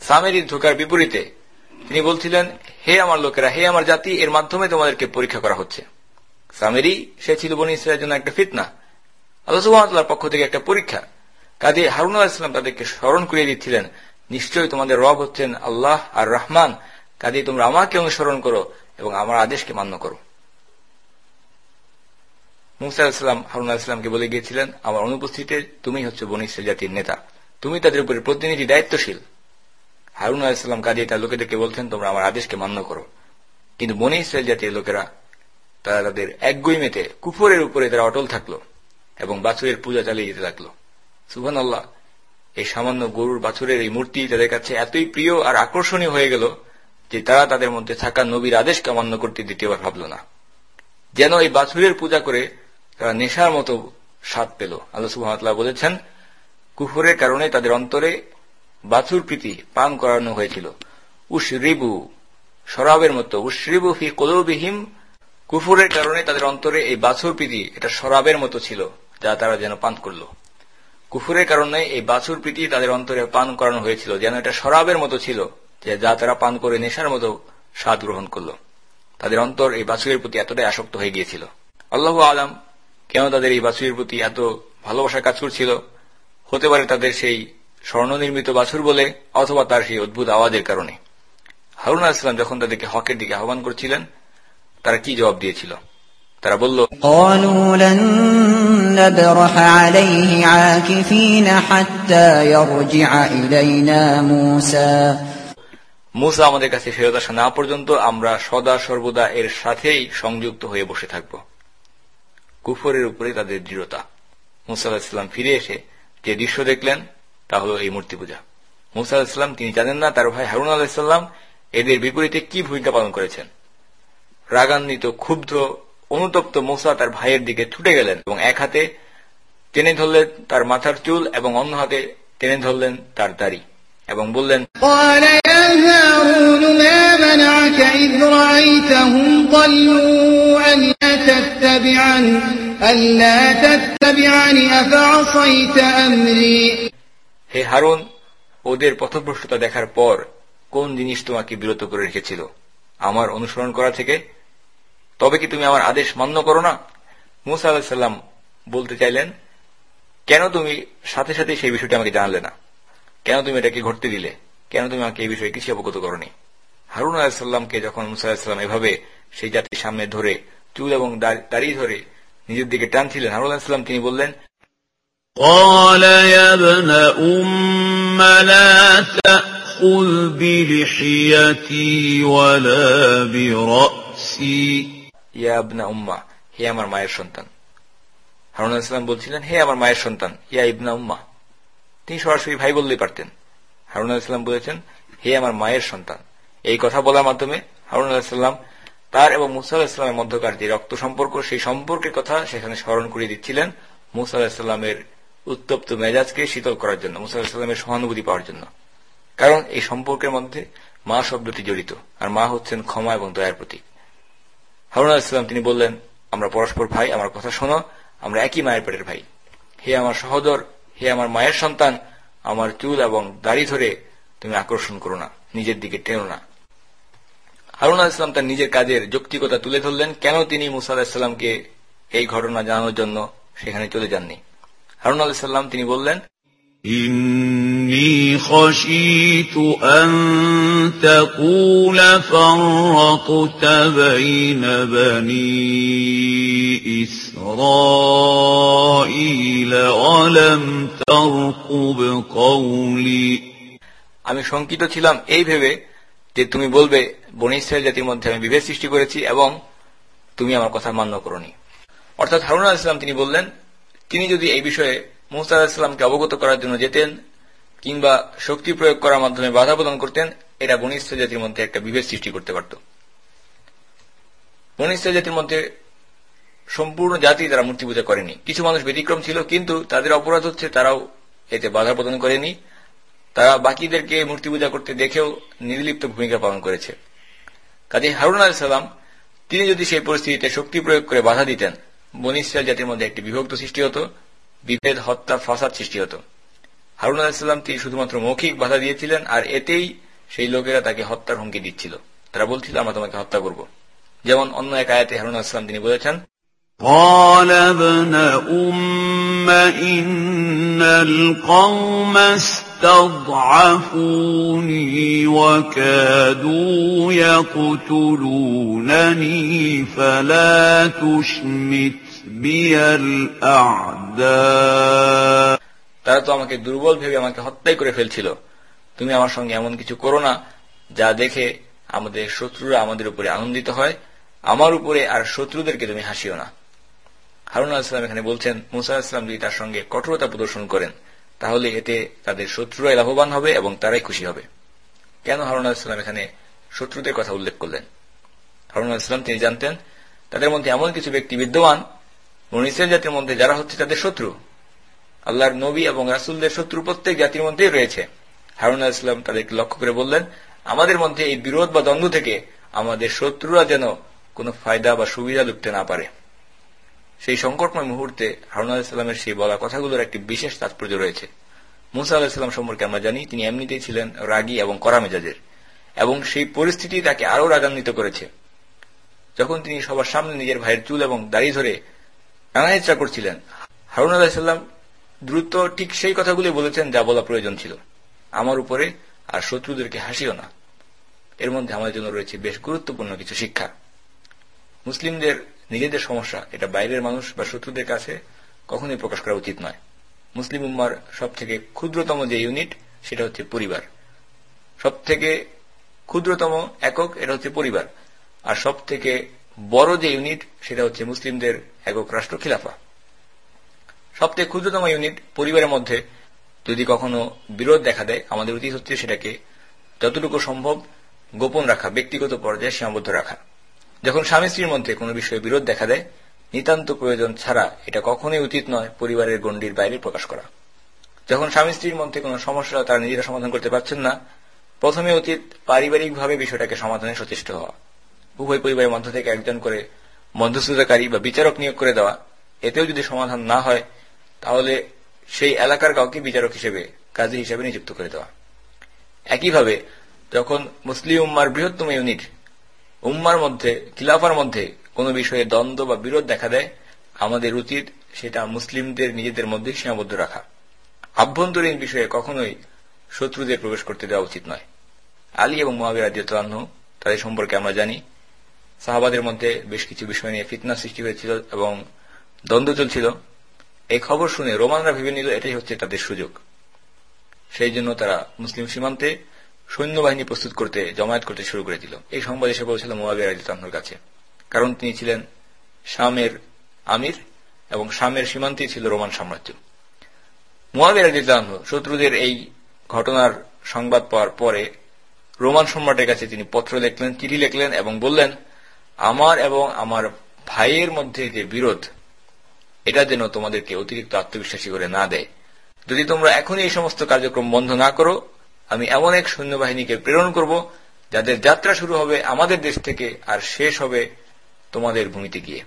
সামেরির ধোকার বিপরীতে তিনি বলছিলেন, হে আমার লোকেরা, হে আমার জাতি, এর মাধ্যমে তোমাদেরকে পরীক্ষা করা হচ্ছে। সামেরি, সে ছিল বনি ইসরায়ের জন্য একটা ফিতনা। আল্লাহ পক্ষ থেকে একটা পরীক্ষা। কাজে হারুন আলাহিসাম তাদেরকে স্মরণ করিয়ে দিচ্ছিলেন, নিশ্চয়ই তোমাদের রব হচ্ছেন আল্লাহ আর রহমান। কাজে তোমরা আমাকে অনুসরণ করো এবং আমার আদেশকে মান্য করো। মুসা ইসলাম হারুন ইসলামকে বলে গিয়েছিলেন, আমার অনুপস্থিতিতে তুমি হচ্ছে বনি জাতির নেতা। তুমি তাদের উপরে প্রতিনিধি দায়িত্বশীল। হারুন ইসলাম কাজে তার লোকেদেরকে বলছেন, তোমরা আমার আদেশকে মান্য করো। কিন্তু বনি ইসরায়েল জাতির লোকেরা, তারা তাদের একগুইমেতে কুফরের উপরে তারা অটল থাকল এবং বাছুরের পূজা চালিয়ে যেতে লাগল। সুহান আল্লাহ এই সামান্য গরুর বাছুরের এই মূর্তি তাদের কাছে এতই প্রিয় আর আকর্ষণীয় হয়ে গেল যে তারা তাদের মধ্যে থাকা নবীর আদেশকে অমান্য করতে দ্বিতীয়বার ভাবল না। যেন এই বাছুরের পূজা করে তারা নেশার মতো স্বাদ পেল। আল্লাহ সুহামতাল্লাহ বলেছেন, কুফরের কারণে তাদের অন্তরে বাছুর প্রীতি পান করানো হয়েছিল। উশরিবু, শরাবের মতো। উশরিবু ফি কলবিহীম, কুফরের কারণে তাদের অন্তরে এই বাছুর প্রীতি এটা শরাবের মতো ছিল, যা তারা যেন পান করল। কুফরের কারণে এই বাছুর প্রীতি তাদের অন্তরে পান করানো হয়েছিল, যেন এটা শরাবের মতো ছিল, যে যা তারা পান করে নেশার মতো স্বাদ গ্রহণ করল। তাদের অন্তর এই বাছুরের প্রতি এতটাই আসক্ত হয়ে গিয়েছিল। আল্লাহ আলাম, কেন তাদের এই বাছুরের প্রতি এত ভালোবাসা কাজ করছিল? হতে পারে তাদের সেই স্বর্ণনির্মিত বাছুর বলে অথবা তার সেই অদ্ভুত আওয়াজের কারণে। হারুন আসলাম যখন তাদেরকে হকের দিকে আহ্বান করছিলেন তারা কি জবাব দিয়েছিল? তারা বলল মুসা আমাদের কাছে ফেরত আসা না পর্যন্ত আমরা সদা সর্বদা এর সাথেই সংযুক্ত হয়ে বসে থাকব। কুফরের উপরে তাদের দৃঢ়তা। মুসা ফিরে এসে যে দৃশ্য দেখলেন তা হল এই মূর্তি পূজা মুসা আলাহিসাম তিনি জানেন না তার ভাই হারুন আলাহিসাল্লাম এদের বিপরীতে কি ভূমিকা পালন করেছেন রাগান্বিত ক্ষুব্ধ অনুতপ্ত মুসা তার ভাইয়ের দিকে ছুটে গেলেন এবং এক হাতে টেনে ধরলেন তার মাথার চুল এবং অন্য হাতে টেনে ধরলেন তার দাড়ি এবং বললেন قال يا هارون ما منعك إذ رأيتهم ضلوا ألا تتبعن ألا تتبعني أفعصيت أمري হে হারুন, ওদের পথভ্রষ্টতা দেখার পর কোন জিনিস তোমাকে বিরত করে রেখেছিল? আমার অনুসরণ করা থেকে? তবে কি তুমি আমার আদেশ মান্য করো না? মুসা আলাহিসাল্লাম বলতে চাইলেন, কেন তুমি সাথে সাথে সেই বিষয়টি আমাকে জানালে না? কেন তুমি এটাকে ঘটতে দিলে? কেন তুমি আমাকে এই বিষয়ে কিছু অবগত করনি? হারুন আলাহিসাল্লামকে যখন মুসা আলাহিসাল্লাম এভাবে সেই জাতির সামনে ধরে, চুল এবং দাড়ি ধরে নিজের দিকে টানছিলেন, হারুন আলাহিসাল্লাম তিনি বললেন قال يا ابن أم لا تأخذ بلحيتي ولا برأسي ইয়া আবনা উম্মা হে আমার মায়ের সন্তান হারুন আলাহিসাল্লাম বলছিলেন হে আমার মায়ের সন্তান ইয়া ইবনা উম্মা তিনি সরাসরি ভাই বললেই পারতেন হারুন আলাহিসাল্লাম বলেছেন হে আমার মায়ের সন্তান এই কথা বলার মাধ্যমে হারুন আলাহিসাল্লাম তার এবং মুসা আলাহিসাল্লামের মধ্যকার যে রক্ত সম্পর্ক সেই সম্পর্কের কথা সেখানে স্মরণ করিয়ে দিচ্ছিলেন মুসা আলাহিসাল্লামের উত্তপ্ত মেজাজকে শীতল করার জন্য, মুসা সহানুভূতি পাওয়ার জন্য। কারণ এই সম্পর্কের মধ্যে মা শব্দটি জড়িত, আর মা হচ্ছেন ক্ষমা এবং দয়ার প্রতীক। হারুন আলাহিসাল্লাম তিনি বললেন, আমরা পরস্পর ভাই, আমার কথা শোনো, আমরা একই মায়ের পেটের ভাই। হে আমার সহোদর, হে আমার মায়ের সন্তান, আমার চুল এবং দাড়ি ধরে তুমি আকর্ষণ করো না, নিজের দিকে টেনো না। হারুন আলাহিসাম তার নিজের কাজের যৌক্তিকতা তুলে ধরলেন, কেন তিনি মুসা আলাহিসাল্লামকে এই ঘটনা জানানোর জন্য সেখানে চলে যাননি? হারুন আলাহিসাল্লাম তিনি বললেন إني خشيت أن تقول فرقت بين بني إسرائيل ولم ترقب قولي আমি শঙ্কিত ছিলাম এই ভেবে যে তুমি বলবে বনি ইসরায়েল জাতির মধ্যে আমি বিভেদ সৃষ্টি করেছি এবং তুমি আমার কথা মান্য করনি অর্থাৎ হারুন আলাহিসাম তিনি বললেন তিনি যদি এই বিষয়ে আলাহিসামকে অবগত করার জন্য যেতেন, কিংবা শক্তি প্রয়োগ করার মাধ্যমে বাধা প্রদান করতেন, এটা বনি ইসরায়েল জাতির মধ্যে একটা বিভেদ সৃষ্টি করতে পারত। বনি ইসরায়েল জাতির মধ্যে সম্পূর্ণ জাতি তারা মূর্তি পূজা করেনি। কিছু মানুষ ব্যতিক্রম ছিল, কিন্তু তাদের অপরাধ হচ্ছে তারাও এতে বাধা প্রদান করেনি। তারা বাকিদেরকে মূর্তি পূজা করতে দেখেও নির্লিপ্ত ভূমিকা পালন করেছে। কাজে হারুন আল সালাম, তিনি যদি সেই পরিস্থিতিতে শক্তি প্রয়োগ করে বাধা দিতেন বনিসাল জাতির মধ্যে একটি বিভক্ত সৃষ্টি হতো বিভেদ হত্যা ফাসাদ সৃষ্টি হতো হারুন আলাহিসাল্লাম তিনি শুধুমাত্র মৌখিক বাধা দিয়েছিলেন আর এতেই সেই লোকেরা তাকে হত্যার হুমকি দিচ্ছিল তারা বলছিল আমরা তোমাকে হত্যা করব যেমন অন্য এক আয়াতে হারুন আলাহিসাল্লাম তিনি বলেছেন قال ابن أم إن القوم استضعفوني وكادوا يقتلونني فلا تشمت بي الأعداء তারা তো আমাকে দুর্বল ভেবে আমাকে হত্যাই করে ফেলছিল তুমি আমার সঙ্গে এমন কিছু করো না যা দেখে আমাদের শত্রুরা আমাদের উপরে আনন্দিত হয় আমার উপরে আর শত্রুদেরকে তুমি হাসিও না হারুন আলাহিসাম এখানে বলছেন মুসা আলাহিসাম যদি তার সঙ্গে কঠোরতা প্রদর্শন করেন তাহলে এতে তাদের শত্রুরাই লাভবান হবে এবং তারাই খুশি হবে। কেন হারুন আলাহিসাম এখানে শত্রুদের কথা উল্লেখ করলেন? হারুন আলাহিসাম তিনি জানতেন, তাদের মধ্যে এমন কিছু ব্যক্তি বিদ্যমান মনিসের জাতির মধ্যে যারা হচ্ছে তাদের শত্রু। আল্লাহর নবী এবং রাসুলদের শত্রু প্রত্যেক জাতির মধ্যেই রয়েছে। হারুন আলাহিসাম তাদেরকে লক্ষ্য করে বললেন, আমাদের মধ্যে এই বিরোধ বা দ্বন্দ্ব থেকে আমাদের শত্রুরা যেন কোনো ফায়দা বা সুবিধা লুটতে না পারে। সেই সংকটময় মুহূর্তে হারুন আলাহিসাল্লামের সেই বলা কথাগুলোর একটি বিশেষ তাৎপর্য রয়েছে। মুসা আলাহিসাল্লাম সম্পর্কে আমরা জানি, তিনি এমনিতেই ছিলেন রাগী এবং কড়া মেজাজের, এবং সেই পরিস্থিতি তাকে আরও রাগান্বিত করেছে। যখন তিনি সবার সামনে নিজের ভাইয়ের চুল এবং দাড়ি ধরে রাঙাইচা করছিলেন, হারুন আলাহিসাল্লাম দ্রুত ঠিক সেই কথাগুলি বলেছেন যা বলা প্রয়োজন ছিল। আমার উপরে আর শত্রুদেরকে হাসিও না। এর মধ্যে আমাদের জন্য রয়েছে বেশ গুরুত্বপূর্ণ কিছু শিক্ষা। মুসলিমদের নিজেদের সমস্যা, এটা বাইরের মানুষ বা শত্রুদের কাছে কখনোই প্রকাশ করা উচিত নয়। মুসলিম উম্মার সবথেকে ক্ষুদ্রতম যে ইউনিট, সেটা হচ্ছে পরিবার। সব থেকে ক্ষুদ্রতম একক, এটা হচ্ছে পরিবার। আর সব থেকে বড় যে ইউনিট, সেটা হচ্ছে মুসলিমদের একক রাষ্ট্র খিলাফা। সবথেকে ক্ষুদ্রতম ইউনিট পরিবারের মধ্যে যদি কখনো বিরোধ দেখা দেয়, আমাদের উচিত হচ্ছে সেটাকে যতটুকু সম্ভব গোপন রাখা, ব্যক্তিগত পর্যায়ে সীমাবদ্ধ রাখা। যখন স্বামী স্ত্রীর মধ্যে কোনো বিষয়ে বিরোধ দেখা দেয়, নিতান্ত প্রয়োজন ছাড়া এটা কখনোই উচিত নয় পরিবারের গণ্ডির বাইরে প্রকাশ করা। যখন স্বামী স্ত্রীর মধ্যে কোনো সমস্যা তারা নিজেরা সমাধান করতে পারছেন না, প্রথমে উচিত পারিবারিকভাবে বিষয়টাকে সমাধানে সচেষ্ট হওয়া। উভয় পরিবারের মধ্য থেকে একজন করে মধ্যস্থতাকারী বা বিচারক নিয়োগ করে দেওয়া, এতেও যদি সমাধান না হয়, তাহলে সেই এলাকার কাউকে বিচারক হিসেবে, কাজী হিসেবে নিযুক্ত করে দেওয়া। একইভাবে, যখন মুসলিম উম্মার বৃহত্তম ইউনিট উম্মার মধ্যে, খিলাফার মধ্যে কোনো বিষয়ে দ্বন্দ্ব বা বিরোধ দেখা দেয়, আমাদের উচিত সেটা মুসলিমদের নিজেদের মধ্যে সীমাবদ্ধ রাখা। আভ্যন্তরীণ বিষয়ে কখনোই শত্রুদের প্রবেশ করতে দেওয়া উচিত নয়। আলী এবং মহাবীর আদিত্য তাদের সম্পর্কে আমরা জানি, সাহাবাদের মধ্যে বেশ কিছু বিষয় নিয়ে ফিতনা সৃষ্টি হয়েছিল এবং দ্বন্দ্ব চলছিল। এই খবর শুনে রোমানরা ভেবে নিল, এটাই হচ্ছে তাদের সুযোগ। সেই জন্য তারা মুসলিম সীমান্তে সৈন্যবাহিনী প্রস্তুত করতে, জমায়েত করতে শুরু করে দিল। এই সংবাদ এসে পৌঁছল মোয়াবিয়া রাজিতাহর কাছে। কারণ তিনি ছিলেন শামের আমির এবং শামের সীমান্তেই ছিল রোমান সাম্রাজ্য। মোয়াবিয়া রাজিতাহ শত্রুদের এই ঘটনার সংবাদ পাওয়ার পরে রোমান সম্রাটের কাছে তিনি পত্র লিখলেন, চিঠি লিখলেন এবং বললেন, আমার এবং আমার ভাইয়ের মধ্যে যে বিরোধ, এটা যেন তোমাদেরকে অতিরিক্ত আত্মবিশ্বাসী করে না দেয়। যদি তোমরা এখনই এই সমস্ত কার্যক্রম বন্ধ না করো আমি এমন এক সৈন্যবাহিনীকে প্রেরণ করব, যাদের যাত্রা শুরু হবে আমাদের দেশ থেকে আর শেষ হবে তোমাদের ভূমিতে গিয়ে।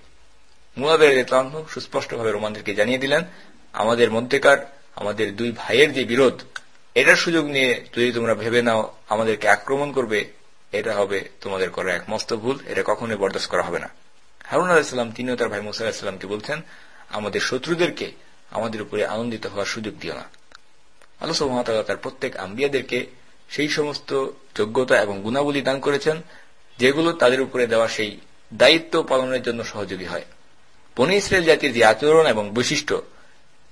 মুয়াবের সুস্পষ্টভাবে রোমানদেরকে জানিয়ে দিলেন, আমাদের মধ্যেকার, আমাদের দুই ভাইয়ের যে বিরোধ, এটার সুযোগ নিয়ে যদি তোমরা ভেবে নাও, আমাদেরকে আক্রমণ করবে, এটা হবে তোমাদের করা এক মস্ত ভুল, এটা কখনোই বরদাস্ত করা হবে না। হারুন আলাহিসাল্লাম তিনিও তার ভাই মুসা আলাহিসাল্লামকে বলছেন, আমাদের শত্রুদেরকে আমাদের উপরে আনন্দিত হওয়ার সুযোগ দিও না। আল্লাহ সুহামতাল্লাহ তার প্রত্যেক আম্বিয়াদেরকে সেই সমস্ত যোগ্যতা এবং গুণাবলী দান করেছেন, যেগুলো তাদের উপরে দেওয়া সেই দায়িত্ব পালনের জন্য সহযোগী হয়। বনি ইসরায়েল জাতির যে আচরণ এবং বৈশিষ্ট্য,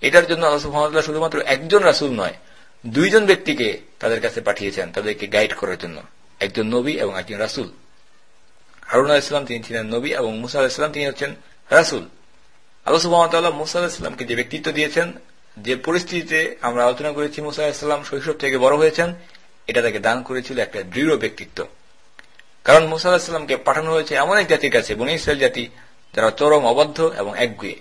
এটার জন্য আল্লাহ সুহামতাল্লাহ শুধুমাত্র একজন রাসুল নয়, দুইজন ব্যক্তিকে তাদের কাছে পাঠিয়েছেন, তাদেরকে গাইড করার জন্য। একজন নবী এবং একজন রাসুল। হারুন ইসলাম তিনি ছিলেন নবী এবং মুসা ইসলাম তিনি হচ্ছেন রাসুল। আল্লাহ সুবাহতাল্লাহ মুসা ইসলামকে যে ব্যক্তিত্ব দিয়েছেন যে পরিস্থিতিতে আমরা আলোচনা করেছি, মুসা ইসলাম শৈশব থেকে বড় হয়েছেন, এটা তাকে দান করেছিল একটা দৃঢ় ব্যক্তিত্ব। কারণ মুসা ইসলামকে পাঠানো হয়েছে এমন এক জাতির কাছে, বনি ইসরায়েল জাতি, যারা চরম অবাধ্য এবং একগুয়ে।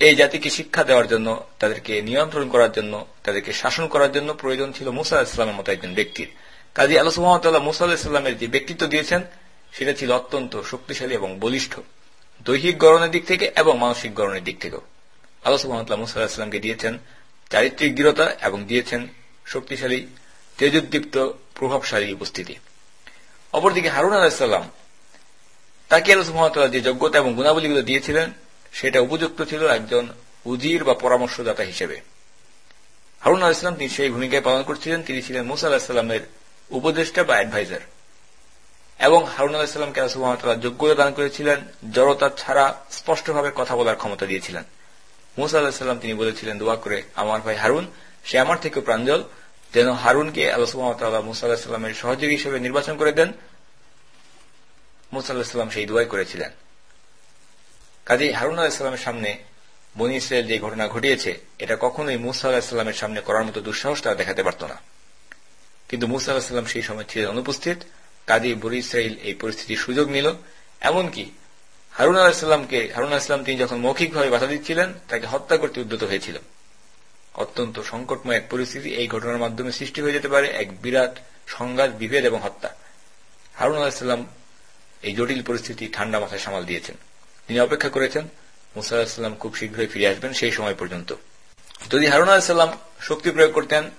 এই জাতিকে শিক্ষা দেওয়ার জন্য, তাদেরকে নিয়ন্ত্রণ করার জন্য, তাদেরকে শাসন করার জন্য প্রয়োজন ছিল মুসা ইসলামের মতো একজন ব্যক্তির। কাজী আল্লাহ সুহামতাল্লাহ মুসা ইসলামের যে ব্যক্তিত্ব দিয়েছেন, সেটা ছিল অত্যন্ত শক্তিশালী এবং বলিষ্ঠ। দৈহিক গড়নের দিক থেকে এবং মানসিক গড়নের দিক থেকেও। আল্লাহ সুহামতাল্লাহ মুসা ইসলামকে দিয়েছেন চারিত্রিক দৃঢ়তা এবং দিয়েছেন শক্তিশালী, তেজোদ্দীপ্ত, প্রভাবশালী উপস্থিতি। অপরদিকে হারুন আলাহিসাল্লাম তাকে আল্লাহ যে যোগ্যতা এবং গুণাবলীগুলো দিয়েছিলেন, সেটা উপযুক্ত ছিল একজন উজির বা পরামর্শদাতা হিসেবে। হারুন আল ইসলাম তিনি সেই ভূমিকায় পালন করছিলেন, তিনি ছিলেন মুসা আলাহিসাল্লামের উপদেষ্টা বা অ্যাডভাইজার। এবং হারুন আলাহিসাল্লামকে আল্লাহ যোগ্যতা দান করেছিলেন, জড়তা ছাড়া স্পষ্টভাবে কথা বলার ক্ষমতা দিয়েছিলেন। মুসা আলাহিসাল্লাম তিনি বলেছিলেন, দোয়া করে আমার ভাই হারুন, সে আমার থেকে প্রাঞ্জল। যেন হারুনকে আল্লাহ মুসা আলাহিসাল্লামের সহযোগী হিসেবে নির্বাচন করে দেন। মুসা সেই দোয়াই করেছিলেন। কাজী হারুন আলাহিসাল্লামের সামনে বনি ইসরায়েল যে ঘটনা ঘটিয়েছে, এটা কখনোই মুসা আলাহিসাল্লামের সামনে করার মতো দুঃসাহস তারা দেখাতে পারত না। কিন্তু মুসা আলাহিসাল্লাম সেই সময় ছিলেন অনুপস্থিত। কাজী বনি ইসরায়েল এই পরিস্থিতির সুযোগ নিল। এমনকি হারুন আলাহিসাল্লামকে হারুন আলাহিসাল্লাম তিনি যখন মৌখিকভাবে বাধা দিচ্ছিলেন, তাকে হত্যা করতে উদ্যত হয়েছিল। অত্যন্ত সংকটময় এক পরিস্থিতি এই ঘটনার মাধ্যমে সৃষ্টি হয়ে যেতে পারে এক বিরাট সংঘাত, বিভেদ এবং হত্যা। হারুন আলাহিসাল্লাম এই জটিল পরিস্থিতি ঠান্ডা মাথায় সামাল দিয়েছেন। তিনি অপেক্ষা করেছেন, মুসা আলাহিসাল্লাম খুব শীঘ্রই ফিরে আসবেন সেই সময় পর্যন্ত। যদি হারুন আলাহিসাল্লাম শক্তি প্রয়োগ করতেন,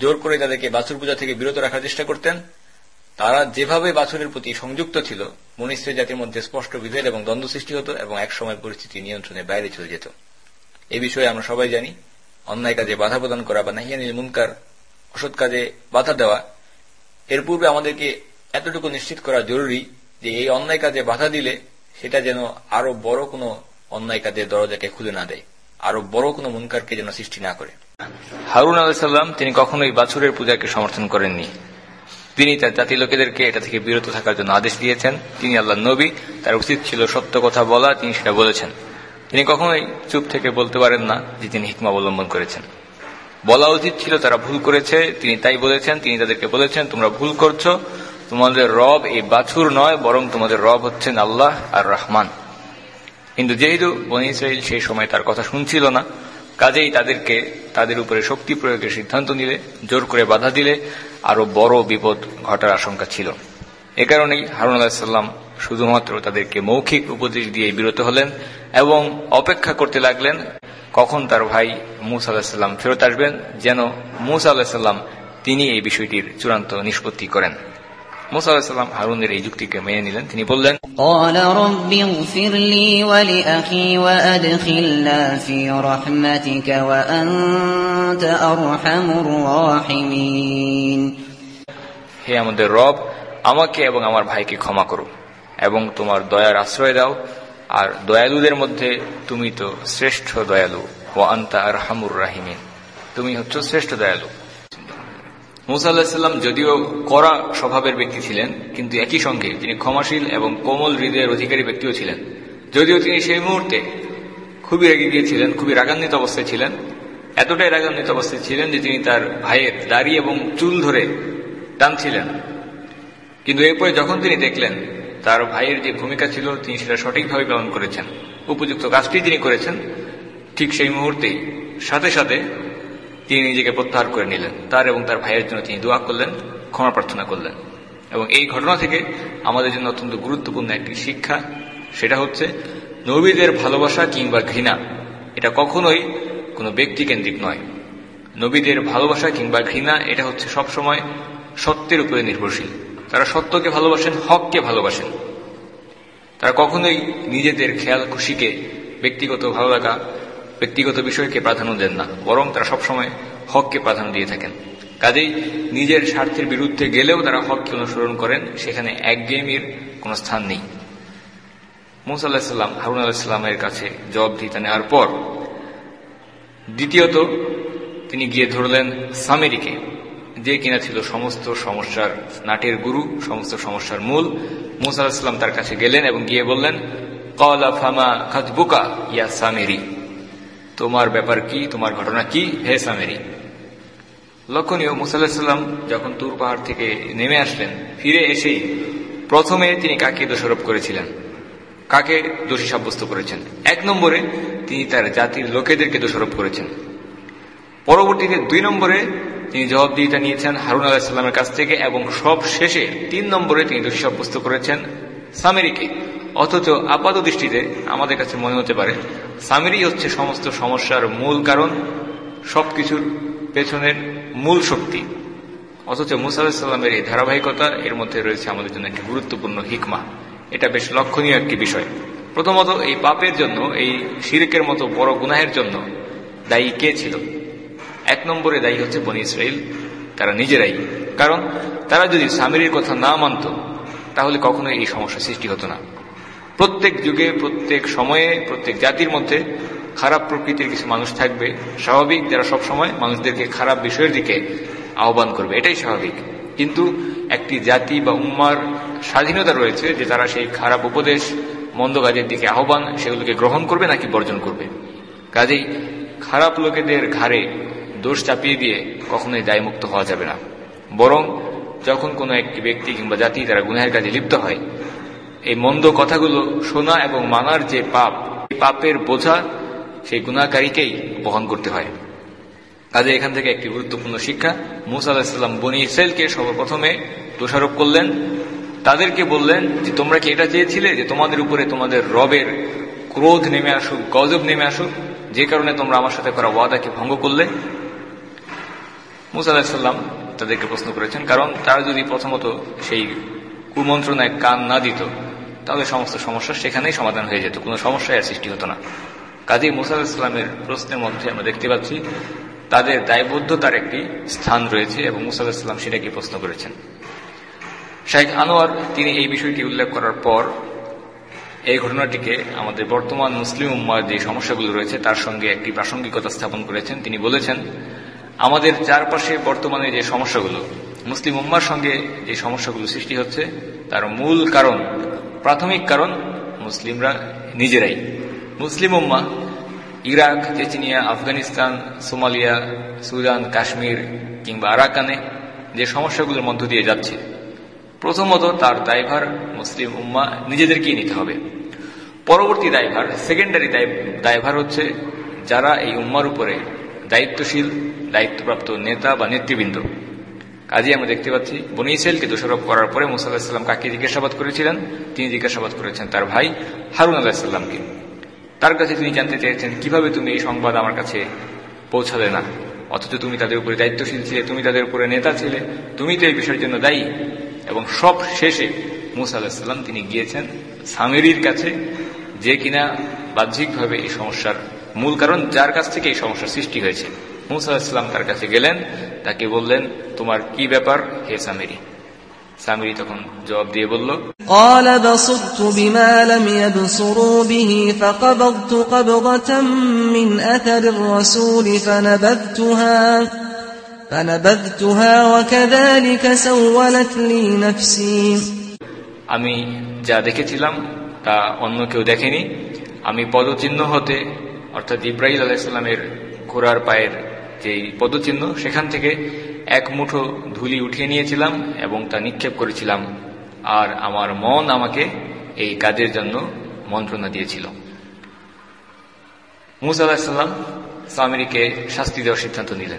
জোর করে তাদেরকে বাছুর পূজা থেকে বিরত রাখার চেষ্টা করতেন তারা যেভাবে বাছুরের প্রতি সংযুক্ত ছিল মনীষের জাতির মধ্যে স্পষ্ট বিভেদ এবং দ্বন্দ্ব সৃষ্টি হতো এবং একসময় পরিস্থিতি নিয়ন্ত্রণের বাইরে চলে যেত। এ বিষয়ে আমরা সবাই জানি, অন্যায় কাজে বাধা প্রদান করা বা নাহিয়ানিল মুনকার, অসৎ কাজে বাধা দেওয়া, এর পূর্বে আমাদেরকে এতটুকু নিশ্চিত করা জরুরি যে এই অন্যায় কাজে বাধা দিলে সেটা যেন আরও বড় কোনো অন্যায় কাজের দরজাকে খুলে না দেয়, আরও বড় কোনো মুনকারকে যেন সৃষ্টি না করে। হারুন আলাহিসাল্লাম তিনি কখনোই বাছুরের পূজাকে সমর্থন করেননি। তিনি তার জাতি লোকেদেরকে এটা থেকে বিরত থাকার জন্য আদেশ দিয়েছেন। তিনি আল্লাহ নবী, তার উচিত ছিল সত্য কথা বলা, তিনি সেটা বলেছেন। তিনি কখনোই চুপ থেকে বলতে পারেন না যে তিনি হিকমা অবলম্বন করেছেন। বলা উচিত ছিল তারা ভুল করেছে, তিনি তাই বলেছেন, তিনি তাদেরকে বলেছেন, তোমরা ভুল করছ, তোমাদের রব এই বাছুর নয়, বরং তোমাদের রব হচ্ছেন আল্লাহ আর রহমান। কিন্তু যেহেতু বনি ইসরাইল সেই সময় তার কথা শুনছিল না, কাজেই তাদেরকে, তাদের উপরে শক্তি প্রয়োগের সিদ্ধান্ত নিলে, জোর করে বাধা দিলে আরও বড় বিপদ ঘটার আশঙ্কা ছিল। এ কারণেই হারুন আলাহিসাল্লাম শুধুমাত্র তাদেরকে মৌখিক উপদেশ দিয়ে বিরত হলেন এবং অপেক্ষা করতে লাগলেন, কখন তার ভাই মুসা আলাহিসাল্লাম ফেরত আসবেন, যেন মুসা আলাহিসাল্লাম তিনি এই বিষয়টির চূড়ান্ত নিষ্পত্তি করেন। মোসা হারুনের এই যুক্তিকে মেনে নিলেন। তিনি বললেন হে আমাদের রব আমাকে এবং আমার ভাইকে ক্ষমা করো এবং তোমার দয়ার আশ্রয় দাও আর দয়ালুদের মধ্যে তুমি তো শ্রেষ্ঠ দয়ালু ও আন্তা আর হামুর রাহিমিন। তুমি হচ্ছ শ্রেষ্ঠ দয়ালু। মুসা যদিও কড়া স্বভাবের ব্যক্তি ছিলেন, কিন্তু একই সঙ্গে তিনি ক্ষমাশীল এবং কোমল হৃদয়ের অধিকারী ব্যক্তিও ছিলেন। যদিও তিনি সেই মুহূর্তে খুবই রেগে গিয়েছিলেন, খুবই রাগান্বিত অবস্থায় ছিলেন। এতটাই রাগান্বিত অবস্থায় ছিলেন যে তিনি তার ভাইয়ের দাড়ি এবং চুল ধরে টানছিলেন। কিন্তু এরপরে যখন তিনি দেখলেন তার ভাইয়ের যে ভূমিকা ছিল, তিনি সেটা সঠিকভাবে পালন করেছেন। উপযুক্ত কাজটি তিনি করেছেন। ঠিক সেই মুহূর্তেই সাথে সাথে তিনি নিজেকে প্রত্যাহার করে নিলেন। তার এবং তার ভাইয়ের জন্য তিনি দোয়া করলেন, ক্ষমা প্রার্থনা করলেন। এবং এই ঘটনা থেকে আমাদের জন্য অত্যন্ত গুরুত্বপূর্ণ একটি শিক্ষা, সেটা হচ্ছে নবীদের ভালোবাসা কিংবা ঘৃণা, এটা কখনোই কোনো ব্যক্তিকেন্দ্রিক নয়। নবীদের ভালোবাসা কিংবা ঘৃণা, এটা হচ্ছে সবসময় সত্যের উপরে নির্ভরশীল। তারা সত্যকে ভালোবাসেন, হককে ভালোবাসেন। তারা কখনোই নিজেদের খেয়াল, খুশিকে ব্যক্তিগত ভালো লাগা ব্যক্তিগত বিষয়কে প্রাধান্য দেন না, বরং তারা সবসময় হককে প্রাধান্য দিয়ে থাকেন। কাজেই নিজের স্বার্থের বিরুদ্ধে গেলেও তারা হককে অনুসরণ করেন, সেখানে একগেমির কোনো স্থান নেই। মুসা হারুন আলাহিসাল্লামের কাছে জবাব দিতে নেওয়ার পর দ্বিতীয়ত তিনি গিয়ে ধরলেন সামেরিকে, যে কিনা ছিল সমস্ত সমস্যার নাটের গুরু, সমস্ত সমস্যার মূল। মুসা আলাহিসাল্লাম তার কাছে গেলেন এবং গিয়ে বললেন কলা ফামা খাতবুকা ইয়া সামেরি। তোমার ব্যাপার কি? তোমার ঘটনা কি? হে সামেরি। লক্ষণীয় মুসাল্লাহাম যখন তুর পাহাড় থেকে নেমে আসলেন, ফিরে এসেই প্রথমে তিনি কাকে দোষারোপ করেছিলেন? কাকে দোষী সাব্যস্ত করেছেন? এক নম্বরে তিনি তার জাতির লোকেদেরকে দোষারোপ করেছেন। পরবর্তীতে দুই নম্বরে তিনি জবাবদিহিতা নিয়েছেন হারুন আলাহিসাল্লামের কাছ থেকে এবং সব শেষে তিন নম্বরে তিনি দোষী সাব্যস্ত করেছেন সামেরিকে। অথচ আপাত দৃষ্টিতে আমাদের কাছে মনে হতে পারে সামেরি হচ্ছে সমস্ত সমস্যার মূল কারণ, সবকিছুর পেছনের মূল শক্তি। অথচ মুসা আলাহিসাল্লামের এই ধারাবাহিকতা, এর মধ্যে রয়েছে আমাদের জন্য একটি গুরুত্বপূর্ণ হিকমা। এটা বেশ লক্ষণীয় একটি বিষয়। প্রথমত, এই পাপের জন্য, এই শিরকের মতো বড় গুনাহের জন্য দায়ী কে ছিল? এক নম্বরে দায়ী হচ্ছে বনি ইসরাইল, তারা নিজেরাই। কারণ, তারা যদি সামিরির কথা না মানত, তাহলে কখনোই এই সমস্যা সৃষ্টি হতো না। প্রত্যেক যুগে, প্রত্যেক সময়ে, প্রত্যেক জাতির মধ্যে খারাপ প্রকৃতির কিছু মানুষ থাকবে। স্বাভাবিক, যারা সব সময় মানুষদেরকে খারাপ বিষয়ের দিকে আহ্বান করবে। এটাই স্বাভাবিক। কিন্তু একটি জাতি বা উম্মার স্বাধীনতা রয়েছে যে তারা সেই খারাপ উপদেশ, মন্দ কাজের দিকে আহ্বান, সেগুলোকে গ্রহণ করবে নাকি বর্জন করবে। কাজেই খারাপ লোকেদের ঘাড়ে দোষ চাপিয়ে দিয়ে কখনোই দায়মুক্ত হওয়া যাবে না। বরং যখন কোনো একটি ব্যক্তি কিংবা জাতি তারা গুনাহের কাজে লিপ্ত হয় এই মন্দ কথাগুলো শোনা এবং মানার যে পাপ পাপের বোঝা সেই গুণাকারীকেই বহন করতে হয়। কাজে এখান থেকে একটি গুরুত্বপূর্ণ শিক্ষা। মুসা আলাহিসাল্লাম বনি ইসরায়েলকে সর্বপ্রথমে দোষারোপ করলেন। তাদেরকে বললেন যে, তোমরা কি এটা চেয়েছিলে যে, তোমাদের উপরে তোমাদের রবের ক্রোধ নেমে আসুক, গজব নেমে আসুক? যে কারণে তোমরা আমার সাথে করা ওয়াদাকে ভঙ্গ করলে? মুসা আলাহিসাল্লাম তাদেরকে প্রশ্ন করেছেন, কারণ তারা যদি প্রথমত সেই কুমন্ত্রণায় কান না দিত তাহলে সমস্ত সমস্যা সেখানেই সমাধান হয়ে যেত, কোনো সমস্যায় আর সৃষ্টি হতো না। কাজী মুসা ইসলামের প্রশ্নের মধ্যে আমরা দেখতে পাচ্ছি, তাদের দায়বদ্ধতার একটি স্থান রয়েছে এবং মুসা ইসলাম সেটাকে প্রশ্ন করেছেন। শাহেখ আনোয়ার, তিনি এই বিষয়টি উল্লেখ করার পর এই ঘটনাটিকে আমাদের বর্তমান মুসলিম উম্মার যে সমস্যাগুলো রয়েছে, তার সঙ্গে একটি প্রাসঙ্গিকতা স্থাপন করেছেন। তিনি বলেছেন, আমাদের চারপাশে বর্তমানে যে সমস্যাগুলো, মুসলিম উম্মার সঙ্গে যে সমস্যাগুলো সৃষ্টি হচ্ছে, তার মূল কারণ প্রাথমিক কারণ মুসলিমরা নিজেরাই। মুসলিম উম্মা, Iraq, Chechnya, Afghanistan, Somalia, Sudan, Kashmir কিংবা আরাকানে যে সমস্যাগুলোর মধ্য দিয়ে যাচ্ছে, প্রথমত তার দায়ভার মুসলিম উম্মা নিজেদেরকেই নিতে হবে। পরবর্তী দায়ভার সেকেন্ডারি দায়ভার হচ্ছে যারা এই উম্মার উপরে দায়িত্বশীল, দায়িত্বপ্রাপ্ত নেতা বা নেতৃবৃন্দ। কাজে আমরা দেখতে পাচ্ছি, বনি দোষারোপ করার পরে মুসা আলাহিসাল্লাম কাকে জিজ্ঞাসাবাদ করেছিলেন? তিনি জিজ্ঞাসাবাদ করেছেন তার ভাই হারুন আলাহিসাল্লামকে তার কাছে তিনি জানতে চেয়েছেন, কীভাবে তুমি এই সংবাদ আমার কাছে পৌঁছালে না? অথচ তুমি তাদের উপরে দায়িত্বশীল ছিলে, তুমি তাদের উপরে নেতা ছিলে, তুমি তো এই বিষয়ের জন্য দায়ী। এবং সব শেষে মুসা আলাহিসাল্লাম তিনি গিয়েছেন সামেরির কাছে, যে কিনা বাহ্যিকভাবে এই সমস্যার মূল কারণ, যার কাছ থেকে এই সমস্যার সৃষ্টি হয়েছে। মুসা ইসলাম তার কাছে গেলেন তাকে বললেন তোমার কি ব্যাপার হে সামেরি সামিরি তখন জবাব দিয়ে বলল قال بصرت بما لم يبصروا به فقبضت قبضة من أثر الرسول فنبذتها فنبذتها وكذلك سولت لي نفسي আমি যা দেখেছিলাম তা অন্য কেউ দেখেনি আমি পদচিহ্ন হতে অর্থাৎ ইব্রাহিম আলাইসাল্লামের ঘোড়ার পায়ের যে পদচিহ্ন, সেখান থেকে এক মুঠো ধুলি উঠিয়ে নিয়েছিলাম এবং তা নিক্ষেপ করেছিলাম। আর আমার মন আমাকে এই কাজের জন্য মন্ত্রণা দিয়েছিল। মুসা সামিরিকে শাস্তি দেওয়ার সিদ্ধান্ত নিলেন।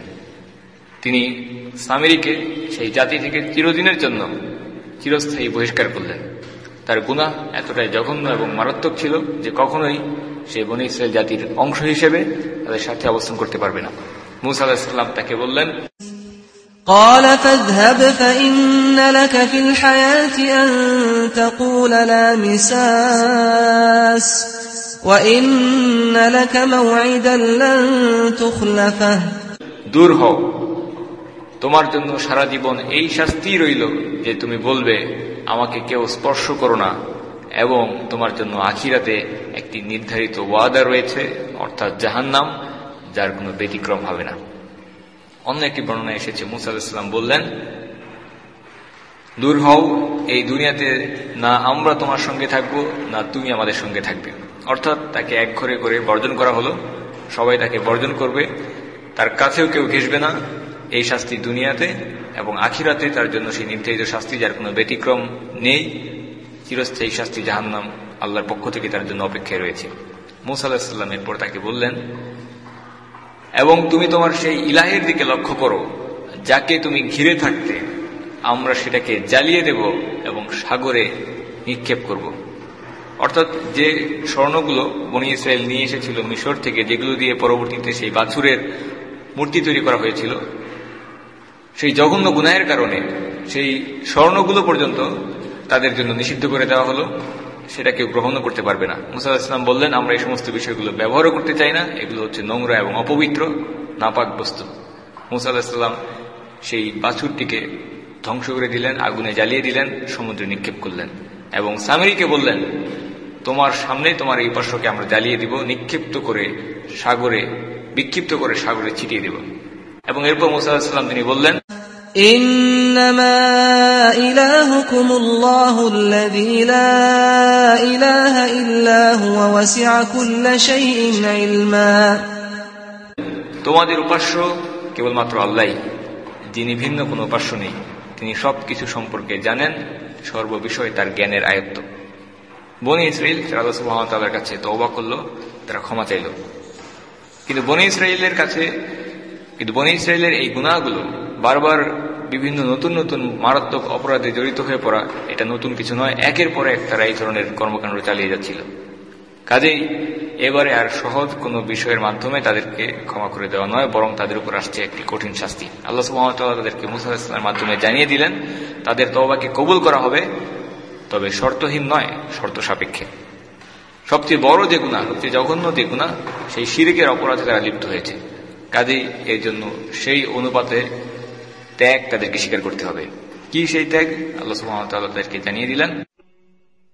তিনি সামিরিকে সেই জাতি থেকে চিরদিনের জন্য চিরস্থায়ী বহিষ্কার করলেন। তার গুণা এতটাই জঘন্য এবং মারাত্মক ছিল যে কখনোই সে বনি ইসরায়েল জাতির অংশ হিসেবে তাদের সাথে অবস্থান করতে পারবে না। মুসা আলাহিসাল্লাম তাকে বললেন قال فاذهب فإن لك في الحياة أن تقول لا مساس وإن لك موعدا لن تخلفه দূর হও তোমার জন্য সারা জীবন এই শাস্তি রইল যে তুমি বলবে আমাকে কেউ স্পর্শ করো না এবং তোমার জন্য আখিরাতে একটি নির্ধারিত ওয়াদা রয়েছে অর্থাৎ জাহান্নাম যার কোনো ব্যতিক্রম হবে না। অন্য একটি বর্ণনা এসেছে, মুসা আলাহিসাল্লাম বললেন, দূর হও, এই দুনিয়াতে না আমরা তোমার সঙ্গে থাকব, না তুমি আমাদের সঙ্গে থাকবে। অর্থাৎ তাকে এক ঘরে করে বর্জন করা হলো। সবাই তাকে বর্জন করবে। তার কাছেও কেউ ঘেসবে না এই শাস্তি দুনিয়াতে এবং আখিরাতে। তার জন্য সেই নির্ধারিত শাস্তি, যার কোনো ব্যতিক্রম নেই, চিরস্থায়ী শাস্তি জাহান্নাম আল্লাহর পক্ষ থেকে তার জন্য অপেক্ষায় রয়েছে। মুসা আলাহিসাল্লাম এরপর তাকে বললেন এবং তুমি তোমার সেই ইলাহের দিকে লক্ষ্য করো, যাকে তুমি ঘিরে থাকতে, আমরা সেটাকে জ্বালিয়ে দেব এবং সাগরে নিক্ষেপ করব। অর্থাৎ যে স্বর্ণগুলো বনি ইসরায়েল নিয়ে এসেছিল মিশর থেকে, যেগুলো দিয়ে পরবর্তীতে সেই বাছুরের মূর্তি তৈরি করা হয়েছিল, সেই জঘন্য গুনাহের কারণে সেই স্বর্ণগুলো পর্যন্ত তাদের জন্য নিষিদ্ধ করে দেওয়া হলো। সেটা কেউ গ্রহণ করতে পারবে না। মুসা ইসলাম বললেন, আমরা এই সমস্ত বিষয়গুলো ব্যবহারও করতে চাই না। এগুলো হচ্ছে নোংরা এবং অপবিত্র, নাপাক বস্তু। মুসা ইসলাম সেই বাছুরটিকে ধ্বংস করে দিলেন, আগুনে জ্বালিয়ে দিলেন, সমুদ্রে নিক্ষেপ করলেন এবং সামিরিকে বললেন, তোমার সামনে তোমার এই পার্শ্বকে আমরা জ্বালিয়ে দিব, নিক্ষিপ্ত করে সাগরে, বিক্ষিপ্ত করে সাগরে ছিটিয়ে দেব। এবং এরপর মুসা ইসলাম তিনি বললেন إنما إلهكم الله الذي لا إله إلا هو وسع كل شيء علما তোমাদের উপাস্য কেবলমাত্র আল্লাহ যিনি ভিন্ন কোনো উপাস্য নেই তিনি সব কিছু সম্পর্কে জানেন সর্ববিষয় তার জ্ঞানের আয়ত্ত বনি ইসরায়েল আল্লাহ সুহামতাল্লার কাছে তওবা করলো তারা ক্ষমা চাইল কিন্তু বনি ইসরায়েলের কাছে কিন্তু বনি ইসরায়েলের এই গুণাগুলো বারবার বিভিন্ন নতুন নতুন মারাত্মক অপরাধে জড়িত হয়ে পড়া এটা নতুন কিছু নয়, একের পর এক তারা এই ধরনের কর্মকাণ্ড চালিয়ে যাচ্ছিল। কাজেই এবারে আর সহজ কোনো বিষয়ের মাধ্যমে তাদেরকে ক্ষমা করে দেওয়া নয়, বরং তাদের উপর আসছে একটি কঠিন শাস্তি। আল্লাহ সুহামতাল্লাহ তাদেরকে মুসা ইসলামের মাধ্যমে জানিয়ে দিলেন, তাদের তবাকে কবুল করা হবে, তবে শর্তহীন নয়, শর্ত সাপেক্ষে। সবচেয়ে বড় যে গুণা সবচেয়ে জঘন্য যে গুণা সেই শিরিকের অপরাধে তারা লিপ্ত হয়েছে। কাজেই এর জন্য সেই অনুপাতে ত্যাগ তাদেরকে স্বীকার করতে হবে কি সেই ত্যাগ আল্লাহ সুহামতাল্লাহ তাদেরকে জানিয়ে দিলেন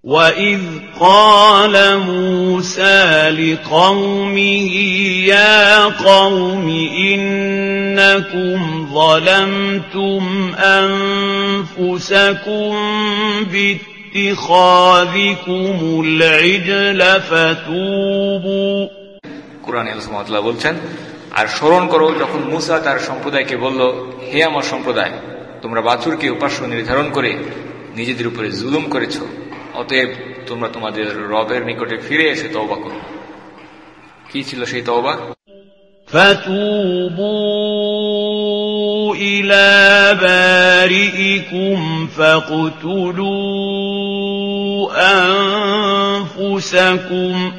وَإِذْ قَالَ مُوسَىٰ لِقَوْمِهِ يَا قَوْمِ إِنَّكُمْ ظَلَمْتُمْ أَنفُسَكُم بِاتِّخَاذِكُمُ الْعِجْلَ فَتُوبُوا কোরআন আল্লাহ বলছেন আর স্মরণ করো যখন মুসা তার সম্প্রদায়কে বলল হে আমার সম্প্রদায় তোমরা বাছুরকে উপাস্য নির্ধারণ করে নিজেদের উপরে জুলুম করেছ অতএব তোমরা তোমাদের রবের নিকটে ফিরে এসে তওবা করো কি ছিল সেই তওবা فتوبوا إلى بارئكم فاقتلوا أنفسكم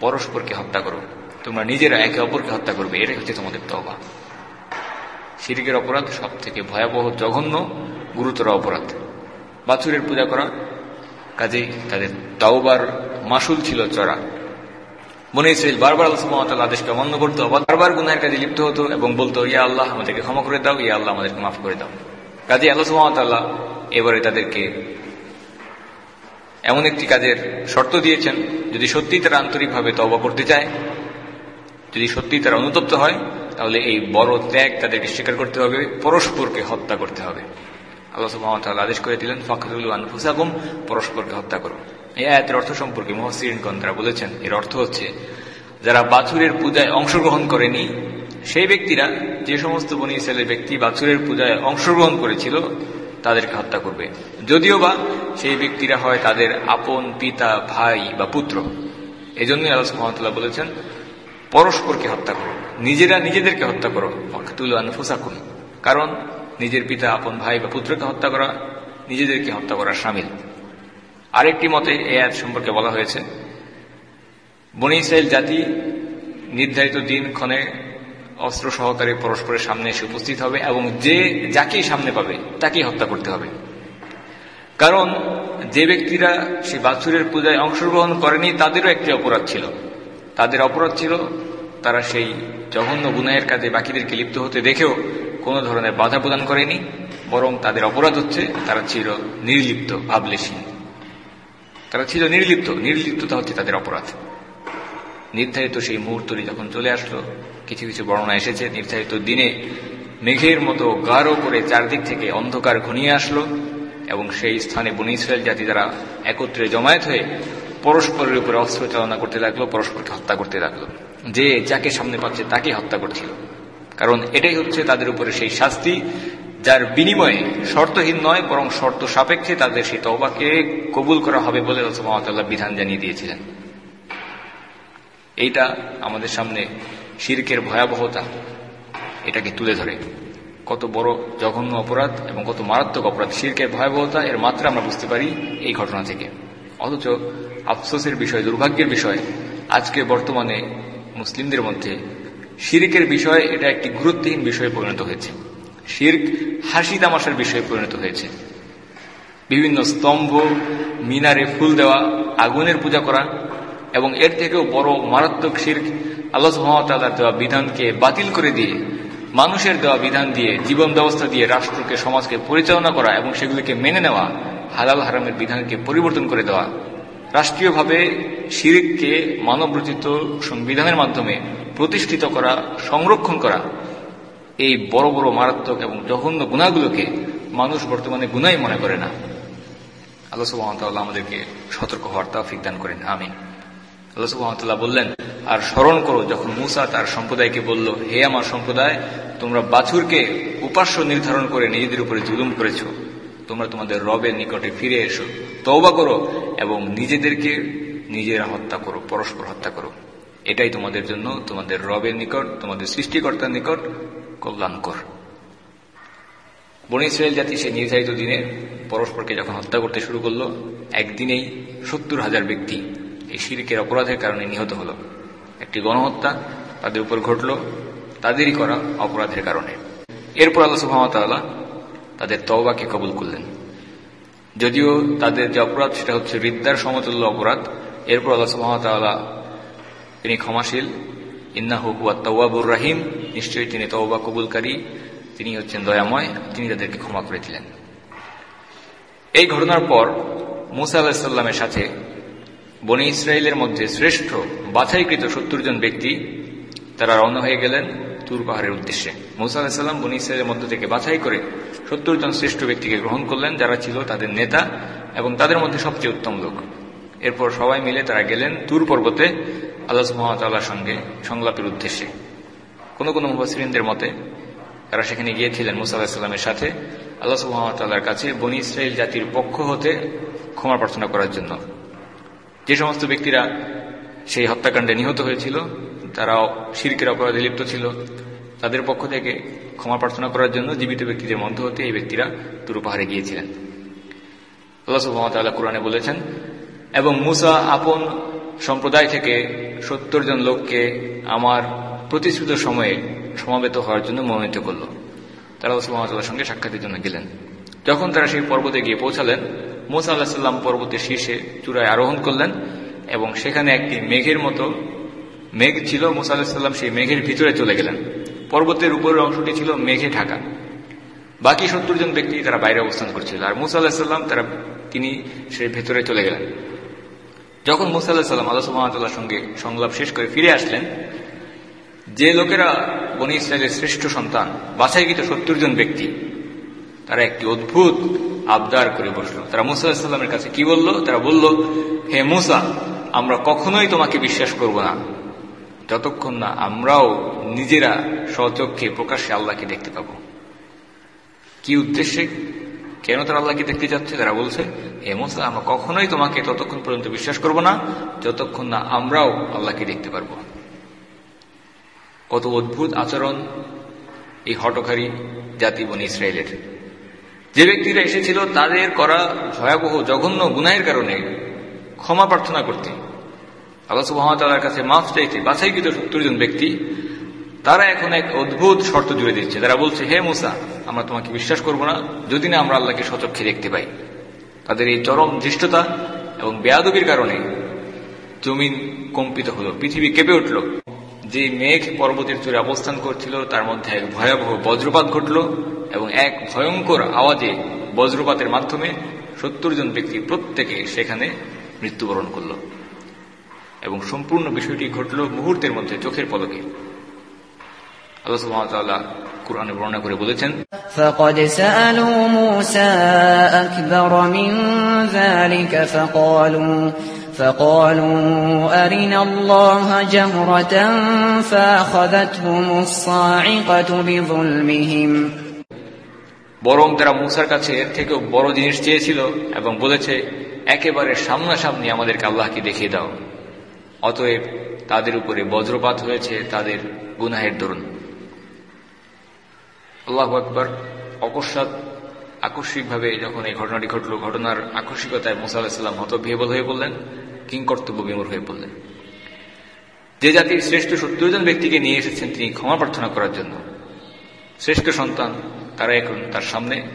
পরস্পরকে হত্যা করো তোমরা নিজেরা একে অপরকে হত্যা করবে। এটাই হচ্ছে তোমাদের তওবা। শিরিকের অপরাধ সব থেকে ভয়াবহ, জঘন্য, গুরুতর অপরাধ। বাছুরের পূজা করা, কাজেই তাদের তাওবার মাসুল ছিল চড়া। মনে ইসরাইল বারবার আল্লাহ সুবহানাহু আদেশকে অমান্য করতো বারবার গুনাহের কাজে লিপ্ত হতো এবং বলতো, ইয়া আল্লাহ, আমাদেরকে ক্ষমা করে দাও, ইয়া আল্লাহ, আমাদেরকে মাফ করে দাও। কাজে আল্লাহ সুবহানাহু এবারে তাদেরকে এমন একটি কাজের শর্ত দিয়েছেন, যদি সত্যি তারা আন্তরিকভাবে তবা করতে চায় যদি সত্যি তারা অনুতপ্ত হয়, তাহলে এই বড় ত্যাগ তাদেরকে স্বীকার করতে হবে, পরস্পরকে হত্যা করতে হবে। আল্লাহ আদেশ করে দিলেন, ফখরুল পরস্পরকে হত্যা করো। এই আয়াতের অর্থ সম্পর্কে মহসিরিনগণ তারা বলেছেন, এর অর্থ হচ্ছে, যারা বাছুরের পূজায় অংশগ্রহণ করেনি, সেই ব্যক্তিরা যে সমস্ত বনি ইসরায়েলের ব্যক্তি বাছুরের পূজায় অংশগ্রহণ করেছিল, তাদেরকে হত্যা করবে। যদিও বা সেই ব্যক্তিরা হয় তাদের আপন পিতা, ভাই বা পুত্র। এজন্যই আল্লাহ সুহামতাল্লাহ বলেছেন পরস্পরকে হত্যা করো। নিজেরা নিজেদেরকে হত্যা করো। আনফুসাকুন কারণ নিজের পিতা, আপন ভাই বা পুত্রকে হত্যা করা, নিজেদেরকে হত্যা করা সামিল। আরেকটি মতে এ আয়াত সম্পর্কে বলা হয়েছে, বনি ইসরায়েল জাতি নির্ধারিত দিন ক্ষণে অস্ত্র সহকারে পরস্পরের সামনে এসে উপস্থিত হবে এবং যে যাকেই সামনে পাবে, তাকেই হত্যা করতে হবে। কারণ যে ব্যক্তিরা সেই বাছুরের পূজায় অংশগ্রহণ করেনি, তাদেরও একটি অপরাধ ছিল। তাদের অপরাধ ছিল, তারা সেই জঘন্য গুনাহের কাজে বাকিদেরকে লিপ্ত হতে দেখেও কোনো ধরনের বাধা প্রদান করেনি, বরং তাদের অপরাধ হচ্ছে তারা ছিল নির্লিপ্ত ভাবলেশীন তারা ছিল নির্লিপ্ত, নির্লিপ্ততা হচ্ছে তাদের অপরাধ। নির্ধারিত সেই মুহূর্তটি যখন চলে আসলো, কিছু কিছু বর্ণনা এসেছে, নির্ধারিত দিনে মেঘের মতো গাঢ় করে চারদিক থেকে অন্ধকার ঘনিয়ে আসলো, এবং সেই স্থানে বনি জাতি যারা একত্রে জমায়েত হয়ে পরস্পরের উপরে অস্ত্র চালনা করতে লাগল, পরস্পরকে হত্যা করতে লাগল। যে যাকে সামনে পাচ্ছে তাকে হত্যা করছিল। কারণ এটাই হচ্ছে তাদের উপরে সেই শাস্তি, যার বিনিময়ে শর্তহীন নয়, বরং শর্ত সাপেক্ষে তাদের সেই তবাকে কবুল করা হবে বলে রসমাতাল্লাহ বিধান জানিয়ে দিয়েছিলেন। এইটা আমাদের সামনে শির্কের ভয়াবহতা, এটাকে তুলে ধরে। কত বড় জঘন্য অপরাধ এবং কত মারাত্মক অপরাধ, শির্কের ভয়াবহতা, এর মাত্রা আমরা বুঝতে পারি এই ঘটনা থেকে। অথচ আফসোসের বিষয়, দুর্ভাগ্যের বিষয়, আজকে বর্তমানে মুসলিমদের মধ্যে শিরিকের বিষয়ে এটা একটি গুরুত্বহীন বিষয়ে পরিণত হয়েছে। শির্ক, হাসি তামাশার বিষয়ে পরিণত হয়েছে। বিভিন্ন স্তম্ভ, মিনারে ফুল দেওয়া, আগুনের পূজা করা এবং এর থেকেও বড় মারাত্মক শির্ক আল্লাহ দেওয়া বিধানকে বাতিল করে দিয়ে, মানুষের দেওয়া বিধান দিয়ে, জীবন ব্যবস্থা দিয়ে রাষ্ট্রকে, সমাজকে পরিচালনা করা এবং সেগুলিকে মেনে নেওয়া, হালাল হারামের বিধানকে পরিবর্তন করে দেওয়া রাষ্ট্রীয়ভাবে শিরিককে মানবরচিত সংবিধানের মাধ্যমে প্রতিষ্ঠিত করা, সংরক্ষণ করা, এই বড় বড় মারাত্মক এবং জঘন্য গুণাগুলোকে মানুষ বর্তমানে গুনাই মনে করে না। আল্লাহ সুবাহতাল্লাহ আমাদেরকে সতর্ক হওয়ার তাফিক দান করেন, আমিন। আল্লাহ সুবাহতাল্লাহ বললেন, আর স্মরণ করো, যখন মুসা তার সম্প্রদায়কে বলল, হে আমার সম্প্রদায়, তোমরা বাছুরকে উপাস্য নির্ধারণ করে নিজেদের উপরে জুলুম করেছ। তোমরা তোমাদের রবের নিকটে ফিরে এসো, তওবা করো এবং নিজেদেরকে নিজেরা হত্যা করো, পরস্পর হত্যা করো। এটাই তোমাদের জন্য তোমাদের রবের নিকট, তোমাদের সৃষ্টিকর্তার নিকট কল্যাণকর। বনি ইসরায়েল জাতি সে নির্ধারিত দিনে পরস্পরকে যখন হত্যা করতে শুরু করল, একদিনেই সত্তর হাজার ব্যক্তি এই শিরিকের অপরাধের কারণে নিহত হল। একটি গণহত্যা তাদের উপর ঘটল, তাদেরই করা অপরাধের কারণে। এরপর আল্লাহ সুহামতাল্লাহ তাদের তওবাকে কবুল করলেন। যদিও তাদের যে অপরাধ, সেটা হচ্ছে রিদ্দার সমতুল্য অপরাধ। এরপর আল্লাহ তিনি ক্ষমাশীল। ইন্না হুয়া তওয়াবুর রাহিম। নিশ্চয়ই তিনি তওবা কবুলকারী। তিনি হচ্ছেন দয়াময়। তিনি তাদেরকে ক্ষমা করে দিলেন। এই ঘটনার পর মুসা আলাহিসাল্লামের সাথে বনি ইসরায়েলের মধ্যে শ্রেষ্ঠ বাছাইকৃত সত্তর জন ব্যক্তি তারা রওনা হয়ে গেলেন তুর পাহাড়ের উদ্দেশ্যে। মুসা আলাহিসাল্লাম বনি ইসরায়েলের মধ্য থেকে বাছাই করে সত্তর জন শ্রেষ্ঠ ব্যক্তিকে গ্রহণ করলেন, যারা ছিল তাদের নেতা এবং তাদের মধ্যে সবচেয়ে উত্তম লোক। এরপর সবাই মিলে তারা গেলেন তুর পর্বতে আল্লাহ মহামতাল্লাহর সঙ্গে সংলাপের উদ্দেশ্যে। কোন কোন মুহাসিরিনদের মতে, তারা সেখানে গিয়েছিলেন মুসা আলাহিসাল্লামের সাথে আল্লাহ সুহামতাল্লাহর কাছে বনি ইসরায়েল জাতির পক্ষ হতে ক্ষমা প্রার্থনা করার জন্য। যে সমস্ত ব্যক্তিরা সেই হত্যাকাণ্ডে নিহত হয়েছিল, তারাও শিরকের অপরাধে লিপ্ত ছিল। তাদের পক্ষ থেকে ক্ষমা প্রার্থনা করার জন্য জীবিত ব্যক্তিদের মধ্য হতে এই ব্যক্তিরা তুরু পাহাড়ে গিয়েছিলেন। আল্লাহ কোরআনে বলেছেন, এবং মুসা আপন সম্প্রদায় থেকে সত্তর জন লোককে আমার প্রতিশ্রুত সময়ে সমাবেত হওয়ার জন্য মনোনীত করল। তারা সুহামতাল্লাহর সঙ্গে সাক্ষাতের জন্য গেলেন। যখন তারা সেই পর্বতে গিয়ে পৌঁছালেন, মোসা আল্লাহ সাল্লাম পর্বতের শীর্ষে চূড়ায় আরোহণ করলেন এবং সেখানে একটি মেঘের মতো মেঘ ছিল, মোসা আল্লাহ সাল্লাম সেই মেঘের ভিতরে চলে গেলেন। পর্বতের উপরের অংশটি ছিল মেঘে ঢাকা। বাকি সত্তর জন ব্যক্তি তারা বাইরে অবস্থান করছিল। আর মুসা আল্লাহ তারা, তিনি সেই ভেতরে চলে গেলেন। যখন মুসা আল্লাহ সাল্লাম আল্লাহ সঙ্গে সংলাপ শেষ করে ফিরে আসলেন, যে লোকেরা বনি ইসরায়েলের শ্রেষ্ঠ সন্তান, বাছাইকৃত সত্তর জন ব্যক্তি, তারা একটি অদ্ভুত আবদার করে বসল। তারা মুসা আল্লাহ সাল্লামের কাছে কি বলল? তারা বলল, হে মুসা, আমরা কখনোই তোমাকে বিশ্বাস করব না। যতক্ষণ না আমরাও নিজেরা স্বচক্ষে প্রকাশ্যে আল্লাহকে দেখতে পাব। কি উদ্দেশ্যে? কেন তারা আল্লাহকে দেখতে যাচ্ছে? তারা বলছে, হে আমরা কখনোই তোমাকে ততক্ষণ পর্যন্ত বিশ্বাস করব না, যতক্ষণ না আমরাও আল্লাহকে দেখতে পারব। কত অদ্ভুত আচরণ এই হটকারী জাতি বনি ইসরায়েলের। যে ব্যক্তিরা এসেছিল, তাদের করা ভয়াবহ, জঘন্য গুনাহের কারণে ক্ষমা প্রার্থনা করতে। আল্লাহ সুহামতাল্লাহর কাছে মাফ চাইতে বাছাইকৃত সত্তর জন ব্যক্তি। তারা এখন এক অদ্ভুত শর্ত জুড়ে দিচ্ছে। তারা বলছে, হে মুসা, আমরা তোমাকে বিশ্বাস করব না। যদি না, আমরা আল্লাহকে সচক্ষে দেখতে পাই। তাদের এই চরম ধৃষ্টতা এবং বেয়াদবির কারণে জমিন কম্পিত হলো, পৃথিবী কেঁপে উঠল। যে মেঘ পর্বতের চূড়ে অবস্থান করছিল, তার মধ্যে এক ভয়াবহ বজ্রপাত ঘটল এবং এক ভয়ঙ্কর আওয়াজে বজ্রপাতের মাধ্যমে সত্তর জন ব্যক্তি প্রত্যেকে সেখানে মৃত্যুবরণ করল। এবং সম্পূর্ণ বিষয়টি ঘটল মুহূর্তের মধ্যে চোখের পলকে আল্লাহ সুবহানাহু কোরআনে বর্ণনা করে বলেছেন فقد سألوا موسى أكبر من ذلك فقالوا فقالوا أرنا الله جهرة فأخذتهم الصاعقة بظلمهم বরং তারা মুসার কাছে এর থেকেও বড় জিনিস চেয়েছিল এবং বলেছে একেবারে সামনাসামনি আমাদেরকে আল্লাহকে দেখিয়ে দাও অতএব তাদের উপরে বজ্রপাত হয়েছে, তাদের গুনাহের দরুন। আল্লাহ আকবর। অকস্মাৎ আকস্মিকভাবে যখন এই ঘটনাটি ঘটল, ঘটনার আকস্মিকতায় মুসা আলাহিসাল্লাম হতবিহেবল হয়ে পড়লেন, কিংকর্তব্য বিমূর হয়ে পড়লেন। যে জাতির শ্রেষ্ঠ সত্তর জন ব্যক্তিকে নিয়ে এসেছেন, তিনি ক্ষমা প্রার্থনা করার জন্য। শ্রেষ্ঠ সন্তান তারা এখন তার সামনে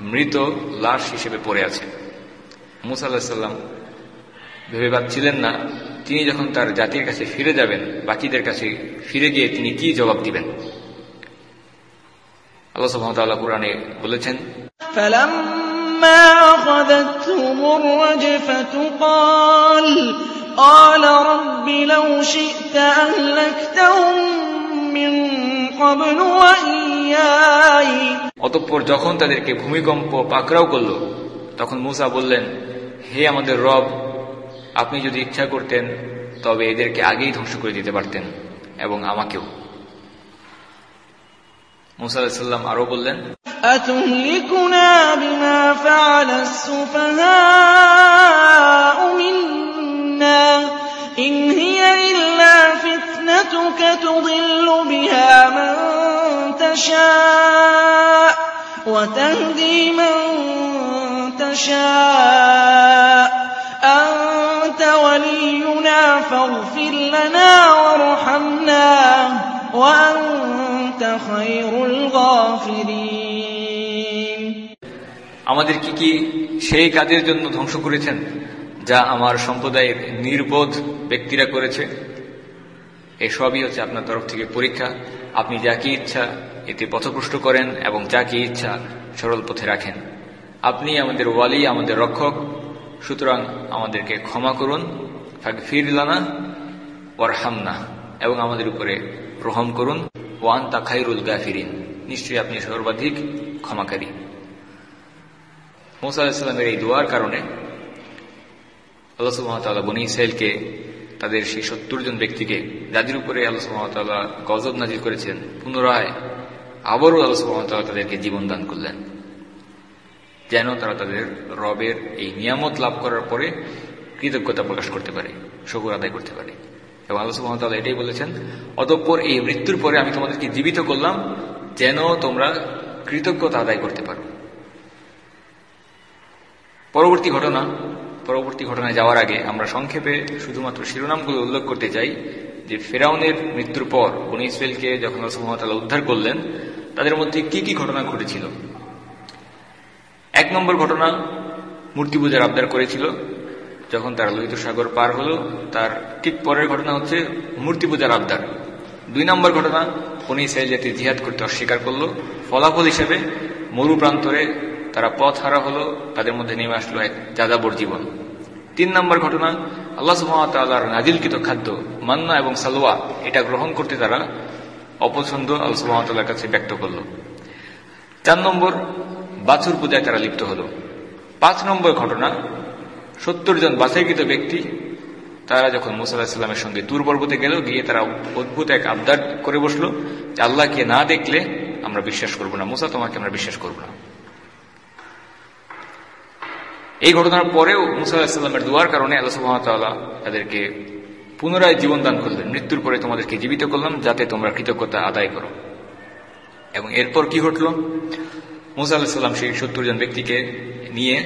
মৃত লাশ হিসেবে পড়ে আছে। মুসা আল্লাহাম ভেবে পাচ্ছিলেন না তিনি যখন তার জাতির কাছে ফিরে যাবেন বাকিদের কাছে ফিরে গিয়ে তিনি কি জবাব দিবেন আল্লাহ সুহামতাল্লাহ কোরআনে বলেছেন فلما أخذتهم الرجفة قال قال رب لو شئت أهلكتهم من قبل وإياي অতঃপর যখন তাদেরকে ভূমিকম্প পাকড়াও করল তখন মুসা বললেন হে আমাদের রব আপনি যদি ইচ্ছা করতেন তবে এদেরকে আগেই ধ্বংস করে দিতে পারতেন এবং আমাকেও মুসা আলাহিসাল্লাম আরো বললেন أتهلكنا بما فعل السفهاء منا إن هي إلا فتنتك تضل بها من تشاء وتهدي من تشاء أنت ولينا فاغفر لنا وارحمنا وأنت خير الغافرين আমাদের কি কি সেই কাজের জন্য ধ্বংস করেছেন যা আমার সম্প্রদায়ের নির্বোধ ব্যক্তিরা করেছে এসবই হচ্ছে আপনার তরফ থেকে পরীক্ষা আপনি যাকে ইচ্ছা এতে পথপ্রষ্ট করেন এবং যাকে ইচ্ছা সরল পথে রাখেন আপনি আমাদের ওয়ালি আমাদের রক্ষক সুতরাং আমাদেরকে ক্ষমা করুন ফিরলানা ওয়ারহামনা, এবং আমাদের উপরে রহম করুন। ওয়ান তাখাইরুল গাফিরিন। নিশ্চয়ই আপনি সর্বাধিক ক্ষমাকারী। মোসা আলাহিসাল্লামের এই দোয়ার কারণে আল্লাহ সুহামতাল্লাহ বনি ইসরায়েলকে তাদের সেই সত্তর জন ব্যক্তিকে যাদের উপরে আল্লাহ সুহামতাল্লাহ গজব নাজির করেছেন, পুনরায় আবারও আল্লাহ সুহামতাল্লাহ তাদেরকে জীবন দান করলেন। যেন তারা তাদের রবের এই নিয়ামত লাভ করার পরে কৃতজ্ঞতা প্রকাশ করতে পারে, শকুর আদায় করতে পারে। এবং আল্লাহ সুহামতাল্লাহ এটাই বলেছেন, অতঃপর এই মৃত্যুর পরে আমি তোমাদেরকে জীবিত করলাম, যেন তোমরা কৃতজ্ঞতা আদায় করতে পারো। পরবর্তী ঘটনা, পরবর্তী ঘটনায় যাওয়ার আগে আমরা সংক্ষেপে শুধুমাত্র শিরোনামগুলো উল্লেখ করতে চাই, যে ফেরাউনের মৃত্যুর পর বনি ইসরায়েলকে যখন সুহামতাল্লাহ উদ্ধার করলেন, তাদের মধ্যে কি কি ঘটনা ঘটেছিল? এক নম্বর ঘটনা, মূর্তি পূজার আবদার করেছিল। যখন তার লোহিত সাগর পার হলো, তার ঠিক পরের ঘটনা হচ্ছে মূর্তি পূজার আবদার। দুই নম্বর ঘটনা বনি ইসরায়েল জাতি জিহাদ করতে অস্বীকার করল। ফলাফল হিসেবে মরু প্রান্তরে তারা পথ হারা হলো, তাদের মধ্যে নেমে আসলো এক যাযাবর জীবন। তিন নম্বর ঘটনা, আল্লাহ সুহামতাল্লাহর নাজিলকৃত খাদ্য, মান্না এবং সালোয়া, এটা গ্রহণ করতে তারা অপছন্দ আল্লাহ সুহামতাল্লাহর কাছে ব্যক্ত করল। চার নম্বর, বাছুর পূজায় তারা লিপ্ত হল। পাঁচ নম্বর ঘটনা সত্তর জন বাছাইকৃত ব্যক্তি, তারা যখন মুসাল্লাহামের সঙ্গে দূর পর্বতে গেল, গিয়ে তারা অদ্ভুত এক আবদার করে বসল, যে আল্লাহকে না দেখলে আমরা বিশ্বাস করব না। মুসা, তোমাকে আমরা বিশ্বাস করব না। এই ঘটনার পরেও মুসা আলাহিসাল্লামের দোয়ার কারণে আল্লাহ তাদেরকে পুনরায় জীবন দান করলেন। মৃত্যুর পরে তোমাদেরকে জীবিত করলাম, যাতে তোমরা কৃতজ্ঞতা আদায় করো। এবং এরপর কি ঘটল? মুসা আল্লাহাম সেই সত্তর জন ব্যক্তিকে নিয়ে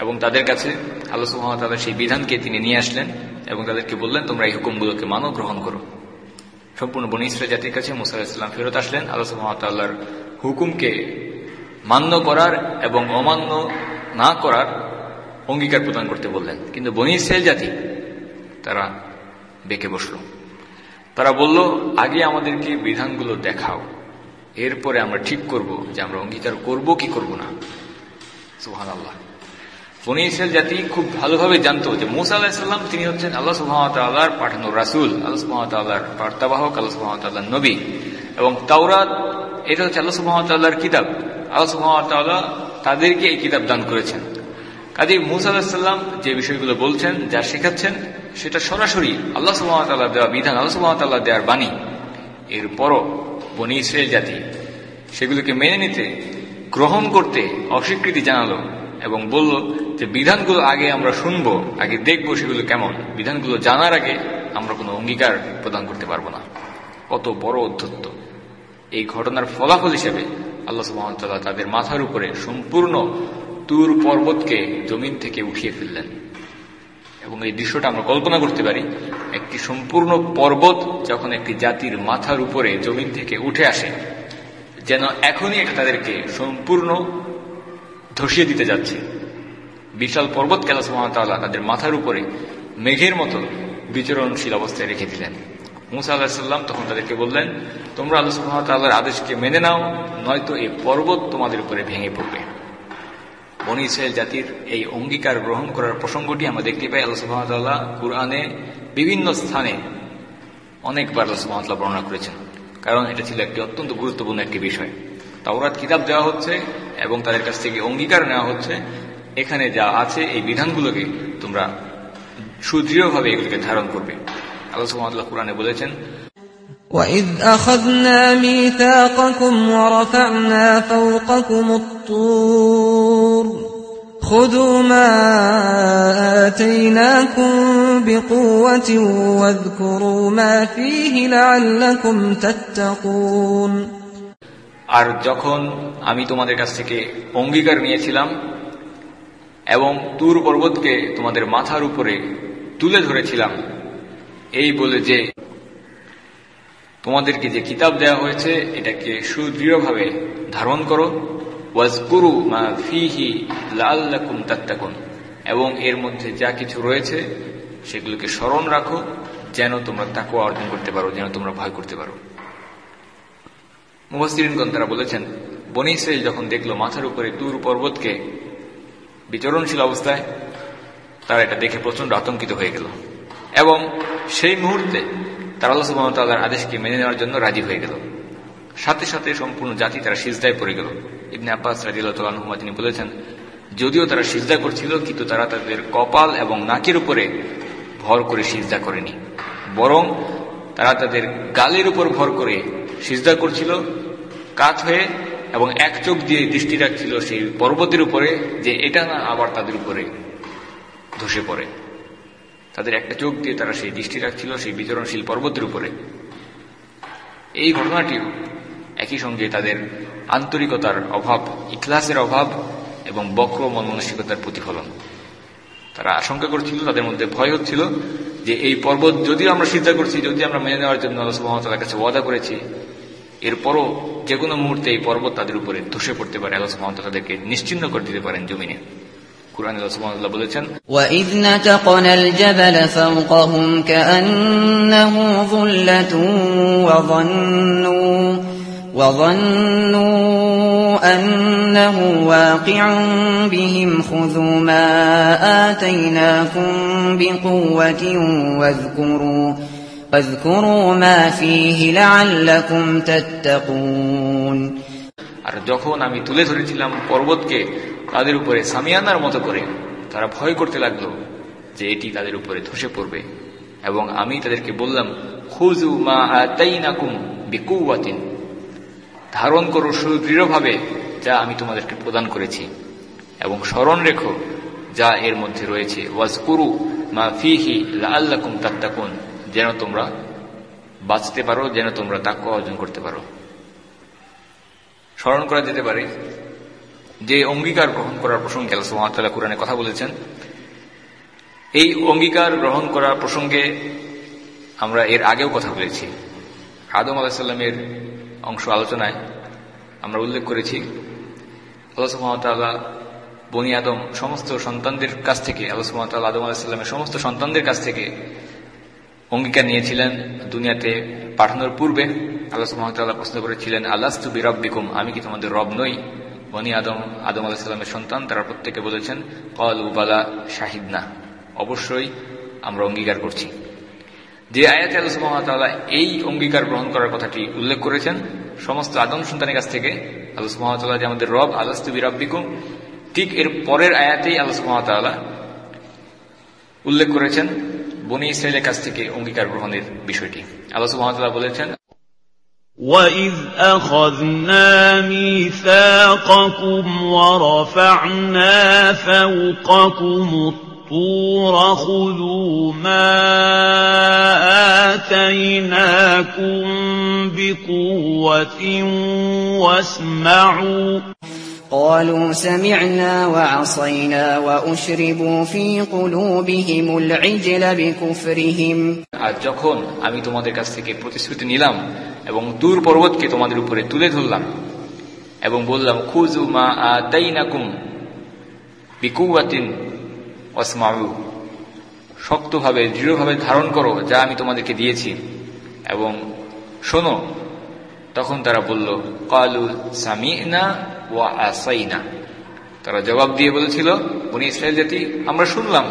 এবং তাদের কাছে আল্লাহ সুহামতাল্লাহ সেই বিধানকে তিনি নিয়ে আসলেন এবং তাদেরকে বললেন, তোমরা এই হুকুমগুলোকে মানব গ্রহণ করো। সম্পূর্ণ বনি জাতির কাছে মুসা আলাহিসাল্লাম ফেরত আসলেন। আল্লাহ সুহামতাল্লাহর হুকুমকে মান্য করার এবং অমান্য না করার অঙ্গীকার প্রদান করতে বললেন। কিন্তু বনি জাতি, তারা বেঁকে বসল। তারা বলল, আগে আমাদেরকে বিধানগুলো দেখাও। এরপরে আমরা ঠিক করব যে আমরা অঙ্গীকার করব কি করব না। সুহান আল্লাহ বনি ইসরায়েল জাতি খুব ভালোভাবে জানতো যে মুসা আলাহিসাল্লাম তিনি হচ্ছেন আল্লাহ সুহামতাল্লাহর পাঠানো রাসুল, আল্লাহ সুহামতাল্লাহর বার্তাবাহক, আল্লাহ সুহামতাল্লাহ নবী। এবং তাওরাত, এটা হচ্ছে আল্লাহ সুহামতাল্লাহর কিতাব। আল্লাহ সুহামতাল্লাহ তাদেরকে এই কিতাব দান করেছেন। কাজী মুসা আলাহিসাল্লাম যে বিষয়গুলো বলছেন, যা শেখাচ্ছেন, সেটা সরাসরি আল্লাহ সুহামতাল্লাহ দেওয়া বিধান, আল্লাহ সুহামতাল্লাহ দেওয়ার বাণী। এরপরও বনি ইসরায়েল জাতি সেগুলোকে মেনে নিতে, গ্রহণ করতে অস্বীকৃতি জানালো। এবং বলল যে বিধানগুলো আগে আমরা শুনব, আগে দেখব সেগুলো কেমন? বিধানগুলো জানার আগে আমরা কোনো অঙ্গীকার প্রদান করতে পারব না। কত বড় অধ্যত্ত। এই ঘটনার ফলাফল হিসেবে আল্লাহ সুহামতাল্লাহ তাদের মাথার উপরে সম্পূর্ণ তুর পর্বতকে জমিন থেকে উঠিয়ে ফেললেন। এবং এই দৃশ্যটা আমরা কল্পনা করতে পারি, একটি সম্পূর্ণ পর্বত যখন একটি জাতির মাথার উপরে জমিন থেকে উঠে আসে, যেন এখনই এটা তাদেরকে সম্পূর্ণ ধসিয়ে দিতে যাচ্ছে। বিশাল পর্বত কেলা সুহামতাল্লাহ তাদের মাথার উপরে মেঘের মতো বিচরণশীল অবস্থায় রেখে দিলেন। মুসা আল্লাহাম তখন তাদেরকে বললেন, তোমরা আল্লাহ সুহামতাল্লাহর আদেশকে মেনে নাও, নয়তো এই পর্বত তোমাদের উপরে ভেঙে পড়বে। বনি জাতির এই অঙ্গীকার গ্রহণ করার প্রসঙ্গটি আমরা দেখতে পাই আল্লাহ সুহামতাল্লাহ কুরআনে বিভিন্ন স্থানে অনেকবার আল্লাহ সুহামতাল্লাহ বর্ণনা করেছেন। কারণ এটা ছিল একটি অত্যন্ত গুরুত্বপূর্ণ একটি বিষয়। তাওরাত কিতাব দেওয়া হচ্ছে এবং তাদের কাছ থেকে অঙ্গীকার নেওয়া হচ্ছে এখানে যা আছে এই বিধানগুলোকে তোমরা সুদৃঢ়ভাবে এগুলোকে ধারণ করবে আল্লাহ সুহামতাল্লাহ কোরআনে বলেছেন وَإِذْ أَخَذْنَا مِيثَاقَكُمْ وَرَفَعْنَا فَوْقَكُمُ الطُّورَ خُذُوا مَا آتَيْنَاكُمْ بِقُوَّةٍ وَاذْكُرُوا مَا فِيهِ لَعَلَّكُمْ تَتَّقُونَ আর যখন আমি তোমাদের কাছ থেকে অঙ্গীকার নিয়েছিলাম এবং তুর পর্বতকে তোমাদের মাথার উপরে তুলে ধরেছিলাম, এই বলে যে, তোমাদেরকে যে কিতাব দেওয়া হয়েছে, এটাকে সুদৃঢ়ভাবে ধারণ করো। ওয়াজকুরু মা ফিহি লাল্লাকুম তাত্তাকুন। এবং এর মধ্যে যা কিছু রয়েছে, সেগুলোকে স্মরণ রাখো, যেন তোমরা তাকুয়া অর্জন করতে পারো, যেন তোমরা ভয় করতে পারো। মুবাসিরিনগণ তারা বলেছেন, বনি ইসরাইল যখন দেখল মাথার উপরে দূর পর্বতকে বিচরণশীল অবস্থায়, তারা এটা দেখে প্রচণ্ড আতঙ্কিত হয়ে গেল। এবং সেই মুহূর্তে তারা আল্লাহ সুবাহতাল্লাহর আদেশকে মেনে নেওয়ার জন্য রাজি হয়ে গেল। সাথে সাথে সম্পূর্ণ জাতি তারা সিজদায় পড়ে গেল। ইবনে আব্বাস রাজিউল্লাহ তিনি বলেছেন, যদিও তারা সিজদা করছিল, কিন্তু তারা তাদের কপাল এবং নাকের উপরে ভর করে সিজদা করেনি। বরং তারা তাদের গালের উপর ভর করে সিজদা করছিল কাত হয়ে এবং এক চোখ দিয়ে দৃষ্টি রাখছিল সেই পর্বতের উপরে, যে এটা না আবার তাদের উপরে ধসে পড়ে। তাদের একটা চোখ দিয়ে তারা সেই দৃষ্টি রাখছিল সেই বিচরণশীল পর্বতের উপরে। এই ঘটনাটিও একই সঙ্গে তাদের আন্তরিকতার অভাব, ইখলাসের অভাব এবং বক্র মন মানসিকতার প্রতিফলন। তারা আশঙ্কা করছিল, তাদের মধ্যে ভয় হচ্ছিল যে এই পর্বত যদিও আমরা চিন্তা করছি যদি আমরা মেনে নেওয়ার জন্য আল্লাহ কাছে ওয়াদা করেছি এরপরও যে কোনো মুহূর্তে এই পর্বত তাদের উপরে ধসে পড়তে পারে আল্লাহ সুহামতাল তাদেরকে নিশ্চিন্ন করে দিতে পারেন জমিনে কুরআন আল্লাহ সুবহানাহু বলেছেন وَإِذْ نَتَقْنَا الْجَبَلَ فَوْقَهُمْ كَأَنَّهُ ظُلَّةٌ وَظَنُّوا وَظَنُّوا أَنَّهُ وَاقِعٌ بِهِمْ خُذُوا مَا آتَيْنَاكُمْ بِقُوَّةٍ وَاذْكُرُوا واذكروا ما فيه لعلكم تتقون আর যখন আমি তুলে ধরেছিলাম পর্বতকে তাদের উপরে সামিয়ানার মতো করে তারা ভয় করতে লাগলো যে এটি তাদের উপরে ধসে পড়বে এবং আমি তাদেরকে বললাম খুজু মা আতাইনাকুম বিকুয়াতিন ধারণ করো সুদৃঢ়ভাবে যা আমি তোমাদেরকে প্রদান করেছি এবং স্মরণ রেখো যা এর মধ্যে রয়েছে ওয়াজ কুরু মা ফিহি লাল্লাকুম তাত্তাকুন যেন তোমরা বাঁচতে পারো, যেন তোমরা তাক্য অর্জন করতে পারো। স্মরণ করা যেতে পারে যে অঙ্গীকার গ্রহণ করার প্রসঙ্গে আল্লাহ কোরআনে কথা বলেছেন। এই অঙ্গীকার গ্রহণ করার প্রসঙ্গে আমরা এর আগেও কথা বলেছি। আদম আলাহিসাল্লামের অংশ আলোচনায় আমরা উল্লেখ করেছি, আল্লাহ সুহামতাল্লাহ বনি আদম সমস্ত সন্তানদের কাছ থেকে, আল্লাহ সুহামতাল্লাহ আদম আলাহিসাল্লামের সমস্ত সন্তানদের কাছ থেকে অঙ্গীকার নিয়েছিলেন দুনিয়াতে পাঠানোর পূর্বে। আল্লাহ সুহামতাল্লাহ প্রশ্ন করেছিলেন আল্লাস্তু বিরব বিকুম আমি কি তোমাদের রব নই? বনি আদম আদম আলাহিসাল্লামের সন্তান, তারা প্রত্যেকে বলেছেন কল উবালা শাহিদ না অবশ্যই আমরা অঙ্গীকার করছি। যে আয়াতে আল্লাহ সুহামতাল্লাহ এই অঙ্গীকার গ্রহণ করার কথাটি উল্লেখ করেছেন, সমস্ত আদম সন্তানের কাছ থেকে আল্লাহ সুহামতাল্লাহ যে আমাদের রব আল্লাস্তু বিরব বিকুম ঠিক এর পরের আয়াতেই আল্লাহ সুহামতাল্লাহ উল্লেখ করেছেন বনি ইসরায়েলের কাছ থেকে অঙ্গীকার গ্রহণের বিষয়টি আল্লাহ সুহামতাল্লাহ বলেছেন وَإِذْ أَخَذْنَا مِيثَاقَكُمْ وَرَفَعْنَا فَوْقَكُمُ الطُّورَ خُذُوا مَا آتَيْنَاكُمْ بِقُوَّةٍ وَاسْمَعُوا قالوا سمعنا وعصينا وأشربوا في قلوبهم العجل بكفرهم আর যখন আমি তোমাদের কাছ থেকে প্রতিশ্রুতি নিলাম এবং দূর পর্বতকে তোমাদের উপরে তুলে ধরলাম এবং বললাম খুজু মা আতাইনাকুম বিকুয়াতিন ওয়াসমাউ শক্তভাবে দৃঢ়ভাবে ধারণ করো যা আমি তোমাদেরকে দিয়েছি এবং শোনো তখন তারা বলল কালু সামিনা ওয়া আসাইনা। তারা জবাব দিয়ে বলেছিল উনি ইসরায়েল জাতি, আমরা শুনলাম,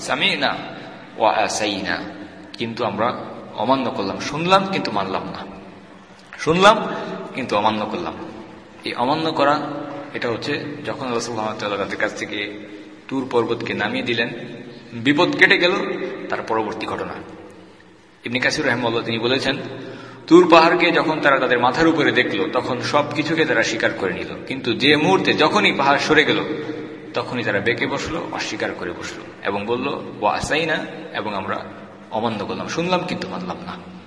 সামিনা ওয়া আসাইনা। কিন্তু আমরা অমান্য করলাম। শুনলাম, কিন্তু মানলাম না। শুনলাম, কিন্তু অমান্য করলাম। এই অমান্য করা, এটা হচ্ছে যখন আল্লাহ কাছ থেকে তুর পর্বতকে নামিয়ে দিলেন, বিপদ কেটে গেল, তার পরবর্তী ঘটনা। ইবনি কাসির রহমল্লা তিনি বলেছেন তুর পাহাড়কে যখন তারা তাদের মাথার উপরে দেখল, তখন সবকিছুকে তারা স্বীকার করে নিল। কিন্তু যে মুহূর্তে যখনই পাহাড় সরে গেল, তখনই তারা বেঁকে বসল, অস্বীকার করে বসল এবং বলল ও আসাই না এবং আমরা অমান্য করলাম। শুনলাম, কিন্তু মানলাম না।